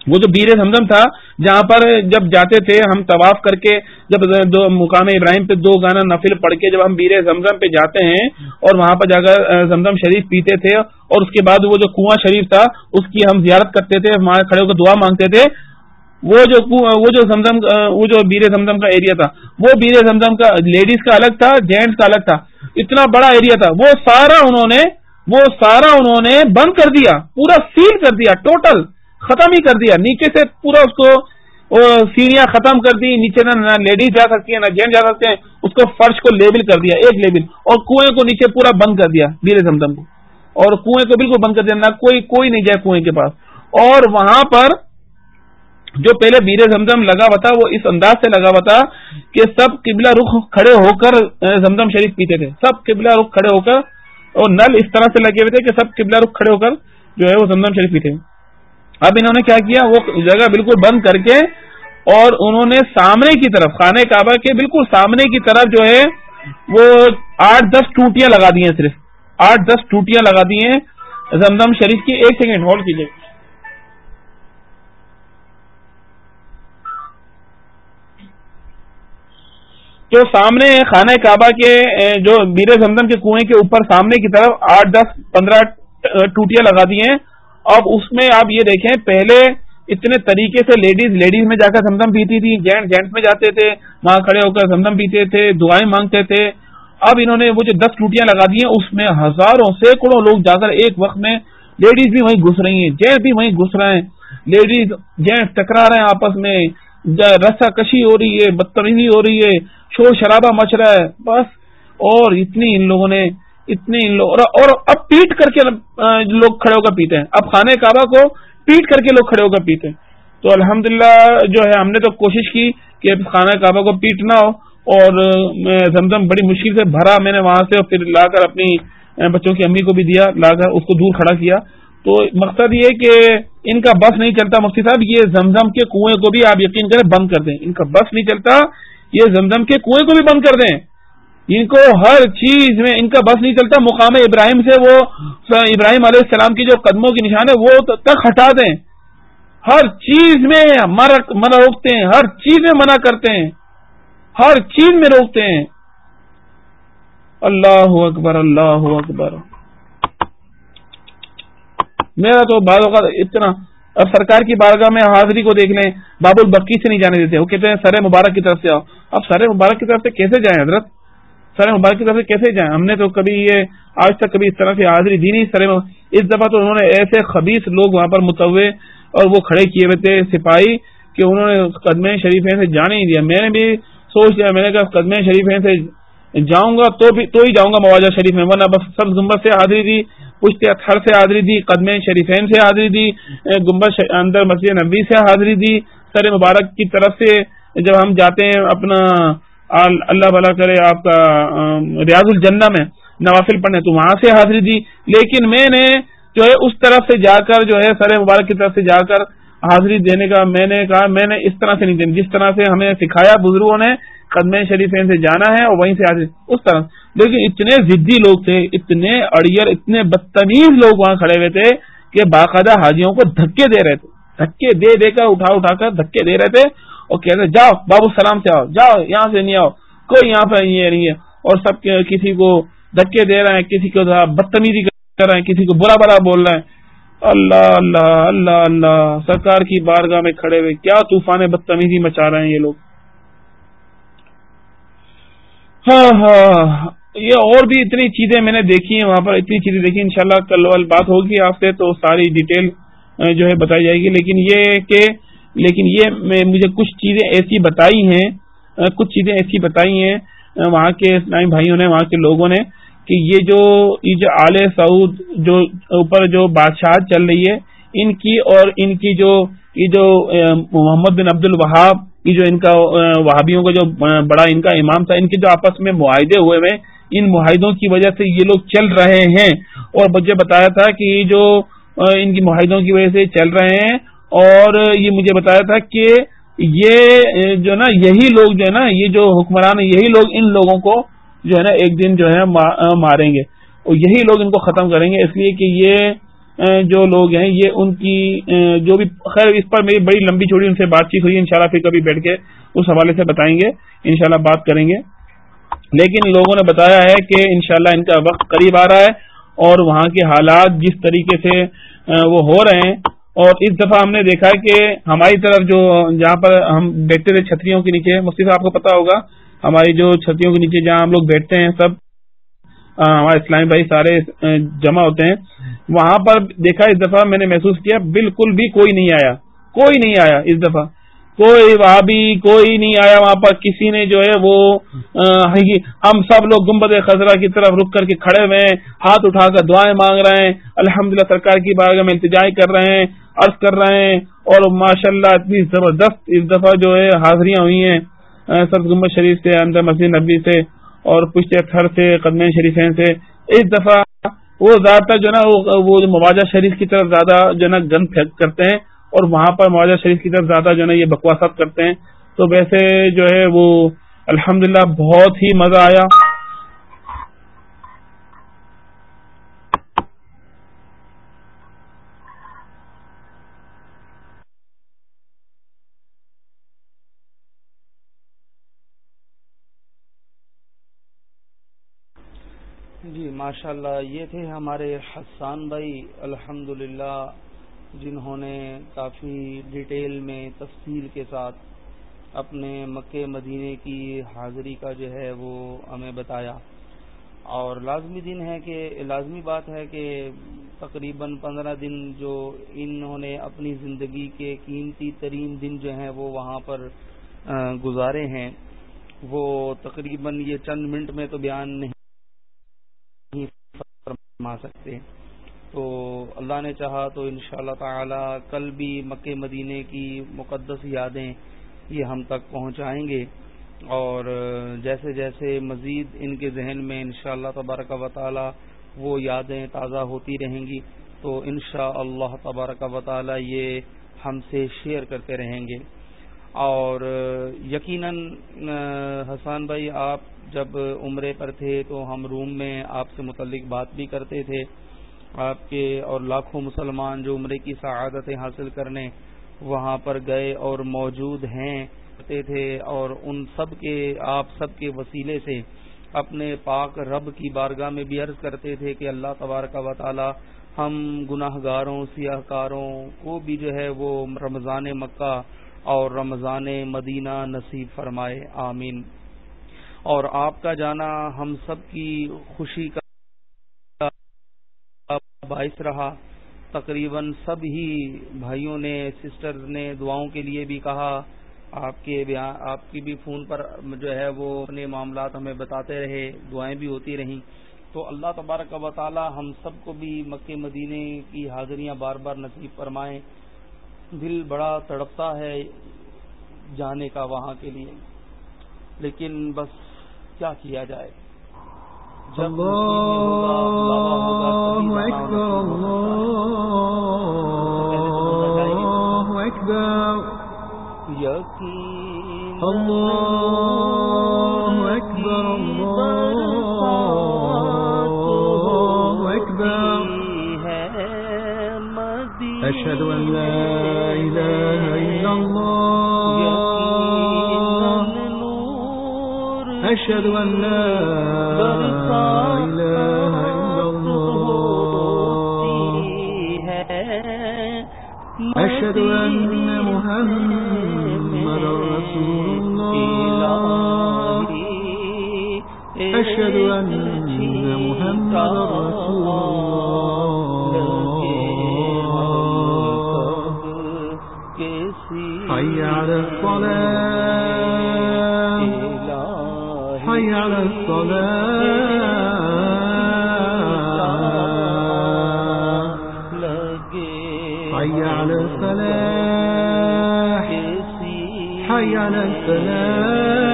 Speaker 5: وہ جو بیر زمزم تھا، جہاں پر جب جاتے تھے، ہم طواف کر کے جب دو مقام ابراہیم پہ دو گانا نفل پڑھ کے جب ہم بیر زمزم پہ جاتے ہیں اور وہاں پر جا کر زمزم شریف پیتے تھے اور اس کے بعد وہ جو کنواں شریف تھا، اس کی ہم زیارت کرتے تھے وہاں کھڑے ہو کر دعا مانگتے تھے۔ وہ جو وہ جو زمزم وہ جو بیر زمزم کا ایریا تھا، وہ بیر زمزم کا لیڈیز کا الگ تھا جینٹس کا الگ تھا۔ اتنا بڑا ایریا تھا۔ وہ سارا انہوں نے، وہ سارا انہوں نے بند کر دیا، پورا سیل کر دیا ٹوٹل ختم ہی کر دیا۔ نیچے سے پورا اس کو سیڑھیاں ختم کر دی، نیچے نہ لیڈیز جا سکتی ہیں، نہ جینٹ جا سکتے ہیں، اس کو فرش کو لیبل کر دیا، ایک لیبل، اور کنویں کو نیچے پورا بند کر دیا بیر زمزم کو۔ اور کنویں کو بالکل بند کر دیا، نہ کوئی کوئی نہیں جائے کنویں کے پاس۔ اور وہاں پر جو پہلے بیر زمزم لگا ہوا تھا، وہ اس انداز سے لگا ہوا تھا کہ سب قبلہ رخ کھڑے ہو کر زمزم شریف پیتے تھے۔ سب قبلہ رخ کھڑے ہو کر، اور نل اس طرح سے لگے ہوئے تھے کہ سب قبلہ رخ کھڑے ہو کر جو ہے وہ زمزم شریف پیتے اب انہوں نے کیا کیا؟ وہ جگہ بالکل بند کر کے اور انہوں نے سامنے کی طرف، خانہ کعبہ کے بالکل سامنے کی طرف جو ہے، وہ آٹھ دس ٹوٹیاں لگا دی ہیں صرف۔ آٹھ دس ٹوٹیاں لگا دی ہیں۔ زمزم شریف کی ایک سیکنڈ ہولڈ کیجیے تو سامنے خانہ کعبہ کے جو بیر زمزم کے کنویں کے اوپر سامنے کی طرف آٹھ دس پندرہ ٹوٹیاں لگا دی ہیں۔ اب اس میں آپ یہ دیکھیں، پہلے اتنے طریقے سے لیڈیز لیڈیز میں جا کر سمدم پیتی تھی جینٹ جینٹ میں جاتے تھے، وہاں کھڑے ہو کر سمدم پیتے تھے، دعائیں مانگتے تھے۔ اب انہوں نے وہ جو دس ٹوٹیاں لگا دی ہیں، اس میں ہزاروں سینکڑوں لوگ جا کر ایک وقت میں لیڈیز بھی وہیں گھس رہی ہیں جینٹ بھی وہیں گھس رہے ہیں۔ لیڈیز جینٹ ٹکرا رہے ہیں آپس میں رسا کشی ہو رہی ہے، بدتمیزی ہو رہی ہے، شور شرابہ مچ رہا ہے، بس۔ اور اتنی ان لوگوں نے اتنے ان لوگ اور اب پیٹ کر کے لوگ کھڑے ہو کر پیتے ہیں۔ اب خانے کعبہ کو پیٹ کر کے لوگ کھڑے ہو کر پیتے ہیں۔ تو الحمدللہ جو ہے، ہم نے تو کوشش کی کہ خانہ کعبہ کو پیٹنا ہو۔ اور زمزم بڑی مشکل سے بھرا میں نے وہاں سے پھر لا کر اپنی بچوں کی امی کو بھی دیا، لا کر اس کو دور کھڑا کیا۔ تو مقصد یہ کہ ان کا بس نہیں چلتا مفتی صاحب، یہ زمزم کے کنویں کو بھی آپ یقین کریں بند کر دیں۔ ان کا بس نہیں چلتا، یہ زمزم کے کنویں کو بھی بند کر دیں۔ ان کو ہر چیز میں ان کا بس نہیں چلتا، مقام ابراہیم سے وہ، ابراہیم علیہ السلام کی جو قدموں کی نشان ہے، وہ تک ہٹا دیں۔ ہر چیز میں منع روکتے ہیں، ہر چیز میں منع کرتے ہیں۔ ہر چیز میں روکتے ہیں۔ اللہ اکبر اللہ اکبر۔ میرا تو بعض اوقات اتنا، اب سرکار کی بارگاہ میں حاضری کو دیکھ لیں، باب البکی سے نہیں جانے دیتے۔ وہ کہتے ہیں سر مبارک کی طرف سے آؤ۔ اب سر مبارک کی طرف سے کیسے جائیں حضرت؟ سر مبارک کی طرف سے کیسے جائیں؟ ہم نے تو کبھی یہ آج تک کبھی اس طرح سے حاضری دی نہیں سر اس دفعہ تو انہوں نے ایسے خبیص لوگ وہاں پر متوع اور وہ کھڑے کیے ہوئے تھے، سپاہی، کہ انہوں نے قدم شریف سے جانے ہی دیا۔ میں نے بھی سوچ لیا، میں نے کہا قدم شریف سے جاؤں گا تو بھی تو ہی جاؤں گا مواجہ شریف میں، ورنہ بس سب گمبر سے حاضری دی پشت اطہر سے حاضری دی قدم شریفین سے حاضری دی گمبد اندر مسجد نبی سے حاضری دی۔ سر مبارک کی طرف سے جب ہم جاتے ہیں اپنا اللہ بلا کرے آپ کا ریاض الجنہ میں نوافل پڑھنے، تو وہاں سے حاضری دی۔ لیکن میں نے جو ہے اس طرف سے جا کر جو ہے سر مبارک کی طرف سے جا کر حاضری دینے کا میں نے کہا، میں نے اس طرح سے نہیں دینی جس طرح سے ہمیں سکھایا بزرگوں نے، قدم شریفین سے جانا ہے اور وہیں سے حاضری۔ اس طرح۔ لیکن اتنے ضدی لوگ تھے، اتنے اڑیئر اتنے بدتمیز لوگ وہاں کھڑے ہوئے تھے کہ باقاعدہ حاجیوں کو دھکے دے رہے تھے۔ دھکے دے دے کر، اٹھا اٹھا کر دھکے دے رہے تھے۔ اور کہتے جاؤ، بابو سلام سے آؤ، جاؤ، یہاں سے نہیں آؤ، کوئی یہاں پہ یہ نہیں ہے۔ اور سب کسی کو دھکے دے رہے ہیں، کسی کو بدتمیزی کر رہے ہیں، کسی کو برا برا بول رہے ہیں۔ اللہ اللہ اللہ اللہ، سرکار کی بارگاہ میں کھڑے ہوئے، کیا طوفان بدتمیزی مچا رہے ہیں یہ لوگ؟ ہاں ہاں یہ اور بھی اتنی چیزیں میں نے دیکھی ہیں وہاں پر، اتنی چیزیں دیکھی انشاءاللہ کل بات ہوگی آپ سے تو ساری ڈیٹیل جو ہے بتائی جائے گی۔ لیکن یہ کہ لیکن یہ مجھے کچھ چیزیں ایسی بتائی ہیں کچھ چیزیں ایسی بتائی ہیں وہاں کے اسلامی بھائیوں نے، وہاں کے لوگوں نے کہ یہ جو یہ جو آل سعود جو اوپر جو بادشاہ چل رہی ہے، ان کی اور ان کی جو، یہ جو محمد بن عبد الوہاب، یہ جو ان کا وہابیوں کا جو بڑا ان کا امام تھا، ان کے جو آپس میں معاہدے ہوئے ہوئے، ان معاہدوں کی وجہ سے یہ لوگ چل رہے ہیں۔ اور مجھے بتایا تھا کہ یہ جو ان کی معاہدوں کی وجہ سے چل رہے ہیں اور یہ مجھے بتایا تھا کہ یہ جو نا، یہی لوگ جو ہے نا، یہ جو حکمران یہی لوگ ان لوگوں کو جو ہے نا ایک دن جو ہے ماریں گے۔ اور یہی لوگ ان کو ختم کریں گے۔ اس لیے کہ یہ جو لوگ ہیں، یہ ان کی جو بھی، خیر، اس پر میری بڑی لمبی چھوڑی، ان سے بات چیت ہوئی، انشاءاللہ پھر کبھی بیٹھ کے اس حوالے سے بتائیں گے۔ انشاءاللہ بات کریں گے۔ لیکن لوگوں نے بتایا ہے کہ انشاءاللہ ان کا وقت قریب آ رہا ہے اور وہاں کے حالات جس طریقے سے وہ ہو رہے ہیں اور اس دفعہ ہم نے دیکھا کہ ہماری طرف جو جہاں پر ہم بیٹھتے تھے چھتریوں کے نیچے مفتی صاحب کو پتا ہوگا، ہماری جو چھتریوں کے نیچے جہاں ہم لوگ بیٹھتے ہیں، سب ہمارے اسلامی بھائی سارے جمع ہوتے ہیں۔ وہاں پر دیکھا اس دفعہ میں نے محسوس کیا، بالکل بھی کوئی نہیں آیا۔ کوئی نہیں آیا اس دفعہ۔ کوئی وہاں بھی کوئی نہیں آیا وہاں پر۔ کسی نے جو ہے وہ ہاں جی، ہم سب لوگ گمبد خزرہ کی طرف رک کر کے کھڑے ہوئے ہیں۔ ہاتھ اٹھا کر دعائیں مانگ رہے ہیں۔ الحمد سرکار کی بارگاہ میں انتظار کر رہے ہیں۔ عرض کر رہے ہیں اور ماشاء اللہ اتنی زبردست اس دفعہ جو ہے حاضریاں ہوئی ہیں سرد گمبد شریف سے اندر مسجد نبی سے اور پشت تھر سے قدم شریفین سے۔ اس دفعہ وہ زیادہ تر جو نا، وہ مواجہ شریف کی طرف زیادہ جو نا گن کرتے ہیں اور وہاں پر معاوضہ شریف کی طرف زیادہ جو ہے یہ بکواسات کرتے ہیں۔ تو ویسے جو ہے وہ الحمد بہت ہی مزہ آیا۔
Speaker 2: جی ماشاء اللہ یہ تھے ہمارے حسان بھائی الحمد جنہوں نے کافی ڈیٹیل میں تفصیل کے ساتھ اپنے مکہ مدینے کی حاضری کا جو ہے وہ ہمیں بتایا۔ اور لازمی دن ہے کہ، لازمی بات ہے کہ تقریباً پندرہ دن جو انہوں نے اپنی زندگی کے قیمتی ترین دن جو ہیں وہ وہاں پر گزارے ہیں، وہ تقریباً یہ چند منٹ میں تو بیان نہیں فرما سکتے تو اللہ نے چاہا تو ان شاء اللہ تعالی کل بھی مکہ مدینے کی مقدس یادیں یہ ہم تک پہنچائیں گے۔ اور جیسے جیسے مزید ان کے ذہن میں ان شاء اللہ تبارک و تعالی وہ یادیں تازہ ہوتی رہیں گی، تو ان شاء اللہ تبارک و تعالی یہ ہم سے شیئر کرتے رہیں گے۔ اور یقیناً حسان بھائی، آپ جب عمرے پر تھے تو ہم روم میں آپ سے متعلق بات بھی کرتے تھے۔ آپ کے اور لاکھوں مسلمان جو عمرے کی سعادتیں حاصل کرنے وہاں پر گئے اور موجود ہیں تھے۔ اور ان سب کے، آپ سب کے وسیلے سے اپنے پاک رب کی بارگاہ میں بھی عرض کرتے تھے کہ اللہ تبارک و تعالی ہم گناہ گاروں سیاہ کاروں کو بھی جو ہے وہ رمضان مکہ اور رمضان مدینہ نصیب فرمائے، آمین۔ اور آپ کا جانا ہم سب کی خوشی کا باعث رہا۔ تقریباً سب ہی بھائیوں نے، سسٹر نے دعاؤں کے لیے بھی کہا۔ آپ کے آپ کی بھی فون پر جو ہے وہ اپنے معاملات ہمیں بتاتے رہے، دعائیں بھی ہوتی رہیں۔ تو اللہ تبارک و تعالی ہم سب کو بھی مکہ مدینے کی حاضریاں بار بار نصیب فرمائیں دل بڑا تڑپتا ہے جانے کا وہاں کے لیے۔ لیکن بس کیا کیا جائے؟ جب
Speaker 6: أشهد أن لا إله إلا الله. أشهد أن لا إله إلا الله. أشهد أن محمد رسول الله. أشهد أن محمد رسول الله. حي على الصلاة. حي على الفلاح. حي على الفلاح.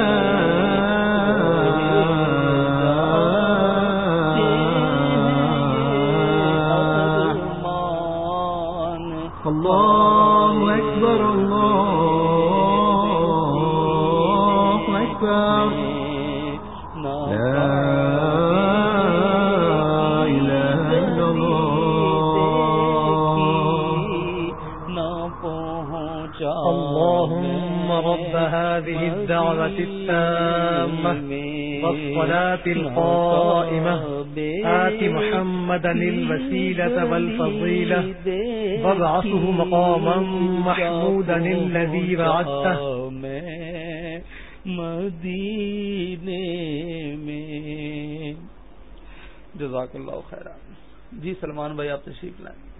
Speaker 4: هذه الدعوة التامة والصلاة القائمة. آت محمدا الوسيلة والفضيلة. وابعثه مقاما محمودا الذي بعدته
Speaker 2: مدینے میں۔ جزاک اللہ خیر جی سلمان بھائی آپ تشریف لائیں۔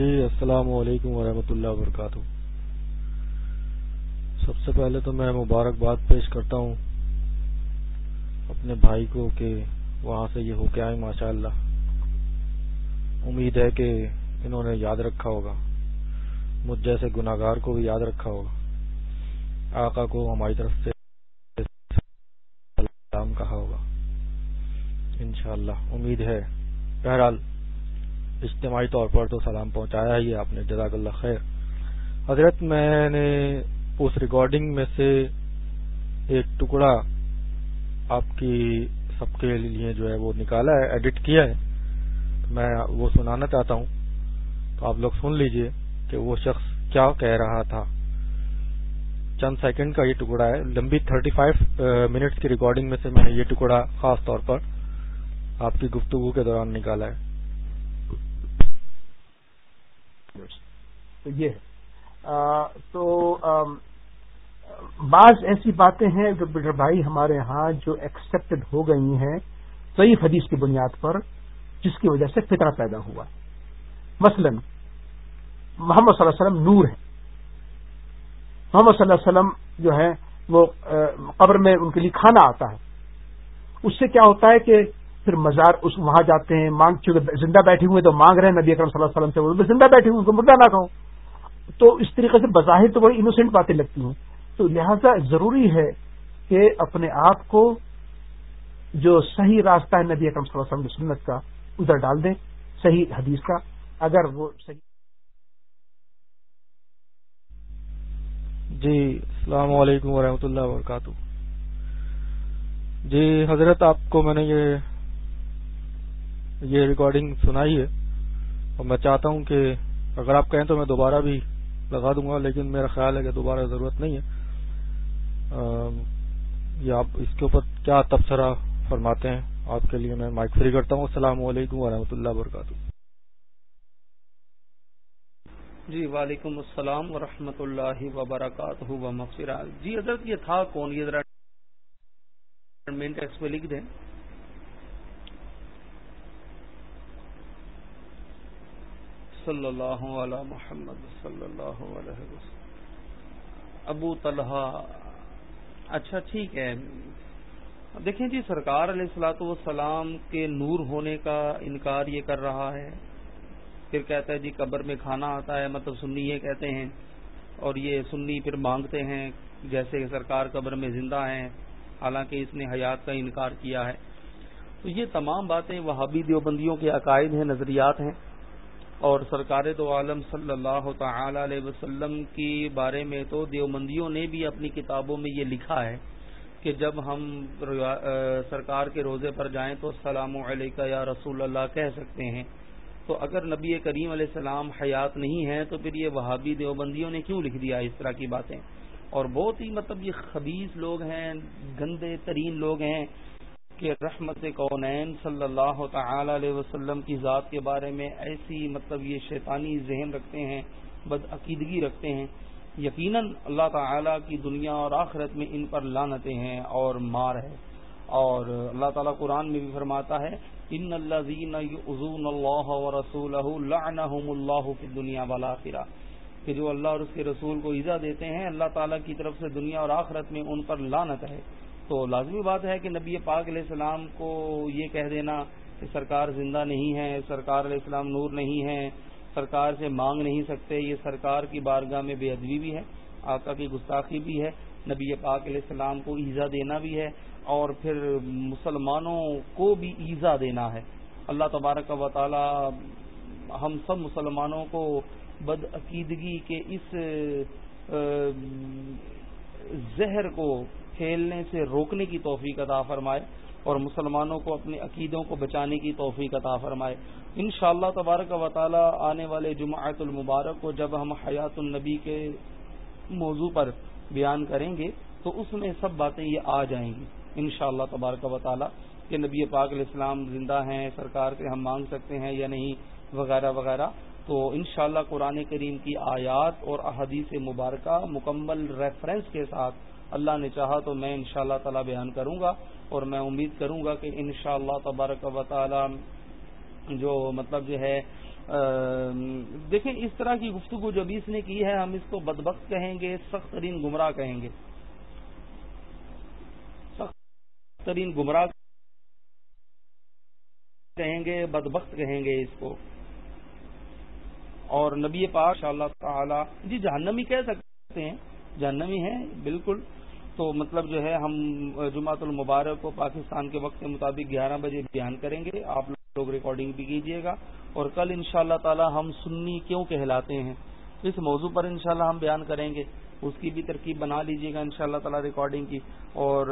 Speaker 1: جی السلام علیکم ورحمۃ اللہ وبرکاتہ۔ سب سے پہلے تو میں مبارکباد پیش کرتا ہوں اپنے بھائی کو کہ وہاں سے یہ ہو کے آئے ماشاء اللہ امید ہے کہ انہوں نے یاد رکھا ہوگا۔ مجھ جیسے گناگار کو بھی یاد رکھا ہوگا۔ آقا کو ہماری طرف سے سلام کہا ہوگا۔ انشاءاللہ، امید ہے۔ بہرحال اجتماعی طور پر تو سلام پہنچایا ہی ہے، آپ نے جزاک اللہ خیر۔ حضرت، میں نے اس ریکارڈنگ میں سے ایک ٹکڑا آپ کی سب کے لیے جو ہے وہ نکالا ہے ایڈٹ کیا ہے۔ میں وہ سنانا چاہتا ہوں۔ تو آپ لوگ سن لیجیے کہ وہ شخص کیا کہہ رہا تھا۔ چند سیکنڈ کا یہ ٹکڑا ہے۔ لمبی 35 فائیو منٹس کی ریکارڈنگ میں سے میں نے یہ ٹکڑا خاص طور پر آپ کی گفتگو کے دوران نکالا ہے۔
Speaker 7: تو یہ تو بعض ایسی باتیں ہیں جو بٹر بھائی ہمارے ہاں جو ایکسپٹڈ ہو گئی ہیں ضعیف حدیث کی بنیاد پر، جس کی وجہ سے فطرہ پیدا ہوا۔ مثلا، محمد صلی اللہ علیہ وسلم نور ہے محمد صلی اللہ علیہ وسلم جو ہے وہ قبر میں ان کے لیے کھانا آتا ہے۔ اس سے کیا ہوتا ہے کہ پھر مزار اس، وہاں جاتے ہیں، مانگ، چونکہ زندہ بیٹھے ہوئے تو مانگ رہے ہیں نبی اکرم صلی اللہ علیہ وسلم سے، وہ زندہ بیٹھے ہوئے ان کو مردہ نہ کہوں۔ تو اس طریقے سے بظاہر تو بڑی انوسینٹ باتیں لگتی ہیں۔ تو لہذا ضروری ہے کہ اپنے آپ کو جو صحیح راستہ ہے نبی اکرم صلی اللہ علیہ وسلم کی سنت کا، ادھر ڈال دیں، صحیح حدیث کا۔ اگر وہ صحیح
Speaker 1: جی السلام علیکم ورحمۃ اللہ وبرکاتہ۔ جی حضرت، آپ کو میں نے یہ یہ ریکارڈنگ سنائی ہے اور میں چاہتا ہوں کہ اگر آپ کہیں تو میں دوبارہ بھی لگا دوں گا، لیکن میرا خیال ہے کہ دوبارہ ضرورت نہیں ہے۔ یا آپ اس کے اوپر کیا تبصرہ فرماتے ہیں؟ آپ کے لیے میں مائک فری کرتا ہوں۔ السلام علیکم ورحمۃ اللہ وبرکاتہ۔
Speaker 2: جی وعلیکم السلام ورحمۃ اللہ وبرکاتہ۔ و جی حضرت، یہ تھا کون؟ یہ ذرا لکھ دیں۔ صلی اللہ علیہ محمد صلی اللہ علیہ وسلم۔ ابو طلحہ اچھا ٹھیک ہے۔ دیکھیں جی سرکار علیہ السلاۃ والسلام کے نور ہونے کا انکار یہ کر رہا ہے۔ پھر کہتا ہے جی قبر میں کھانا آتا ہے مطلب سنی یہ کہتے ہیں۔ اور یہ سنی پھر مانگتے ہیں، جیسے سرکار قبر میں زندہ ہیں۔ حالانکہ اس نے حیات کا انکار کیا ہے۔ تو یہ تمام باتیں وہابی دیوبندیوں کے عقائد ہیں، نظریات ہیں۔ اور سرکار تو عالم صلی اللہ تعالی علیہ وسلم کے بارے میں تو دیوبندیوں نے بھی اپنی کتابوں میں یہ لکھا ہے کہ جب ہم سرکار کے روزے پر جائیں تو السلام علیکہ یا رسول اللہ کہہ سکتے ہیں۔ تو اگر نبی کریم علیہ السلام حیات نہیں ہے تو پھر یہ وہابی دیوبندیوں نے کیوں لکھ دیا اس طرح کی باتیں؟ اور بہت ہی مطلب یہ خبیص لوگ ہیں، گندے ترین لوگ ہیں۔ کہ رحمت کونین صلی اللہ تعالی علیہ وسلم کی ذات کے بارے میں ایسی مطلب یہ شیطانی ذہن رکھتے ہیں بدعقیدگی رکھتے ہیں۔ یقیناً اللہ تعالی کی دنیا اور آخرت میں ان پر لانتیں ہیں اور مار ہے۔ اور اللہ تعالیٰ قرآن میں بھی فرماتا ہے، ان اللہ اللہ رسول اللہ کی دنیا والا کہ جو اللہ اور اس کے رسول کو ایزا دیتے ہیں، اللہ تعالیٰ کی طرف سے دنیا اور آخرت میں ان پر لانت ہے۔ تو لازمی بات ہے کہ نبی پاک علیہ السلام کو یہ کہہ دینا کہ سرکار زندہ نہیں ہے، سرکار علیہ السلام نور نہیں ہے، سرکار سے مانگ نہیں سکتے، یہ سرکار کی بارگاہ میں بے ادبی بھی ہے، آقا کی گستاخی بھی ہے، نبی پاک علیہ السلام کو ایزا دینا بھی ہے اور پھر مسلمانوں کو بھی ایزا دینا ہے۔ اللہ تبارک و تعالی ہم سب مسلمانوں کو بدعقیدگی کے اس زہر کو کھیلنے سے روکنے کی توفیق عطا فرمائے اور مسلمانوں کو اپنے عقیدوں کو بچانے کی توفیق عطا فرمائے۔ ان شاء اللہ تبارک و تعالی آنے والے جمعۃ المبارک کو جب ہم حیات النبی کے موضوع پر بیان کریں گے، تو اس میں سب باتیں یہ آ جائیں گی۔ ان شاء اللہ تبارک و تعالی کہ نبی پاک علیہ السلام زندہ ہیں، سرکار سے ہم مانگ سکتے ہیں یا نہیں، وغیرہ وغیرہ۔ تو انشاءاللہ اللہ قرآن کریم کی آیات اور احادیث مبارکہ مکمل ریفرنس کے ساتھ اللہ نے چاہا تو میں ان شاء اللہ تعالی بیان کروں گا اور میں امید کروں گا کہ ان شاء اللہ تبارک و تعالی جو مطلب جو ہے دیکھیں اس طرح کی گفتگو جو اس نے کی ہے، ہم اس کو بدبخت کہیں گے، سخت ترین گمراہ کہیں گے۔ سخت ترین گمراہ کہیں گے، بدبخت کہیں گے اس کو۔ اور نبی پاک شاء اللہ تعالی جی جہنمی کہہ سکتے ہیں، جہنمی ہیں، بالکل۔ تو مطلب جو ہے ہم جمعۃ المبارک کو پاکستان کے وقت کے مطابق گیارہ بجے بیان کریں گے۔ آپ لوگ ریکارڈنگ بھی کیجیے گا۔ اور کل ان شاء اللہ تعالی ہم سنی کیوں کہلاتے ہیں؟ اس موضوع پر انشاءاللہ ہم بیان کریں گے۔ اس کی بھی ترکیب بنا لیجیے گا ان شاء اللہ تعالی ریکارڈنگ کی۔ اور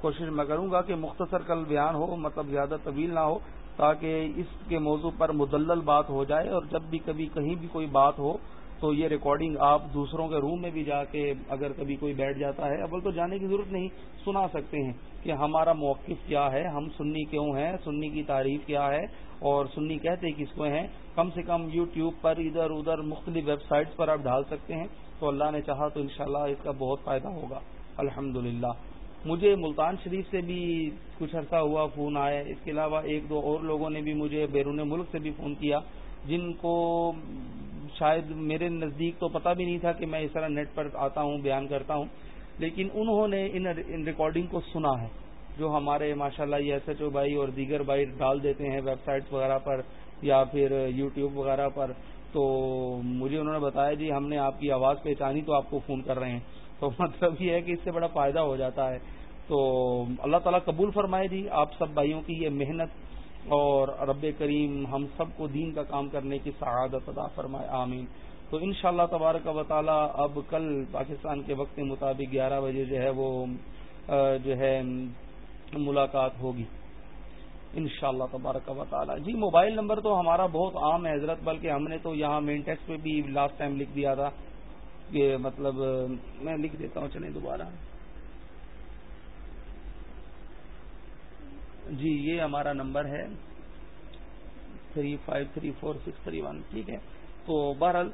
Speaker 2: کوشش میں کروں گا کہ مختصر کل بیان ہو مطلب زیادہ طویل نہ ہو، تاکہ اس کے موضوع پر مدلل بات ہو جائے اور جب بھی کبھی کہیں بھی کوئی بات ہو تو یہ ریکارڈنگ آپ دوسروں کے روم میں بھی جا کے اگر کبھی کوئی بیٹھ جاتا ہے، اول تو جانے کی ضرورت نہیں، سنا سکتے ہیں کہ ہمارا موقف کیا ہے، ہم سنی کیوں ہیں، سنی کی تعریف کیا ہے اور سنی کہتے کس کو ہیں۔ کم سے کم یو ٹیوب پر ادھر ادھر مختلف ویب سائٹس پر آپ ڈال سکتے ہیں تو اللہ نے چاہا تو انشاءاللہ اس کا بہت فائدہ ہوگا۔ الحمد مجھے ملتان شریف سے بھی کچھ عرصہ ہوا فون آیا، اس کے علاوہ ایک دو اور لوگوں نے بھی مجھے بیرون ملک سے بھی فون کیا، جن کو شاید میرے نزدیک تو پتہ بھی نہیں تھا کہ میں اس طرح نیٹ پر آتا ہوں، بیان کرتا ہوں، لیکن انہوں نے ان ریکارڈنگ کو سنا ہے، جو ہمارے ماشاء اللہ یہ ایس ایچ او بھائی اور دیگر بھائی ڈال دیتے ہیں ویب سائٹس وغیرہ پر یا پھر یوٹیوب وغیرہ پر۔ تو مجھے انہوں نے بتایا جی ہم نے آپ کی آواز پہچانی تو آپ کو فون کر رہے ہیں۔ تو مطلب یہ ہے کہ اس سے بڑا فائدہ ہو جاتا ہے۔ تو اللہ تعالیٰ قبول فرمائے جی آپ سب بھائیوں کی یہ محنت اور رب کریم ہم سب کو دین کا کام کرنے کی سعادت ادا فرمائے، آمین۔ تو ان شاء اللہ تبارک و تعالیٰ اب کل پاکستان کے وقت کے مطابق گیارہ بجے جو ہے وہ جو ہے ملاقات ہوگی۔ ان شاء اللہ تبارک و تعالی۔ جی موبائل نمبر تو ہمارا بہت عام ہے حضرت، بلکہ ہم نے تو یہاں مین ٹیکس پہ بھی لاسٹ ٹائم لکھ دیا تھا کہ مطلب میں لکھ دیتا ہوں، چلیں دوبارہ۔ جی یہ ہمارا نمبر ہے three five three four six three one, ٹھیک ہے؟ تو بہرحال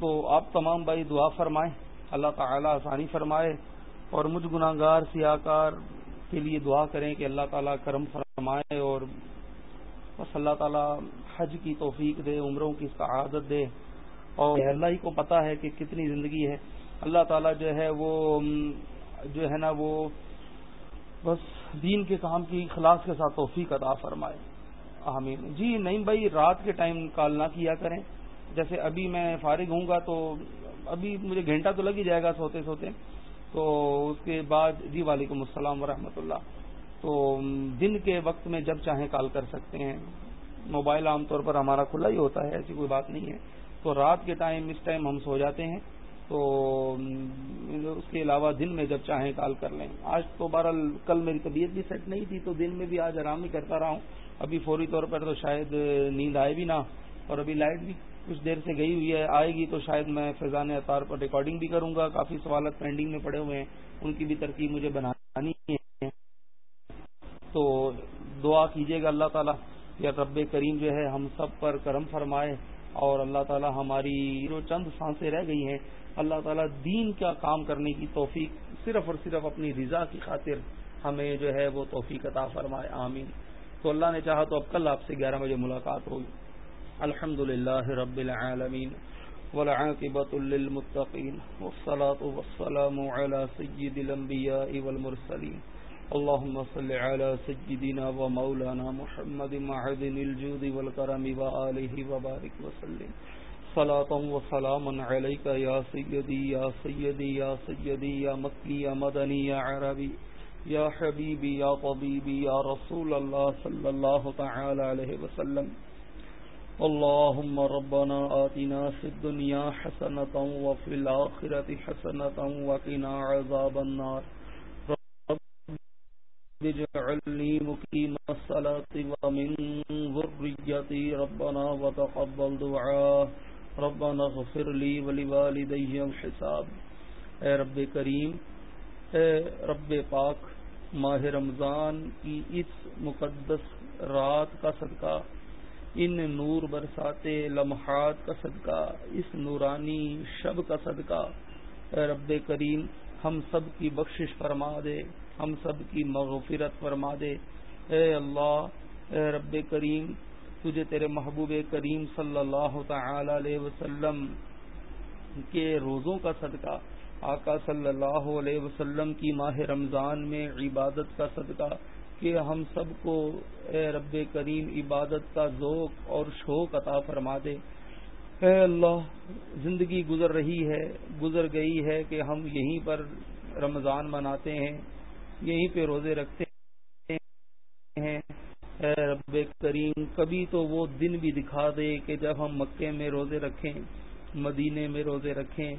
Speaker 2: تو آپ تمام بھائی دعا فرمائیں، اللہ تعالی آسانی فرمائے، اور مجھ گناہ گار سیاہ کار کے لیے دعا کریں کہ اللہ تعالیٰ کرم فرمائے، اور بس اللہ تعالیٰ حج کی توفیق دے، عمروں کی سعادت دے، اور اللہ ہی کو پتا ہے کہ کتنی زندگی ہے۔ اللہ تعالیٰ جو ہے وہ، جو ہے نا وہ، بس دین کے کام کی خلاص کے ساتھ توفیق عطا فرمائے۔ آمین۔ جی نہیں بھائی، رات کے ٹائم کال نہ کیا کریں۔ جیسے ابھی میں فارغ ہوں گا تو ابھی مجھے گھنٹہ تو لگ ہی جائے گا سوتے سوتے۔ تو اس کے بعد جی وعلیکم السلام ورحمۃ اللہ۔ تو دن کے وقت میں جب چاہیں کال کر سکتے ہیں۔ موبائل عام طور پر ہمارا کھلا ہی ہوتا ہے، ایسی کوئی بات نہیں ہے۔ تو رات کے ٹائم اس ٹائم ہم سو جاتے ہیں۔ تو اس کے علاوہ دن میں جب چاہیں کال کر لیں۔ آج تو بہرحال کل میری طبیعت بھی سیٹ نہیں تھی تو دن میں بھی آج آرام ہی کرتا رہا ہوں۔ ابھی فوری طور پر تو شاید نیند آئے بھی نہ، اور ابھی لائٹ بھی کچھ دیر سے گئی ہوئی ہے، آئے گی تو شاید میں فیضان اطار پر ریکارڈنگ بھی کروں گا۔ کافی سوالات پینڈنگ میں پڑے ہوئے ہیں، ان کی بھی ترکیب مجھے بنانی ہے۔ تو دعا کیجیے گا اللہ تعالیٰ، یا رب کریم جو ہے ہم سب پر کرم فرمائے اور اللہ تعالیٰ ہماری جو چند سانسیں رہ گئی ہیں اللہ تعالیٰ دین کا کام کرنے کی توفیق صرف اور صرف اپنی رضا کی خاطر ہمیں جو ہے وہ توفیق عطا فرمائے، آمین۔ تو اللہ نے چاہا تو اب کل آپ سے گیارہ بجے ملاقات ہوگی الحمد للہ رب العالمین والعاقبة للمتقين والصلاة والسلام على سيد الأنبياء والمرسلين اللهم صل على سيدنا ومولانا محمد معدن الجود والكرم وآله وبارك وسلم۔ صلاة وسلام عليك يا سيدي يا سيدي يا سيدي، يا مكي، يا مدني، يا عربي، يا حبيبي، يا طبيبي، يا رسول الله صلى الله تعالى عليه وسلم. اللهم ربنا آتنا في الدنيا حسنة وفي الآخرة حسنة وقنا عذاب النار. رب اجعلني مقيم الصلاة ومن ذريتي ربنا وتقبل دعاء ربنا اغفر لي ولوالدي الحساب اے رب کریم، اے رب پاک، ماہ رمضان کی اس مقدس رات کا صدقہ، ان نور برساتے لمحات کا صدقہ، اس نورانی شب کا صدقہ۔ اے رب کریم، ہم سب کی بخشش فرما دے، ہم سب کی مغفرت فرما دے۔ اے اللہ، اے رب کریم تجھے تیرے محبوب کریم صلی اللہ تعالی علیہ وسلم کے روزوں کا صدقہ، آقا صلی اللہ علیہ وسلم کی ماہ رمضان میں عبادت کا صدقہ، کہ ہم سب کو اے رب کریم عبادت کا ذوق اور شوق عطا فرما دے۔ اے اللہ، زندگی گزر رہی ہے، گزر گئی ہے کہ ہم یہیں پر رمضان مناتے ہیں، یہیں پہ روزے رکھتے رب کریم کبھی تو وہ دن بھی دکھا دے کہ جب ہم مکے میں روزے رکھیں، مدینے میں روزے رکھیں،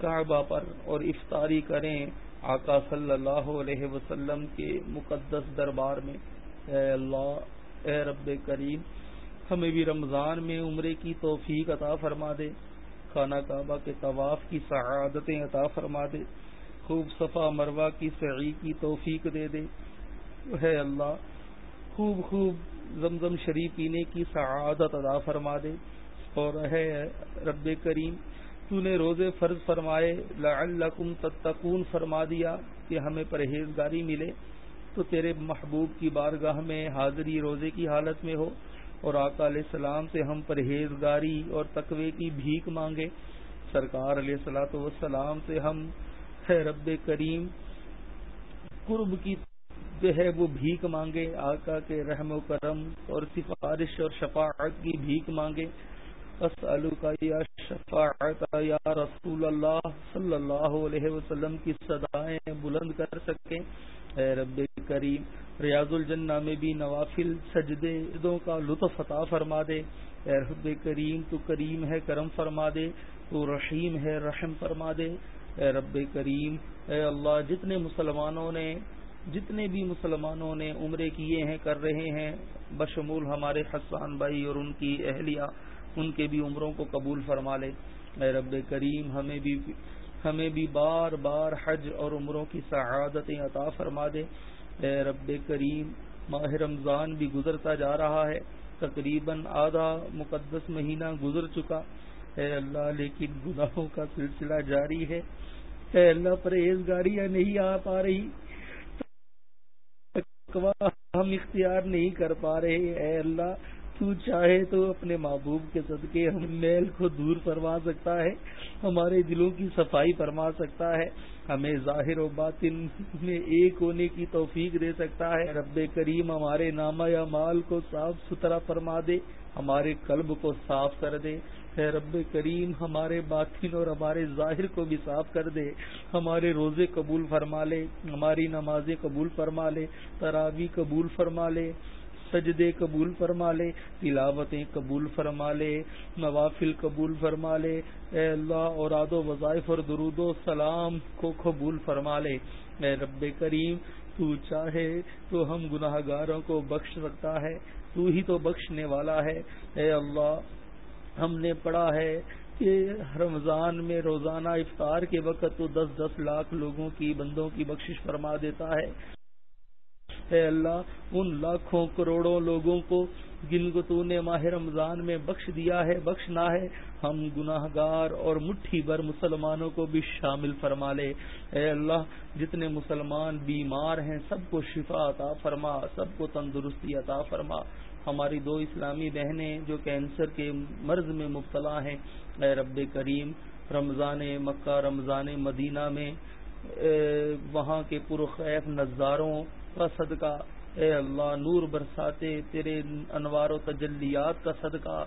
Speaker 2: کعبہ پر اور افطاری کریں، آقا صلی اللہ علیہ وسلم کے مقدس دربار میں، اے اللہ، اے رب کریم، ہمیں بھی رمضان میں عمرے کی توفیق عطا فرما دے، خانہ کعبہ کے طواف کی سعادتیں عطا فرما دے، خوب صفا مروا کی سعی کی توفیق دے دے ہے اللہ، خوب خوب زمزم شریف پینے کی سعادت ادا فرما دے۔ اور ہے رب کریم، تو نے روزے فرض فرمائے، لعلکم تتقون فرما دیا کہ ہمیں پرہیزگاری ملے۔ تو تیرے محبوب کی بارگاہ میں، حاضری روزے کی حالت میں ہو۔ اور آقا علیہ السلام سے ہم پرہیزگاری اور تقوی کی بھیک مانگے۔ سرکار علیہ السلاۃ والسلام سے ہم رب کریم، قرب کی جو ہے وہ بھیک مانگے، آقا کے رحم و کرم اور سفارش اور شفاعت کی بھیک مانگے۔ یا شفاعت، یا رسول اللہ صلی اللہ علیہ وسلم کی صدایں بلند کر سکیں۔ اے رب کریم، ریاض الجنہ میں بھی نوافل سجدے کا لطف عطا فرما دے۔ اے رب کریم، تو کریم ہے، کرم فرما دے۔ تو رحیم ہے، رحم فرما دے۔ اے رب کریم، اے اللہ، جتنے مسلمانوں نے جتنے بھی مسلمانوں نے عمرے کیے ہیں، کر رہے ہیں، بشمول ہمارے حسان بھائی اور ان کی اہلیہ، ان کے بھی عمروں کو قبول فرما لے۔ اے رب کریم، ہمیں بھی ہمیں بھی بار بار حج اور عمروں کی سعادتیں عطا فرما دے۔ اے رب کریم، ماہ رمضان بھی گزرتا جا رہا ہے۔ تقریباً آدھا مقدس مہینہ گزر چکا۔ اے اللہ، لیکن گناہوں کا سلسلہ جاری ہے۔ اے اللہ پرہیز گاڑیاں نہیں آ پا رہی۔ ہم اختیار نہیں کر پا رہے۔ اے اللہ، تو چاہے تو اپنے محبوب کے صدقے ہم میل کو دور فرما سکتا ہے، ہمارے دلوں کی صفائی فرما سکتا ہے۔ ہمیں ظاہر و باطن میں ایک ہونے کی توفیق دے سکتا ہے۔ رب کریم ہمارے نامہ یا مال کو صاف ستھرا فرما دے، ہمارے قلب کو صاف کر دے۔ اے رب کریم، ہمارے باطن اور ہمارے ظاہر کو بھی صاف کر دے، ہمارے روزے قبول فرما لے، ہماری نمازیں قبول فرما لے، تراوی قبول فرما لے، سجدے قبول فرما لے، تلاوتیں قبول فرما لے، نوافل قبول فرما لے، اے اللہ اور و وظائف اور درود و سلام کو قبول فرما لے۔ اے رب کریم، تو چاہے تو ہم گناہ گاروں کو بخش سکتا ہے، تو ہی تو بخشنے والا ہے۔ اے اللہ ہم نے پڑھا ہے کہ رمضان میں روزانہ افطار کے وقت تو دس دس لاکھ لوگوں کی بندوں کی بخشش فرما دیتا ہے۔ اے اللہ، ان لاکھوں کروڑوں لوگوں کو جن کو تو نے ماہ رمضان میں بخش دیا ہے، بخشنا ہے۔ ہم گناہ گار اور مٹھی بھر مسلمانوں کو بھی شامل فرما لے۔ اے اللہ، جتنے مسلمان بیمار ہیں، سب کو شفا عطا فرما، سب کو تندرستی عطا فرما۔ ہماری دو اسلامی بہنیں جو کینسر کے مرض میں مبتلا ہیں، اے رب کریم، رمضان مکہ، رمضان مدینہ میں وہاں کے پرخیف نظاروں کا صدقہ، اے اللہ نور برساتے تیرے انوار و تجلیات کا صدقہ۔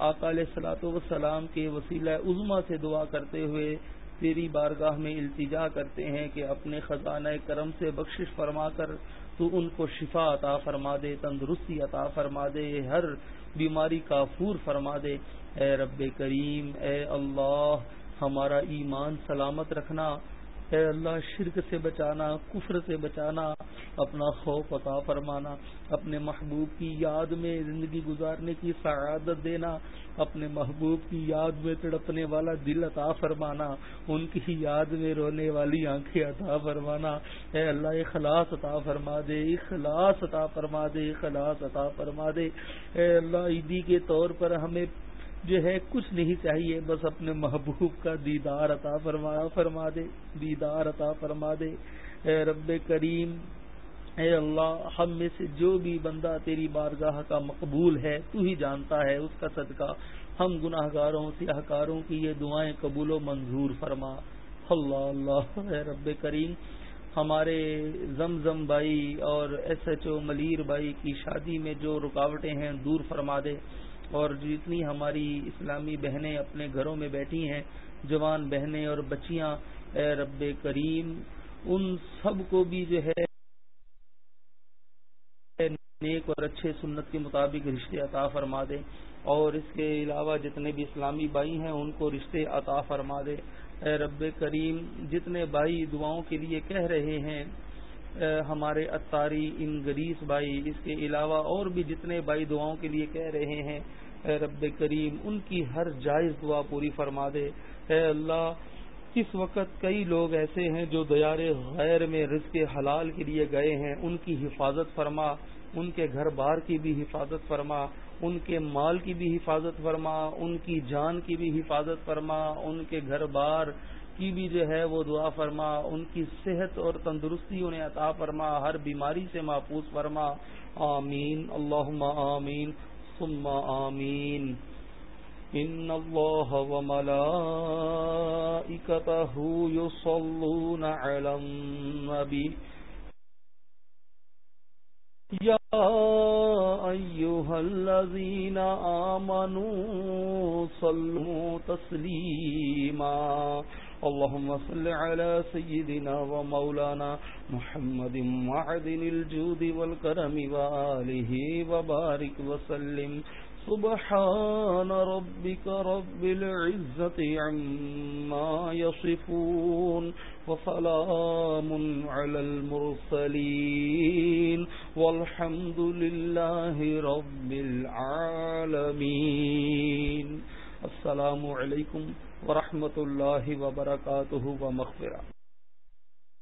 Speaker 2: اکال سلاط وسلام کے وسیلہ عظما سے دعا کرتے ہوئے تیری بارگاہ میں التجا کرتے ہیں کہ اپنے خزانہ کرم سے بخشش فرما کر تو ان کو شفا عطا فرما دے، تندرستی عطا فرما دے، ہر بیماری کا فور فرما دے۔ اے رب کریم، اے اللہ، ہمارا ایمان سلامت رکھنا اے اللہ، شرک سے بچانا، کفر سے بچانا، اپنا خوف عطا فرمانا، اپنے محبوب کی یاد میں زندگی گزارنے کی سعادت دینا، اپنے محبوب کی یاد میں تڑپنے والا دل عطا فرمانا، ان کی یاد میں رونے والی آنکھیں عطا فرمانا۔ اے اللہ، اخلاص عطا فرما دے، اخلاص عطا فرما دے، اخلاص عطا فرما دے۔ اے اللہ، عیدی کے طور پر ہمیں جو ہے کچھ نہیں چاہیے، بس اپنے محبوب کا دیدار عطا فرما فرما دے، دیدار عطا فرما دے۔ اے رب کریم، اے اللہ، ہم میں سے جو بھی بندہ تیری بارگاہ کا مقبول ہے، تو ہی جانتا ہے اس کا صدقہ۔ ہم گناہ گاروں سیاہ کاروں کی یہ دعائیں قبول و منظور فرما۔ اللہ اللہ، اے رب کریم، ہمارے زمزم بھائی اور ایس ایچ او ملیر بھائی کی شادی میں جو رکاوٹیں ہیں، دور فرما دے۔ اور جتنی ہماری اسلامی بہنیں اپنے گھروں میں بیٹھی ہیں، جوان بہنیں اور بچیاں، اے رب کریم، ان سب کو بھی جو ہے، نیک اور اچھے سنت کے مطابق رشتے عطا فرما دے۔ اور اس کے علاوہ جتنے بھی اسلامی بھائی ہیں، ان کو رشتے عطا فرما دے۔ اے رب کریم، جتنے بھائی دعاؤں کے لیے کہہ رہے ہیں ہمارے اتاری ان گریس بھائی، اس کے علاوہ اور بھی جتنے بھائی دعاؤں کے لیے کہہ رہے ہیں، اے رب کریم، ان کی ہر جائز دعا پوری فرما دے۔ اے اللہ، اس وقت کئی لوگ ایسے ہیں جو دیار غیر میں رزق حلال کے لیے گئے ہیں، ان کی حفاظت فرما، ان کے گھر بار کی بھی حفاظت فرما، ان کے مال کی بھی حفاظت فرما، ان کی جان کی بھی حفاظت فرما، ان کے گھر بار کی بھی جو ہے وہ دعا فرما، ان کی صحت اور تندرستی انہیں عطا فرما، ہر بیماری سے محفوظ فرما۔ آمین۔ اللہ آمین۔ ثم آمین۔ ان اللہ وملائکتہ یصلون علی النبی۔ یا ایوہا الذین آمنوا صلوا تسلیما۔ اللهم صل على سيدنا ومولانا محمد معدن الجود والكرم وآله وبارك وسلم. سبحان ربك رب العزة عما يصفون وسلام على المرسلين. والحمد لله رب العالمين. السلام علیکم ورحمۃ اللہ وبرکاتہ و مغفرہ